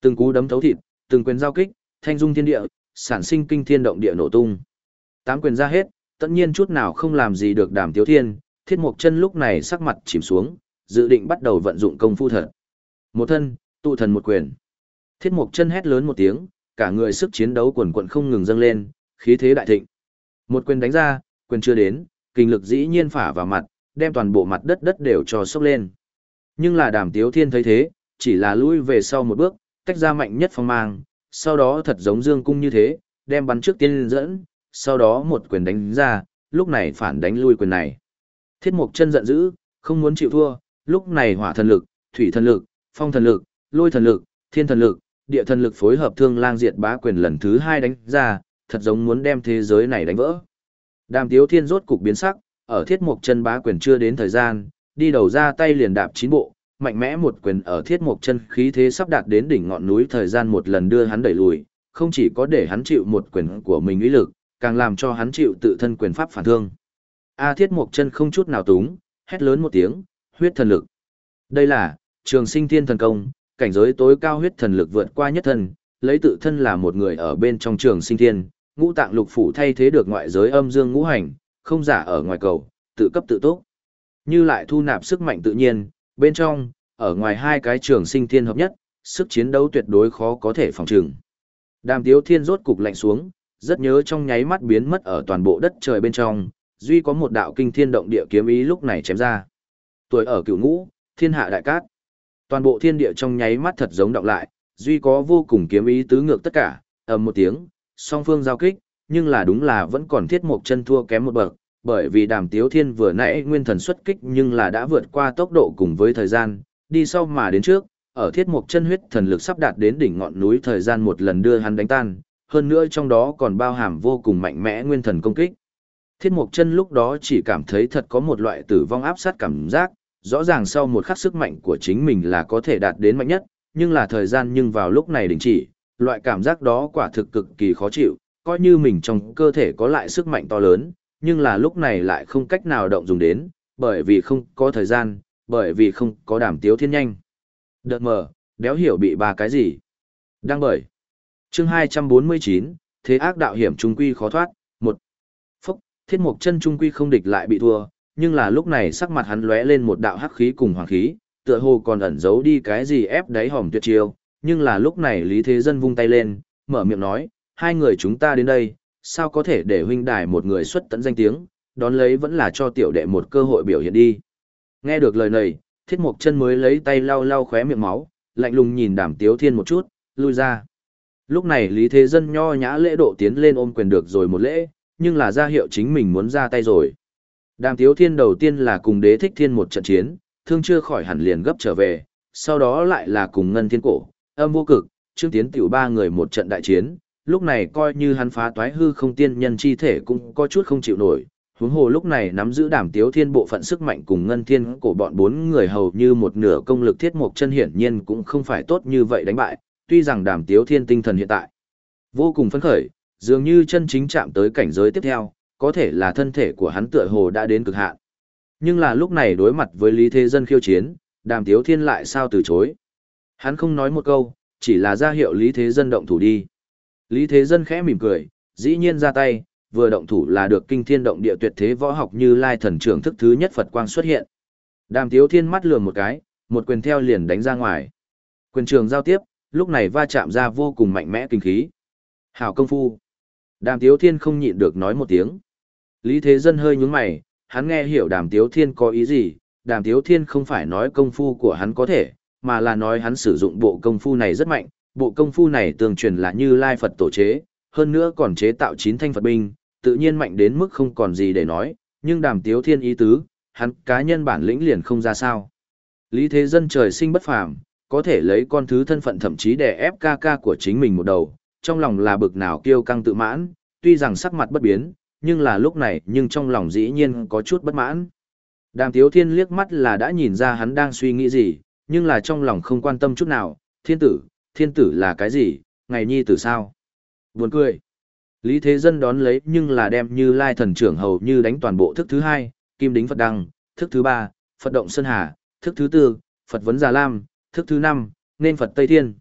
Từng cú đấm thấu thịt, từng quyền giao kích, thanh dung thiên địa, sản sinh kinh thiên động địa nổ tung. Tám quyền ra hết, tất nhiên chút nào không làm gì được đàm tiếu thiên, thiết mục chân lúc này sắc mặt chìm xuống, dự định bắt đầu vận dụng công phu thật. Một thân, tụ thần một quyền. Thiết mục chân hét lớn một tiếng, cả người sức chiến đấu quần quận không ngừng dâng lên, khí thế đại thịnh. Một quyền đánh ra, quyền chưa đến, kinh lực dĩ nhiên phả vào mặt, đem toàn bộ mặt đất đất đều cho sốc lên. Nhưng là đàm tiếu thiên thấy thế, chỉ là lui về sau một bước, tách ra mạnh nhất phong mang, sau đó thật giống dương cung như thế, đem bắn trước tiên dẫn, sau đó một quyền đánh ra, lúc này phản đánh lui quyền này. Thiết mục chân giận dữ, không muốn chịu thua, lúc này hỏa thần lực, thủy thần lực, phong thần lực, lôi thần lực, thiên thần lực, địa thần lực phối hợp thương lang diệt bá quyền lần thứ hai đánh ra, thật giống muốn đem thế giới này đánh vỡ. Đàm tiếu thiên rốt cục biến sắc, ở thiết mục chân bá quyền chưa đến thời gian, đi đầu ra tay liền đạp chín bộ, mạnh mẽ một quyền ở thiết mục chân khí thế sắp đạt đến đỉnh ngọn núi thời gian một lần đưa hắn đẩy lùi, không chỉ có để hắn chịu một quyền của mình uy lực, càng làm cho hắn chịu tự thân quyền pháp phản thương. A thiết mục chân không chút nào túng, hét lớn một tiếng, huyết thần lực. Đây là trường sinh thiên thần công, cảnh giới tối cao huyết thần lực vượt qua nhất thần, lấy tự thân là một người ở bên trong trường sinh thiên, ngũ tạng lục phủ thay thế được ngoại giới âm dương ngũ hành, không giả ở ngoài cầu, tự cấp tự túc. Như lại thu nạp sức mạnh tự nhiên, bên trong, ở ngoài hai cái trường sinh thiên hợp nhất, sức chiến đấu tuyệt đối khó có thể phòng trừng. Đàm Tiếu Thiên rốt cục lạnh xuống, rất nhớ trong nháy mắt biến mất ở toàn bộ đất trời bên trong, duy có một đạo kinh thiên động địa kiếm ý lúc này chém ra. Tuổi ở cửu ngũ, thiên hạ đại cát. Toàn bộ thiên địa trong nháy mắt thật giống động lại, duy có vô cùng kiếm ý tứ ngược tất cả, ầm một tiếng, song phương giao kích, nhưng là đúng là vẫn còn thiết một chân thua kém một bậc, bởi vì đàm tiếu thiên vừa nãy nguyên thần xuất kích nhưng là đã vượt qua tốc độ cùng với thời gian, đi sau mà đến trước, ở thiết mục chân huyết thần lực sắp đạt đến đỉnh ngọn núi thời gian một lần đưa hắn đánh tan, hơn nữa trong đó còn bao hàm vô cùng mạnh mẽ nguyên thần công kích. Thiết Mộc Chân lúc đó chỉ cảm thấy thật có một loại tử vong áp sát cảm giác, rõ ràng sau một khắc sức mạnh của chính mình là có thể đạt đến mạnh nhất, nhưng là thời gian nhưng vào lúc này đình chỉ, loại cảm giác đó quả thực cực kỳ khó chịu, coi như mình trong cơ thể có lại sức mạnh to lớn, nhưng là lúc này lại không cách nào động dùng đến, bởi vì không có thời gian, bởi vì không có đảm tiếu thiên nhanh. Đợt mờ, đéo hiểu bị ba cái gì. Đang bởi. chương 249, thế ác đạo hiểm trung quy khó thoát, thiết mục chân trung quy không địch lại bị thua, nhưng là lúc này sắc mặt hắn lóe lên một đạo hắc khí cùng hoàng khí, tựa hồ còn ẩn giấu đi cái gì ép đáy hòm tuyệt chiêu, nhưng là lúc này Lý Thế Dân vung tay lên, mở miệng nói, hai người chúng ta đến đây, sao có thể để huynh đài một người xuất tận danh tiếng, đón lấy vẫn là cho tiểu đệ một cơ hội biểu hiện đi. Nghe được lời này, thiết mục chân mới lấy tay lau lau khóe miệng máu, lạnh lùng nhìn đàm tiếu thiên một chút, lui ra. Lúc này Lý Thế Dân nho nhã lễ độ tiến lên ôm quyền được rồi một lễ, nhưng là ra hiệu chính mình muốn ra tay rồi. Đàm tiếu thiên đầu tiên là cùng đế thích thiên một trận chiến, thương chưa khỏi hẳn liền gấp trở về, sau đó lại là cùng ngân thiên cổ, âm vô cực, trương tiến tiểu ba người một trận đại chiến, lúc này coi như hắn phá toái hư không tiên nhân chi thể cũng có chút không chịu nổi. Huống hồ lúc này nắm giữ Đàm tiếu thiên bộ phận sức mạnh cùng ngân thiên cổ bọn bốn người hầu như một nửa công lực thiết một chân hiển nhiên cũng không phải tốt như vậy đánh bại, tuy rằng Đàm tiếu thiên tinh thần hiện tại vô cùng phấn khởi, dường như chân chính chạm tới cảnh giới tiếp theo, có thể là thân thể của hắn tựa hồ đã đến cực hạn. Nhưng là lúc này đối mặt với Lý Thế Dân khiêu chiến, đàm tiếu thiên lại sao từ chối. Hắn không nói một câu, chỉ là ra hiệu Lý Thế Dân động thủ đi. Lý Thế Dân khẽ mỉm cười, dĩ nhiên ra tay, vừa động thủ là được kinh thiên động địa tuyệt thế võ học như lai thần trưởng thức thứ nhất Phật quang xuất hiện. Đàm Tiếu Thiên mắt lườm một cái, một quyền theo liền đánh ra ngoài. Quyền trường giao tiếp, lúc này va chạm ra vô cùng mạnh mẽ kinh khí. Hảo công phu. Đàm Tiếu Thiên không nhịn được nói một tiếng. Lý Thế Dân hơi nhướng mày, hắn nghe hiểu Đàm Tiếu Thiên có ý gì, Đàm Tiếu Thiên không phải nói công phu của hắn có thể, mà là nói hắn sử dụng bộ công phu này rất mạnh, bộ công phu này tương truyền là như Lai Phật tổ chế, hơn nữa còn chế tạo chín thanh Phật binh, tự nhiên mạnh đến mức không còn gì để nói, nhưng đàm tiếu thiên ý tứ, hắn cá nhân bản lĩnh liền không ra sao. Lý Thế Dân trời sinh bất phàm, có thể lấy con thứ thân phận thậm chí để ép ca ca của chính mình một đầu, trong lòng là bực nào kiêu căng tự mãn, tuy rằng sắc mặt bất biến, nhưng là lúc này nhưng trong lòng dĩ nhiên có chút bất mãn. Đàm Tiếu Thiên liếc mắt là đã nhìn ra hắn đang suy nghĩ gì, nhưng là trong lòng không quan tâm chút nào, thiên tử, thiên tử là cái gì, ngày nhi tử sao? Buồn cười. Lý Thế Dân đón lấy nhưng là đem như lai thần trưởng hầu như đánh toàn bộ thức thứ hai, kim đính Phật đăng, thức thứ ba, Phật động Sơn Hà, thức thứ tư, Phật vấn Già Lam, thức thứ năm, nên Phật Tây Thiên.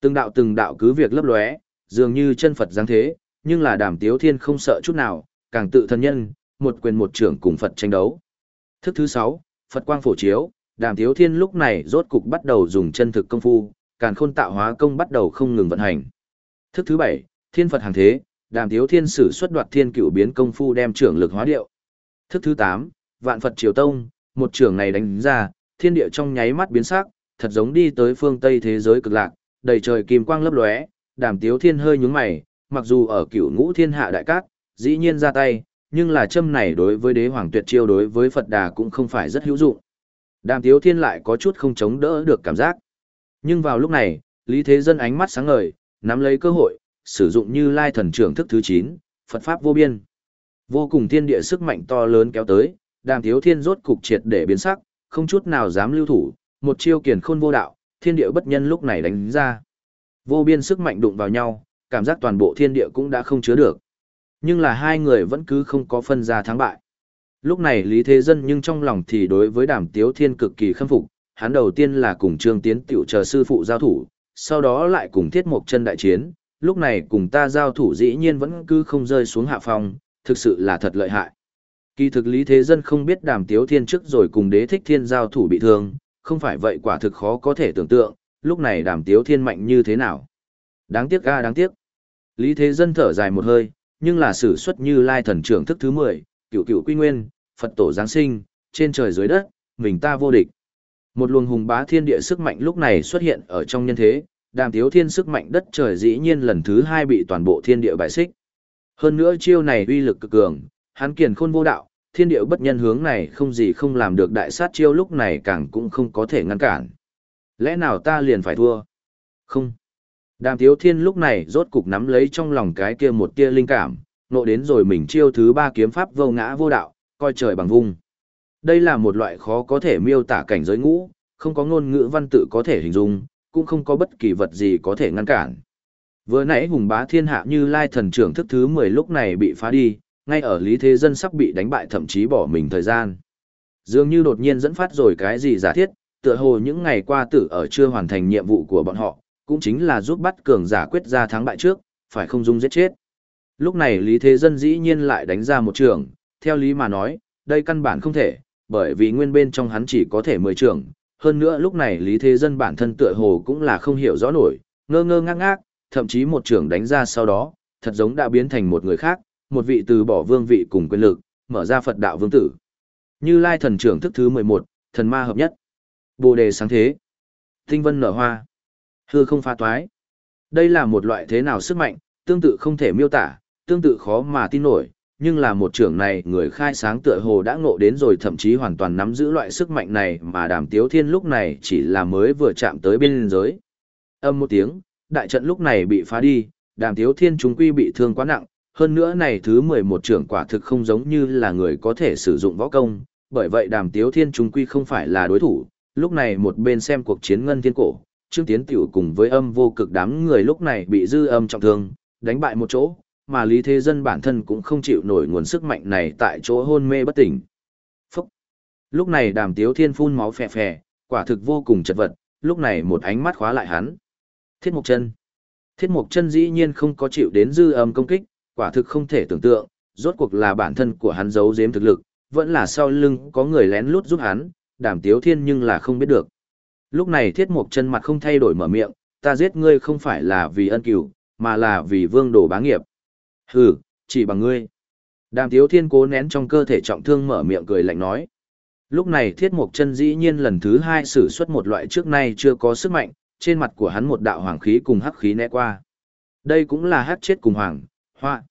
Từng đạo từng đạo cứ việc lấp lóe, dường như chân Phật giáng thế, nhưng là đàm tiếu thiên không sợ chút nào, càng tự thân nhân, một quyền một trưởng cùng Phật tranh đấu. Thức thứ sáu, Phật quang phổ chiếu, đàm tiếu thiên lúc này rốt cục bắt đầu dùng chân thực công phu, càn khôn tạo hóa công bắt đầu không ngừng vận hành. Thức thứ bảy, thiên Phật hàng thế, đàm tiếu thiên sử xuất đoạt thiên cửu biến công phu đem trưởng lực hóa điệu. Thức thứ tám, vạn Phật triều tông, một trưởng này đánh ra, thiên địa trong nháy mắt biến sắc, thật giống đi tới phương Tây thế giới cực lạc, đầy trời kim quang lấp lóe, đàm tiếu thiên hơi nhúng mày, mặc dù ở cửu ngũ thiên hạ đại cát, dĩ nhiên ra tay, nhưng là châm này đối với đế hoàng tuyệt chiêu đối với Phật đà cũng không phải rất hữu dụng. Đàm tiếu thiên lại có chút không chống đỡ được cảm giác. Nhưng vào lúc này, Lý Thế Dân ánh mắt sáng ngời, nắm lấy cơ hội, sử dụng như lai thần trưởng thức thứ 9, Phật Pháp vô biên. Vô cùng thiên địa sức mạnh to lớn kéo tới, đàm thiếu thiên rốt cục triệt để biến sắc, không chút nào dám lưu thủ, một chiêu kiền khôn vô đạo, thiên địa bất nhân lúc này đánh ra. Vô biên sức mạnh đụng vào nhau, cảm giác toàn bộ thiên địa cũng đã không chứa được. Nhưng là hai người vẫn cứ không có phân ra thắng bại. Lúc này Lý Thế Dân nhưng trong lòng thì đối với đàm tiếu thiên cực kỳ khâm phục, hắn đầu tiên là cùng Trương Tiến tiểu chờ sư phụ giao thủ, sau đó lại cùng Thiết Mộc chân đại chiến, lúc này cùng ta giao thủ dĩ nhiên vẫn cứ không rơi xuống hạ phong, thực sự là thật lợi hại. Kỳ thực Lý Thế Dân không biết đàm tiếu thiên trước rồi cùng đế thích thiên giao thủ bị thương, không phải vậy quả thực khó có thể tưởng tượng, lúc này đàm tiếu thiên mạnh như thế nào. Đáng tiếc ga đáng tiếc. Lý Thế Dân thở dài một hơi, nhưng là sử xuất như lai thần trưởng thức thứ 10, cựu cựu quy nguyên, Phật tổ Giáng sinh, trên trời dưới đất, mình ta vô địch. Một luồng hùng bá thiên địa sức mạnh lúc này xuất hiện ở trong nhân thế, đàm tiếu thiên sức mạnh đất trời dĩ nhiên lần thứ hai bị toàn bộ thiên địa bại xích. Hơn nữa chiêu này uy lực cực cường, hán kiền khôn vô đạo, thiên địa bất nhân hướng này không gì không làm được đại sát chiêu lúc này càng cũng không có thể ngăn cản. Lẽ nào ta liền phải thua? Không. Đàm Tiếu Thiên lúc này rốt cục nắm lấy trong lòng cái kia một tia linh cảm, nộ đến rồi mình chiêu thứ ba kiếm pháp vô ngã vô đạo, coi trời bằng vung. Đây là một loại khó có thể miêu tả cảnh giới ngũ, không có ngôn ngữ văn tự có thể hình dung, cũng không có bất kỳ vật gì có thể ngăn cản. Vừa nãy hùng bá thiên hạ như lai thần trưởng thức thứ 10 lúc này bị phá đi, ngay ở lý thế dân sắp bị đánh bại thậm chí bỏ mình thời gian. Dường như đột nhiên dẫn phát rồi cái gì giả thiết, tựa hồ những ngày qua tử ở chưa hoàn thành nhiệm vụ của bọn họ, cũng chính là giúp bắt cường giả quyết ra thắng bại trước, phải không dung giết chết. Lúc này Lý Thế Dân dĩ nhiên lại đánh ra một trường, theo lý mà nói, đây căn bản không thể, bởi vì nguyên bên trong hắn chỉ có thể 10 trường. Hơn nữa lúc này Lý Thế Dân bản thân tựa hồ cũng là không hiểu rõ nổi, ngơ ngơ ngác ngác, thậm chí một trường đánh ra sau đó, thật giống đã biến thành một người khác, một vị từ bỏ vương vị cùng quyền lực, mở ra Phật đạo vương tử. Như Lai thần trưởng thức thứ 11, thần ma hợp nhất. Bồ đề sáng thế. Tinh vân nở hoa. Hư không pha toái. Đây là một loại thế nào sức mạnh, tương tự không thể miêu tả, tương tự khó mà tin nổi, nhưng là một trưởng này người khai sáng tựa hồ đã ngộ đến rồi thậm chí hoàn toàn nắm giữ loại sức mạnh này mà đàm tiếu thiên lúc này chỉ là mới vừa chạm tới bên giới. Âm một tiếng, đại trận lúc này bị phá đi, đàm tiếu thiên chúng quy bị thương quá nặng, hơn nữa này thứ 11 trưởng quả thực không giống như là người có thể sử dụng võ công, bởi vậy đàm tiếu thiên chúng quy không phải là đối thủ, lúc này một bên xem cuộc chiến ngân thiên cổ, Trương Tiến Tiểu cùng với âm vô cực đám người lúc này bị dư âm trọng thương, đánh bại một chỗ, mà Lý Thế Dân bản thân cũng không chịu nổi nguồn sức mạnh này tại chỗ hôn mê bất tỉnh. Phúc! Lúc này đàm tiếu thiên phun máu phè phè, quả thực vô cùng chật vật, lúc này một ánh mắt khóa lại hắn. Thiết Mộc Chân Thiết Mộc Chân dĩ nhiên không có chịu đến dư âm công kích, quả thực không thể tưởng tượng, rốt cuộc là bản thân của hắn giấu giếm thực lực, vẫn là sau lưng có người lén lút giúp hắn, đàm tiếu thiên nhưng là không biết được. Lúc này thiết mục chân mặt không thay đổi mở miệng, ta giết ngươi không phải là vì ân cửu, mà là vì vương đồ bá nghiệp. Hừ, chỉ bằng ngươi. Đàm tiếu thiên cố nén trong cơ thể trọng thương mở miệng cười lạnh nói. Lúc này thiết mục chân dĩ nhiên lần thứ hai sử xuất một loại trước nay chưa có sức mạnh, trên mặt của hắn một đạo hoàng khí cùng hắc khí né qua. Đây cũng là hát chết cùng hoàng, hoa.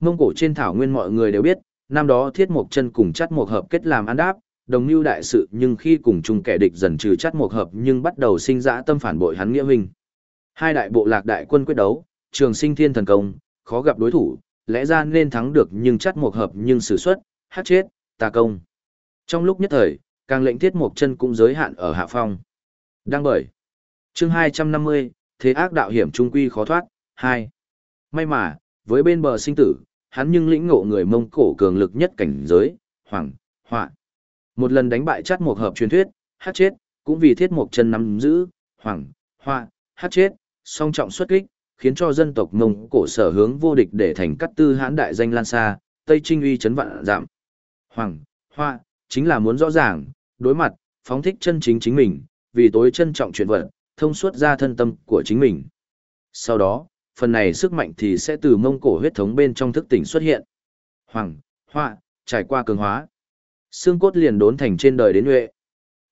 Mông cổ trên thảo nguyên mọi người đều biết, năm đó thiết mục chân cùng chắt một hợp kết làm ăn đáp, đồng mưu đại sự nhưng khi cùng chung kẻ địch dần trừ chắt một hợp nhưng bắt đầu sinh dã tâm phản bội hắn nghĩa huynh. Hai đại bộ lạc đại quân quyết đấu, trường sinh thiên thần công, khó gặp đối thủ, lẽ ra nên thắng được nhưng chắt một hợp nhưng sử xuất, hát chết, tà công. Trong lúc nhất thời, càng lệnh thiết một chân cũng giới hạn ở hạ phong. Đăng bởi. chương 250, thế ác đạo hiểm trung quy khó thoát, 2. May mà, với bên bờ sinh tử, hắn nhưng lĩnh ngộ người mông cổ cường lực nhất cảnh giới, hoàng, hoạn một lần đánh bại chát một hợp truyền thuyết, hát chết, cũng vì thiết mộc chân nắm giữ, hoàng, hoa, hát chết, song trọng xuất kích, khiến cho dân tộc mông cổ sở hướng vô địch để thành cắt tư hãn đại danh lan xa, Tây Trinh uy chấn vạn giảm. Hoàng, hoa, chính là muốn rõ ràng, đối mặt, phóng thích chân chính chính mình, vì tối trân trọng chuyện vật, thông suốt ra thân tâm của chính mình. Sau đó, phần này sức mạnh thì sẽ từ mông cổ huyết thống bên trong thức tỉnh xuất hiện. Hoàng, hoa, trải qua cường hóa. Xương cốt liền đốn thành trên đời đến huệ.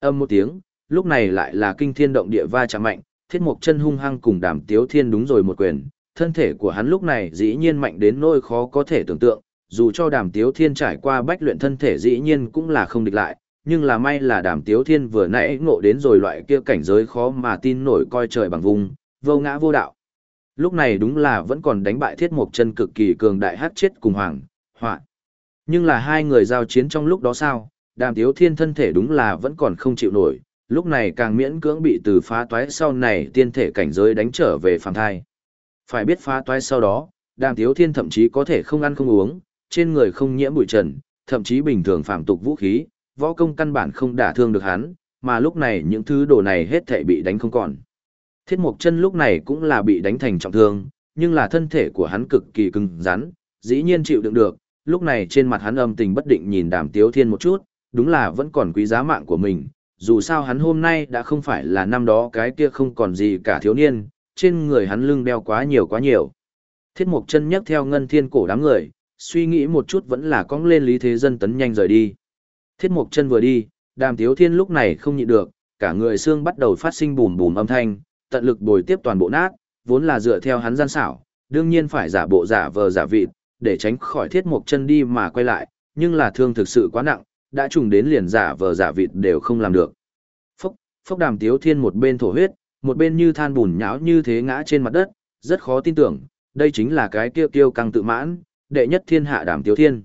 Âm một tiếng, lúc này lại là kinh thiên động địa va chạm mạnh, thiết mục chân hung hăng cùng đàm tiếu thiên đúng rồi một quyền. Thân thể của hắn lúc này dĩ nhiên mạnh đến nỗi khó có thể tưởng tượng, dù cho đàm tiếu thiên trải qua bách luyện thân thể dĩ nhiên cũng là không địch lại, nhưng là may là đàm tiếu thiên vừa nãy ngộ đến rồi loại kia cảnh giới khó mà tin nổi coi trời bằng vùng, vô ngã vô đạo. Lúc này đúng là vẫn còn đánh bại thiết mục chân cực kỳ cường đại hát chết cùng hoàng, hoạn. Nhưng là hai người giao chiến trong lúc đó sao, đàm tiếu thiên thân thể đúng là vẫn còn không chịu nổi, lúc này càng miễn cưỡng bị từ phá toái sau này tiên thể cảnh giới đánh trở về phàm thai. Phải biết phá toái sau đó, đàm tiếu thiên thậm chí có thể không ăn không uống, trên người không nhiễm bụi trần, thậm chí bình thường phạm tục vũ khí, võ công căn bản không đả thương được hắn, mà lúc này những thứ đồ này hết thảy bị đánh không còn. Thiết Mộc Chân lúc này cũng là bị đánh thành trọng thương, nhưng là thân thể của hắn cực kỳ cứng rắn, dĩ nhiên chịu đựng được, lúc này trên mặt hắn âm tình bất định nhìn đàm tiếu thiên một chút, đúng là vẫn còn quý giá mạng của mình, dù sao hắn hôm nay đã không phải là năm đó cái kia không còn gì cả thiếu niên, trên người hắn lưng đeo quá nhiều quá nhiều. Thiết mục chân nhấc theo ngân thiên cổ đám người, suy nghĩ một chút vẫn là cong lên lý thế dân tấn nhanh rời đi. Thiết mục chân vừa đi, đàm tiếu thiên lúc này không nhịn được, cả người xương bắt đầu phát sinh bùm bùm âm thanh, tận lực bồi tiếp toàn bộ nát, vốn là dựa theo hắn gian xảo, đương nhiên phải giả bộ giả vờ giả vịt, để tránh khỏi thiết mộc chân đi mà quay lại, nhưng là thương thực sự quá nặng, đã trùng đến liền giả vờ giả vịt đều không làm được. Phốc, phốc đàm tiếu thiên một bên thổ huyết, một bên như than bùn nhão như thế ngã trên mặt đất, rất khó tin tưởng, đây chính là cái kia kiêu căng tự mãn, đệ nhất thiên hạ đàm tiếu thiên.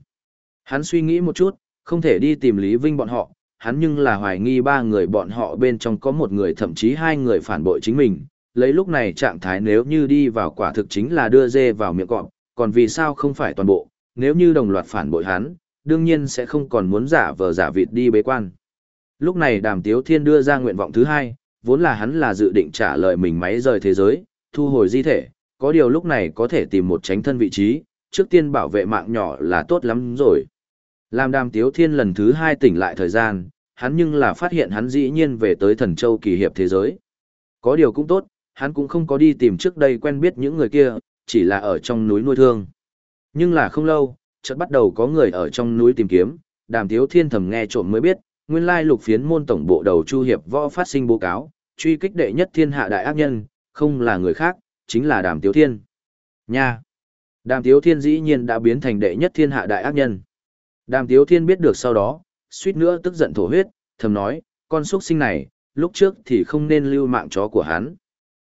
Hắn suy nghĩ một chút, không thể đi tìm Lý Vinh bọn họ, hắn nhưng là hoài nghi ba người bọn họ bên trong có một người thậm chí hai người phản bội chính mình. Lấy lúc này trạng thái nếu như đi vào quả thực chính là đưa dê vào miệng cọp, còn vì sao không phải toàn bộ, nếu như đồng loạt phản bội hắn, đương nhiên sẽ không còn muốn giả vờ giả vịt đi bế quan. Lúc này đàm tiếu thiên đưa ra nguyện vọng thứ hai, vốn là hắn là dự định trả lời mình máy rời thế giới, thu hồi di thể, có điều lúc này có thể tìm một tránh thân vị trí, trước tiên bảo vệ mạng nhỏ là tốt lắm rồi. Làm đàm tiếu thiên lần thứ hai tỉnh lại thời gian, hắn nhưng là phát hiện hắn dĩ nhiên về tới thần châu kỳ hiệp thế giới. Có điều cũng tốt, hắn cũng không có đi tìm trước đây quen biết những người kia, chỉ là ở trong núi nuôi thương. Nhưng là không lâu, chợt bắt đầu có người ở trong núi tìm kiếm, đàm tiếu thiên thầm nghe trộm mới biết, nguyên lai lục phiến môn tổng bộ đầu chu hiệp võ phát sinh báo cáo, truy kích đệ nhất thiên hạ đại ác nhân, không là người khác, chính là đàm tiếu thiên. Nha! Đàm tiếu thiên dĩ nhiên đã biến thành đệ nhất thiên hạ đại ác nhân. Đàm tiếu thiên biết được sau đó, suýt nữa tức giận thổ huyết, thầm nói, con xuất sinh này, lúc trước thì không nên lưu mạng chó của hắn.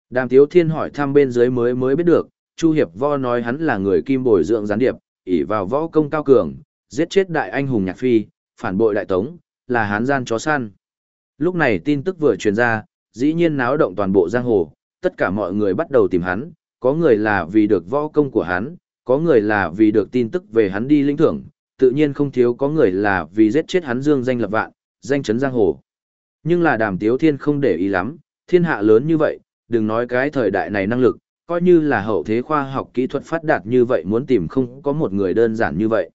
Đàm tiếu thiên hỏi thăm bên dưới mới mới biết được, Chu Hiệp Võ nói hắn là người kim bồi dưỡng gián điệp, ỷ vào võ công cao cường, giết chết đại anh hùng nhạc phi, phản bội đại tống, là hán gian chó săn. Lúc này tin tức vừa truyền ra, dĩ nhiên náo động toàn bộ giang hồ, tất cả mọi người bắt đầu tìm hắn, có người là vì được võ công của hắn, có người là vì được tin tức về hắn đi lĩnh thưởng, tự nhiên không thiếu có người là vì giết chết hắn dương danh lập vạn, danh chấn giang hồ. Nhưng là đàm tiếu thiên không để ý lắm, thiên hạ lớn như vậy, đừng nói cái thời đại này năng lực, coi như là hậu thế khoa học kỹ thuật phát đạt như vậy muốn tìm không có một người đơn giản như vậy.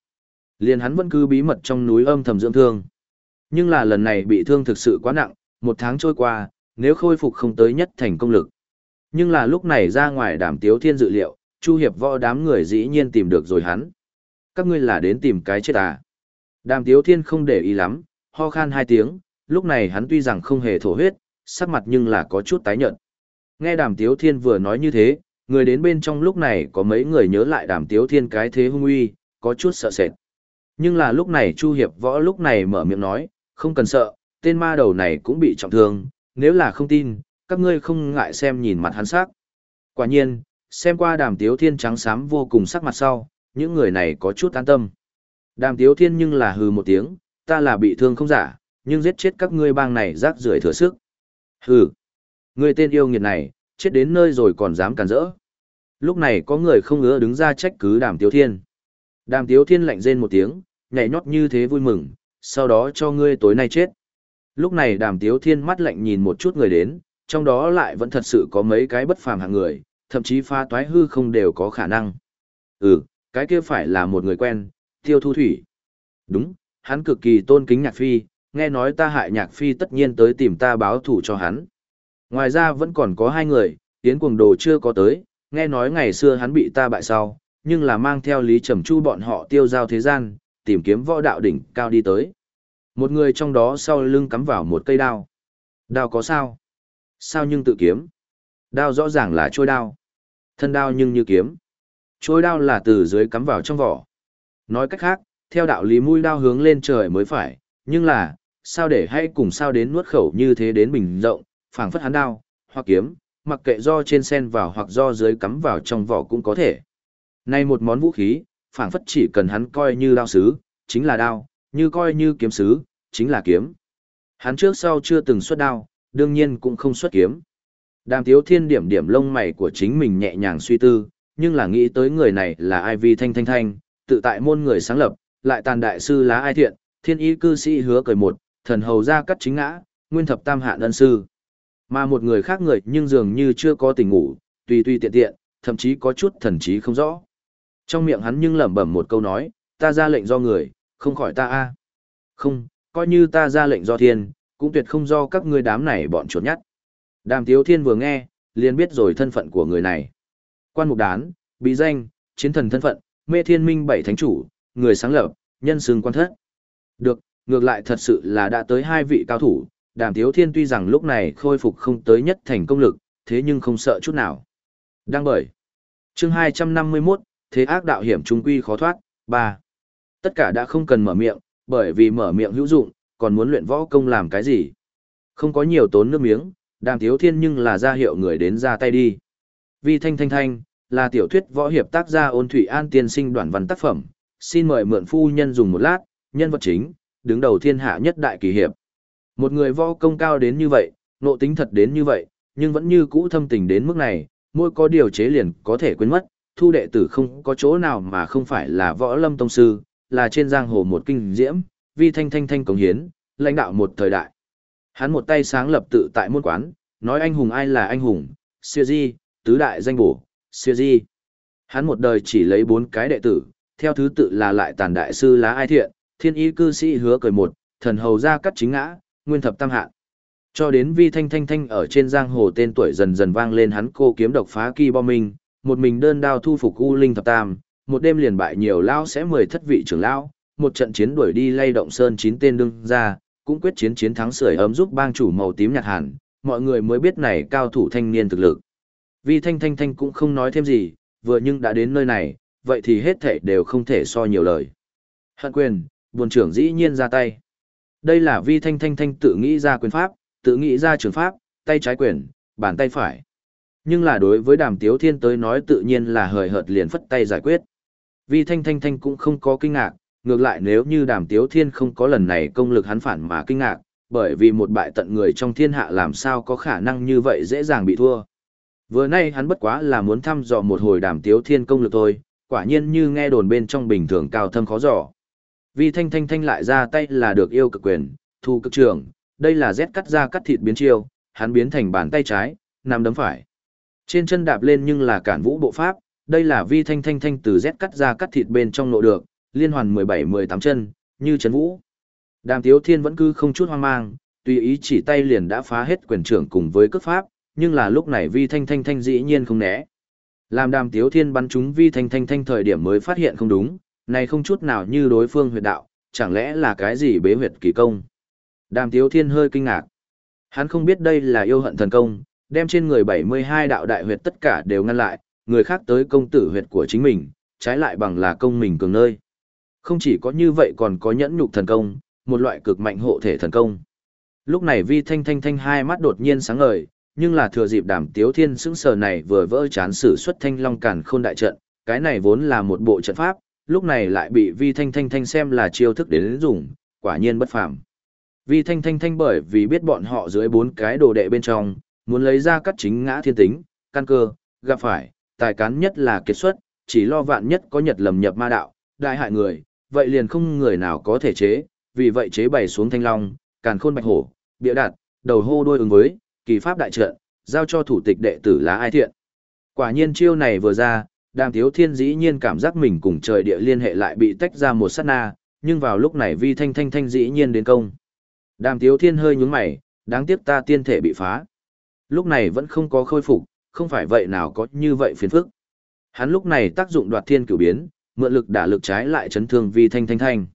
Liền hắn vẫn cứ bí mật trong núi âm thầm dưỡng thương. Nhưng là lần này bị thương thực sự quá nặng, một tháng trôi qua, nếu khôi phục không tới nhất thành công lực. Nhưng là lúc này ra ngoài đảm tiếu thiên dự liệu, Chu Hiệp võ đám người dĩ nhiên tìm được rồi hắn. Các ngươi là đến tìm cái chết à. Đàm tiếu thiên không để ý lắm, ho khan hai tiếng, lúc này hắn tuy rằng không hề thổ huyết, sắc mặt nhưng là có chút tái nhợt. Nghe đàm tiếu thiên vừa nói như thế, người đến bên trong lúc này có mấy người nhớ lại đàm tiếu thiên cái thế hung uy, có chút sợ sệt. Nhưng là lúc này Chu Hiệp võ lúc này mở miệng nói, không cần sợ, tên ma đầu này cũng bị trọng thương, nếu là không tin, các ngươi không ngại xem nhìn mặt hắn sắc. Quả nhiên, xem qua đàm tiếu thiên trắng xám vô cùng sắc mặt sau, những người này có chút an tâm. Đàm tiếu thiên nhưng là hừ một tiếng, ta là bị thương không giả, nhưng giết chết các ngươi bang này rác rưởi thừa sức. Hừ, người tên yêu nghiệt này, chết đến nơi rồi còn dám cản rỡ. Lúc này có người không ngứa đứng ra trách cứ đàm tiếu thiên. Đàm tiếu thiên lạnh rên một tiếng, nhảy nhót như thế vui mừng, sau đó cho ngươi tối nay chết. Lúc này đàm tiếu thiên mắt lạnh nhìn một chút người đến, trong đó lại vẫn thật sự có mấy cái bất phàm hạng người, thậm chí pha toái hư không đều có khả năng. Ừ, cái kia phải là một người quen, tiêu thu thủy. Đúng, hắn cực kỳ tôn kính nhạc phi, nghe nói ta hại nhạc phi tất nhiên tới tìm ta báo thủ cho hắn. Ngoài ra vẫn còn có hai người, tiến cuồng đồ chưa có tới, nghe nói ngày xưa hắn bị ta bại sau, nhưng là mang theo lý trầm chu bọn họ tiêu giao thế gian, tìm kiếm võ đạo đỉnh cao đi tới. Một người trong đó sau lưng cắm vào một cây đao. Đao có sao? Sao nhưng tự kiếm? Đao rõ ràng là trôi đao. Thân đao nhưng như kiếm. Trôi đao là từ dưới cắm vào trong vỏ. Nói cách khác, theo đạo lý mũi đao hướng lên trời mới phải, nhưng là, sao để hay cùng sao đến nuốt khẩu như thế đến bình rộng, phảng phất hắn đao, hoặc kiếm, mặc kệ do trên sen vào hoặc do dưới cắm vào trong vỏ cũng có thể. Nay một món vũ khí, phảng phất chỉ cần hắn coi như đao sứ, chính là đao, như coi như kiếm sứ, chính là kiếm. Hắn trước sau chưa từng xuất đao, đương nhiên cũng không xuất kiếm. Đàm tiếu thiên điểm điểm lông mày của chính mình nhẹ nhàng suy tư, nhưng là nghĩ tới người này là ai vi thanh thanh thanh, tự tại môn người sáng lập, lại tàn đại sư lá ai thiện, thiên ý cư sĩ hứa cười một, thần hầu ra cắt chính ngã, nguyên thập tam hạ đơn sư. Mà một người khác người nhưng dường như chưa có tình ngủ, tùy tùy tiện tiện, thậm chí có chút thần trí không rõ. Trong miệng hắn nhưng lẩm bẩm một câu nói, ta ra lệnh do người, không khỏi ta a. Không, coi như ta ra lệnh do thiên, cũng tuyệt không do các ngươi đám này bọn chuột nhắt. Đàm Tiếu Thiên vừa nghe, liền biết rồi thân phận của người này. Quan mục đán, bí danh, chiến thần thân phận, mê thiên minh bảy thánh chủ, người sáng lập, nhân xương quan thất. Được, ngược lại thật sự là đã tới hai vị cao thủ, đàm tiếu thiên tuy rằng lúc này khôi phục không tới nhất thành công lực, thế nhưng không sợ chút nào. Đăng bởi. chương 251, thế ác đạo hiểm trung quy khó thoát, 3. Tất cả đã không cần mở miệng, bởi vì mở miệng hữu dụng, còn muốn luyện võ công làm cái gì. Không có nhiều tốn nước miếng, Đàm Tiếu Thiên nhưng là ra hiệu người đến ra tay đi. Vi Thanh Thanh Thanh, là tiểu thuyết võ hiệp tác gia ôn thủy an tiên sinh đoạn văn tác phẩm, xin mời mượn phu nhân dùng một lát, nhân vật chính, đứng đầu thiên hạ nhất đại kỳ hiệp. Một người võ công cao đến như vậy, nộ tính thật đến như vậy, nhưng vẫn như cũ thâm tình đến mức này, mỗi có điều chế liền có thể quên mất, thu đệ tử không có chỗ nào mà không phải là võ lâm tông sư, là trên giang hồ một kinh diễm, vi thanh thanh thanh cống hiến, lãnh đạo một thời đại. Hắn một tay sáng lập tự tại môn quán, nói anh hùng ai là anh hùng, siêu di, tứ đại danh bổ, siêu di. Hắn một đời chỉ lấy bốn cái đệ tử, theo thứ tự là lại tàn đại sư lá ai thiện, thiên y cư sĩ hứa cười một, thần hầu ra cắt chính ngã, nguyên thập tam hạn. Cho đến vi thanh thanh thanh ở trên giang hồ tên tuổi dần dần vang lên hắn cô kiếm độc phá kỳ bom minh, một mình đơn đao thu phục u linh thập tam, một đêm liền bại nhiều lão sẽ mười thất vị trưởng lão, một trận chiến đuổi đi lay động sơn chín tên đương ra, cũng quyết chiến chiến thắng sưởi ấm giúp bang chủ màu tím nhạt hẳn. mọi người mới biết này cao thủ thanh niên thực lực. Vi thanh thanh thanh cũng không nói thêm gì, vừa nhưng đã đến nơi này, vậy thì hết thể đều không thể so nhiều lời. Hận quyền, buồn trưởng dĩ nhiên ra tay. Đây là vi thanh thanh thanh tự nghĩ ra quyền pháp, tự nghĩ ra trường pháp, tay trái quyền, bàn tay phải. Nhưng là đối với đàm tiếu thiên tới nói tự nhiên là hời hợt liền phất tay giải quyết. Vi thanh thanh thanh cũng không có kinh ngạc, ngược lại nếu như đàm tiếu thiên không có lần này công lực hắn phản mà kinh ngạc, bởi vì một bại tận người trong thiên hạ làm sao có khả năng như vậy dễ dàng bị thua. Vừa nay hắn bất quá là muốn thăm dò một hồi đàm tiếu thiên công lực thôi, quả nhiên như nghe đồn bên trong bình thường cao thâm khó dò. Vi thanh thanh thanh lại ra tay là được yêu cực quyền, thu cực trưởng, đây là rét cắt ra cắt thịt biến chiêu, hắn biến thành bàn tay trái, nằm đấm phải. Trên chân đạp lên nhưng là cản vũ bộ pháp, đây là vi thanh thanh thanh từ rét cắt ra cắt thịt bên trong nội được, liên hoàn 17-18 chân, như chấn vũ. Đàm Tiếu Thiên vẫn cứ không chút hoang mang, tùy ý chỉ tay liền đã phá hết quyền trưởng cùng với cước pháp, nhưng là lúc này vi thanh thanh thanh dĩ nhiên không né. Làm đàm Tiếu Thiên bắn chúng vi thanh thanh thanh thời điểm mới phát hiện không đúng, này không chút nào như đối phương huyệt đạo, chẳng lẽ là cái gì bế huyệt kỳ công. Đàm Tiếu Thiên hơi kinh ngạc. Hắn không biết đây là yêu hận thần công, đem trên người 72 đạo đại huyệt tất cả đều ngăn lại, người khác tới công tử huyệt của chính mình, trái lại bằng là công mình cường nơi. Không chỉ có như vậy còn có nhẫn nhục thần công, một loại cực mạnh hộ thể thần công. Lúc này Vi Thanh Thanh Thanh hai mắt đột nhiên sáng ngời, nhưng là thừa dịp Đàm Tiếu Thiên sững sờ này vừa vỡ chán sử xuất Thanh Long Càn Khôn đại trận, cái này vốn là một bộ trận pháp, lúc này lại bị Vi Thanh Thanh Thanh xem là chiêu thức đến dùng, quả nhiên bất phàm. Vi Thanh Thanh Thanh bởi vì biết bọn họ dưới bốn cái đồ đệ bên trong, muốn lấy ra cắt chính ngã thiên tính, căn cơ, gặp phải, tài cán nhất là kết xuất, chỉ lo vạn nhất có nhật lầm nhập ma đạo, đại hại người, vậy liền không người nào có thể chế, vì vậy chế bày xuống thanh long, càn khôn bạch hổ, bịa đạt, đầu hô đôi ứng với, kỳ pháp đại trận, giao cho thủ tịch đệ tử lá ai thiện. Quả nhiên chiêu này vừa ra, đàm thiếu thiên dĩ nhiên cảm giác mình cùng trời địa liên hệ lại bị tách ra một sát na, nhưng vào lúc này vi thanh thanh thanh dĩ nhiên đến công. Đàm thiếu thiên hơi nhúng mày, đáng tiếc ta tiên thể bị phá. Lúc này vẫn không có khôi phục, không phải vậy nào có như vậy phiền phức. Hắn lúc này tác dụng đoạt thiên cửu biến, mượn lực đả lực trái lại chấn thương vi thanh thanh thanh.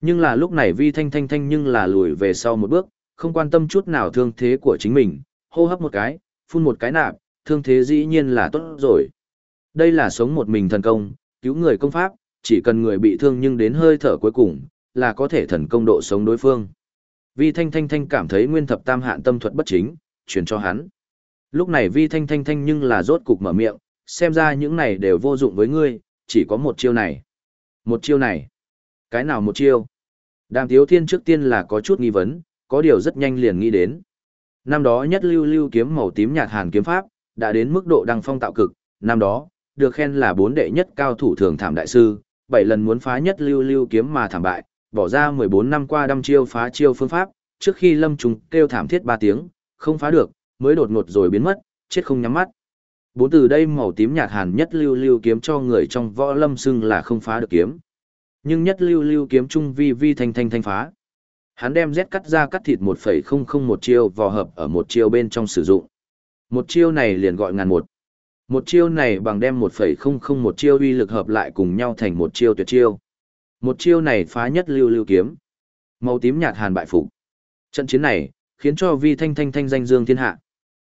Nhưng là lúc này vi thanh thanh thanh nhưng là lùi về sau một bước, không quan tâm chút nào thương thế của chính mình, hô hấp một cái, phun một cái nạp, thương thế dĩ nhiên là tốt rồi. Đây là sống một mình thần công, cứu người công pháp, chỉ cần người bị thương nhưng đến hơi thở cuối cùng, là có thể thần công độ sống đối phương. Vi Thanh Thanh Thanh cảm thấy nguyên thập tam hạn tâm thuật bất chính, truyền cho hắn. Lúc này Vi Thanh Thanh Thanh nhưng là rốt cục mở miệng, xem ra những này đều vô dụng với ngươi, chỉ có một chiêu này. Một chiêu này. Cái nào một chiêu? Đàm Tiếu Thiên trước tiên là có chút nghi vấn, có điều rất nhanh liền nghĩ đến. Năm đó nhất lưu lưu kiếm màu tím nhạt hàn kiếm pháp, đã đến mức độ đăng phong tạo cực, năm đó, được khen là bốn đệ nhất cao thủ thường thảm đại sư, bảy lần muốn phá nhất lưu lưu kiếm mà thảm bại, bỏ ra 14 năm qua đâm chiêu phá chiêu phương pháp, trước khi lâm trùng kêu thảm thiết ba tiếng, không phá được, mới đột ngột rồi biến mất, chết không nhắm mắt. Bốn từ đây màu tím nhạt hàn nhất lưu lưu kiếm cho người trong võ lâm xưng là không phá được kiếm. Nhưng nhất lưu lưu kiếm trung vi vi thanh thanh thanh phá. Hắn đem rét cắt ra cắt thịt 1,001 chiêu vò hợp ở một chiêu bên trong sử dụng. Một chiêu này liền gọi ngàn một. Một chiêu này bằng đem 1,001 chiêu uy lực hợp lại cùng nhau thành một chiêu tuyệt chiêu. Một chiêu này phá nhất lưu lưu kiếm. Màu tím nhạt hàn bại phục. Trận chiến này, khiến cho vi thanh thanh thanh danh dương thiên hạ.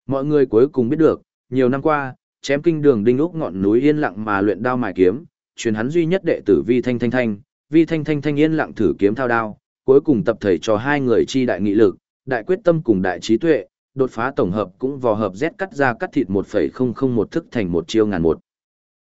Mọi người cuối cùng biết được, nhiều năm qua, chém kinh đường đinh úc ngọn núi yên lặng mà luyện đao mài kiếm, truyền hắn duy nhất đệ tử vi thanh thanh thanh, vi thanh thanh thanh yên lặng thử kiếm thao đao, cuối cùng tập thầy cho hai người chi đại nghị lực, đại quyết tâm cùng đại trí tuệ, đột phá tổng hợp cũng vò hợp Z cắt ra cắt thịt 1,001 thức thành một chiêu ngàn một.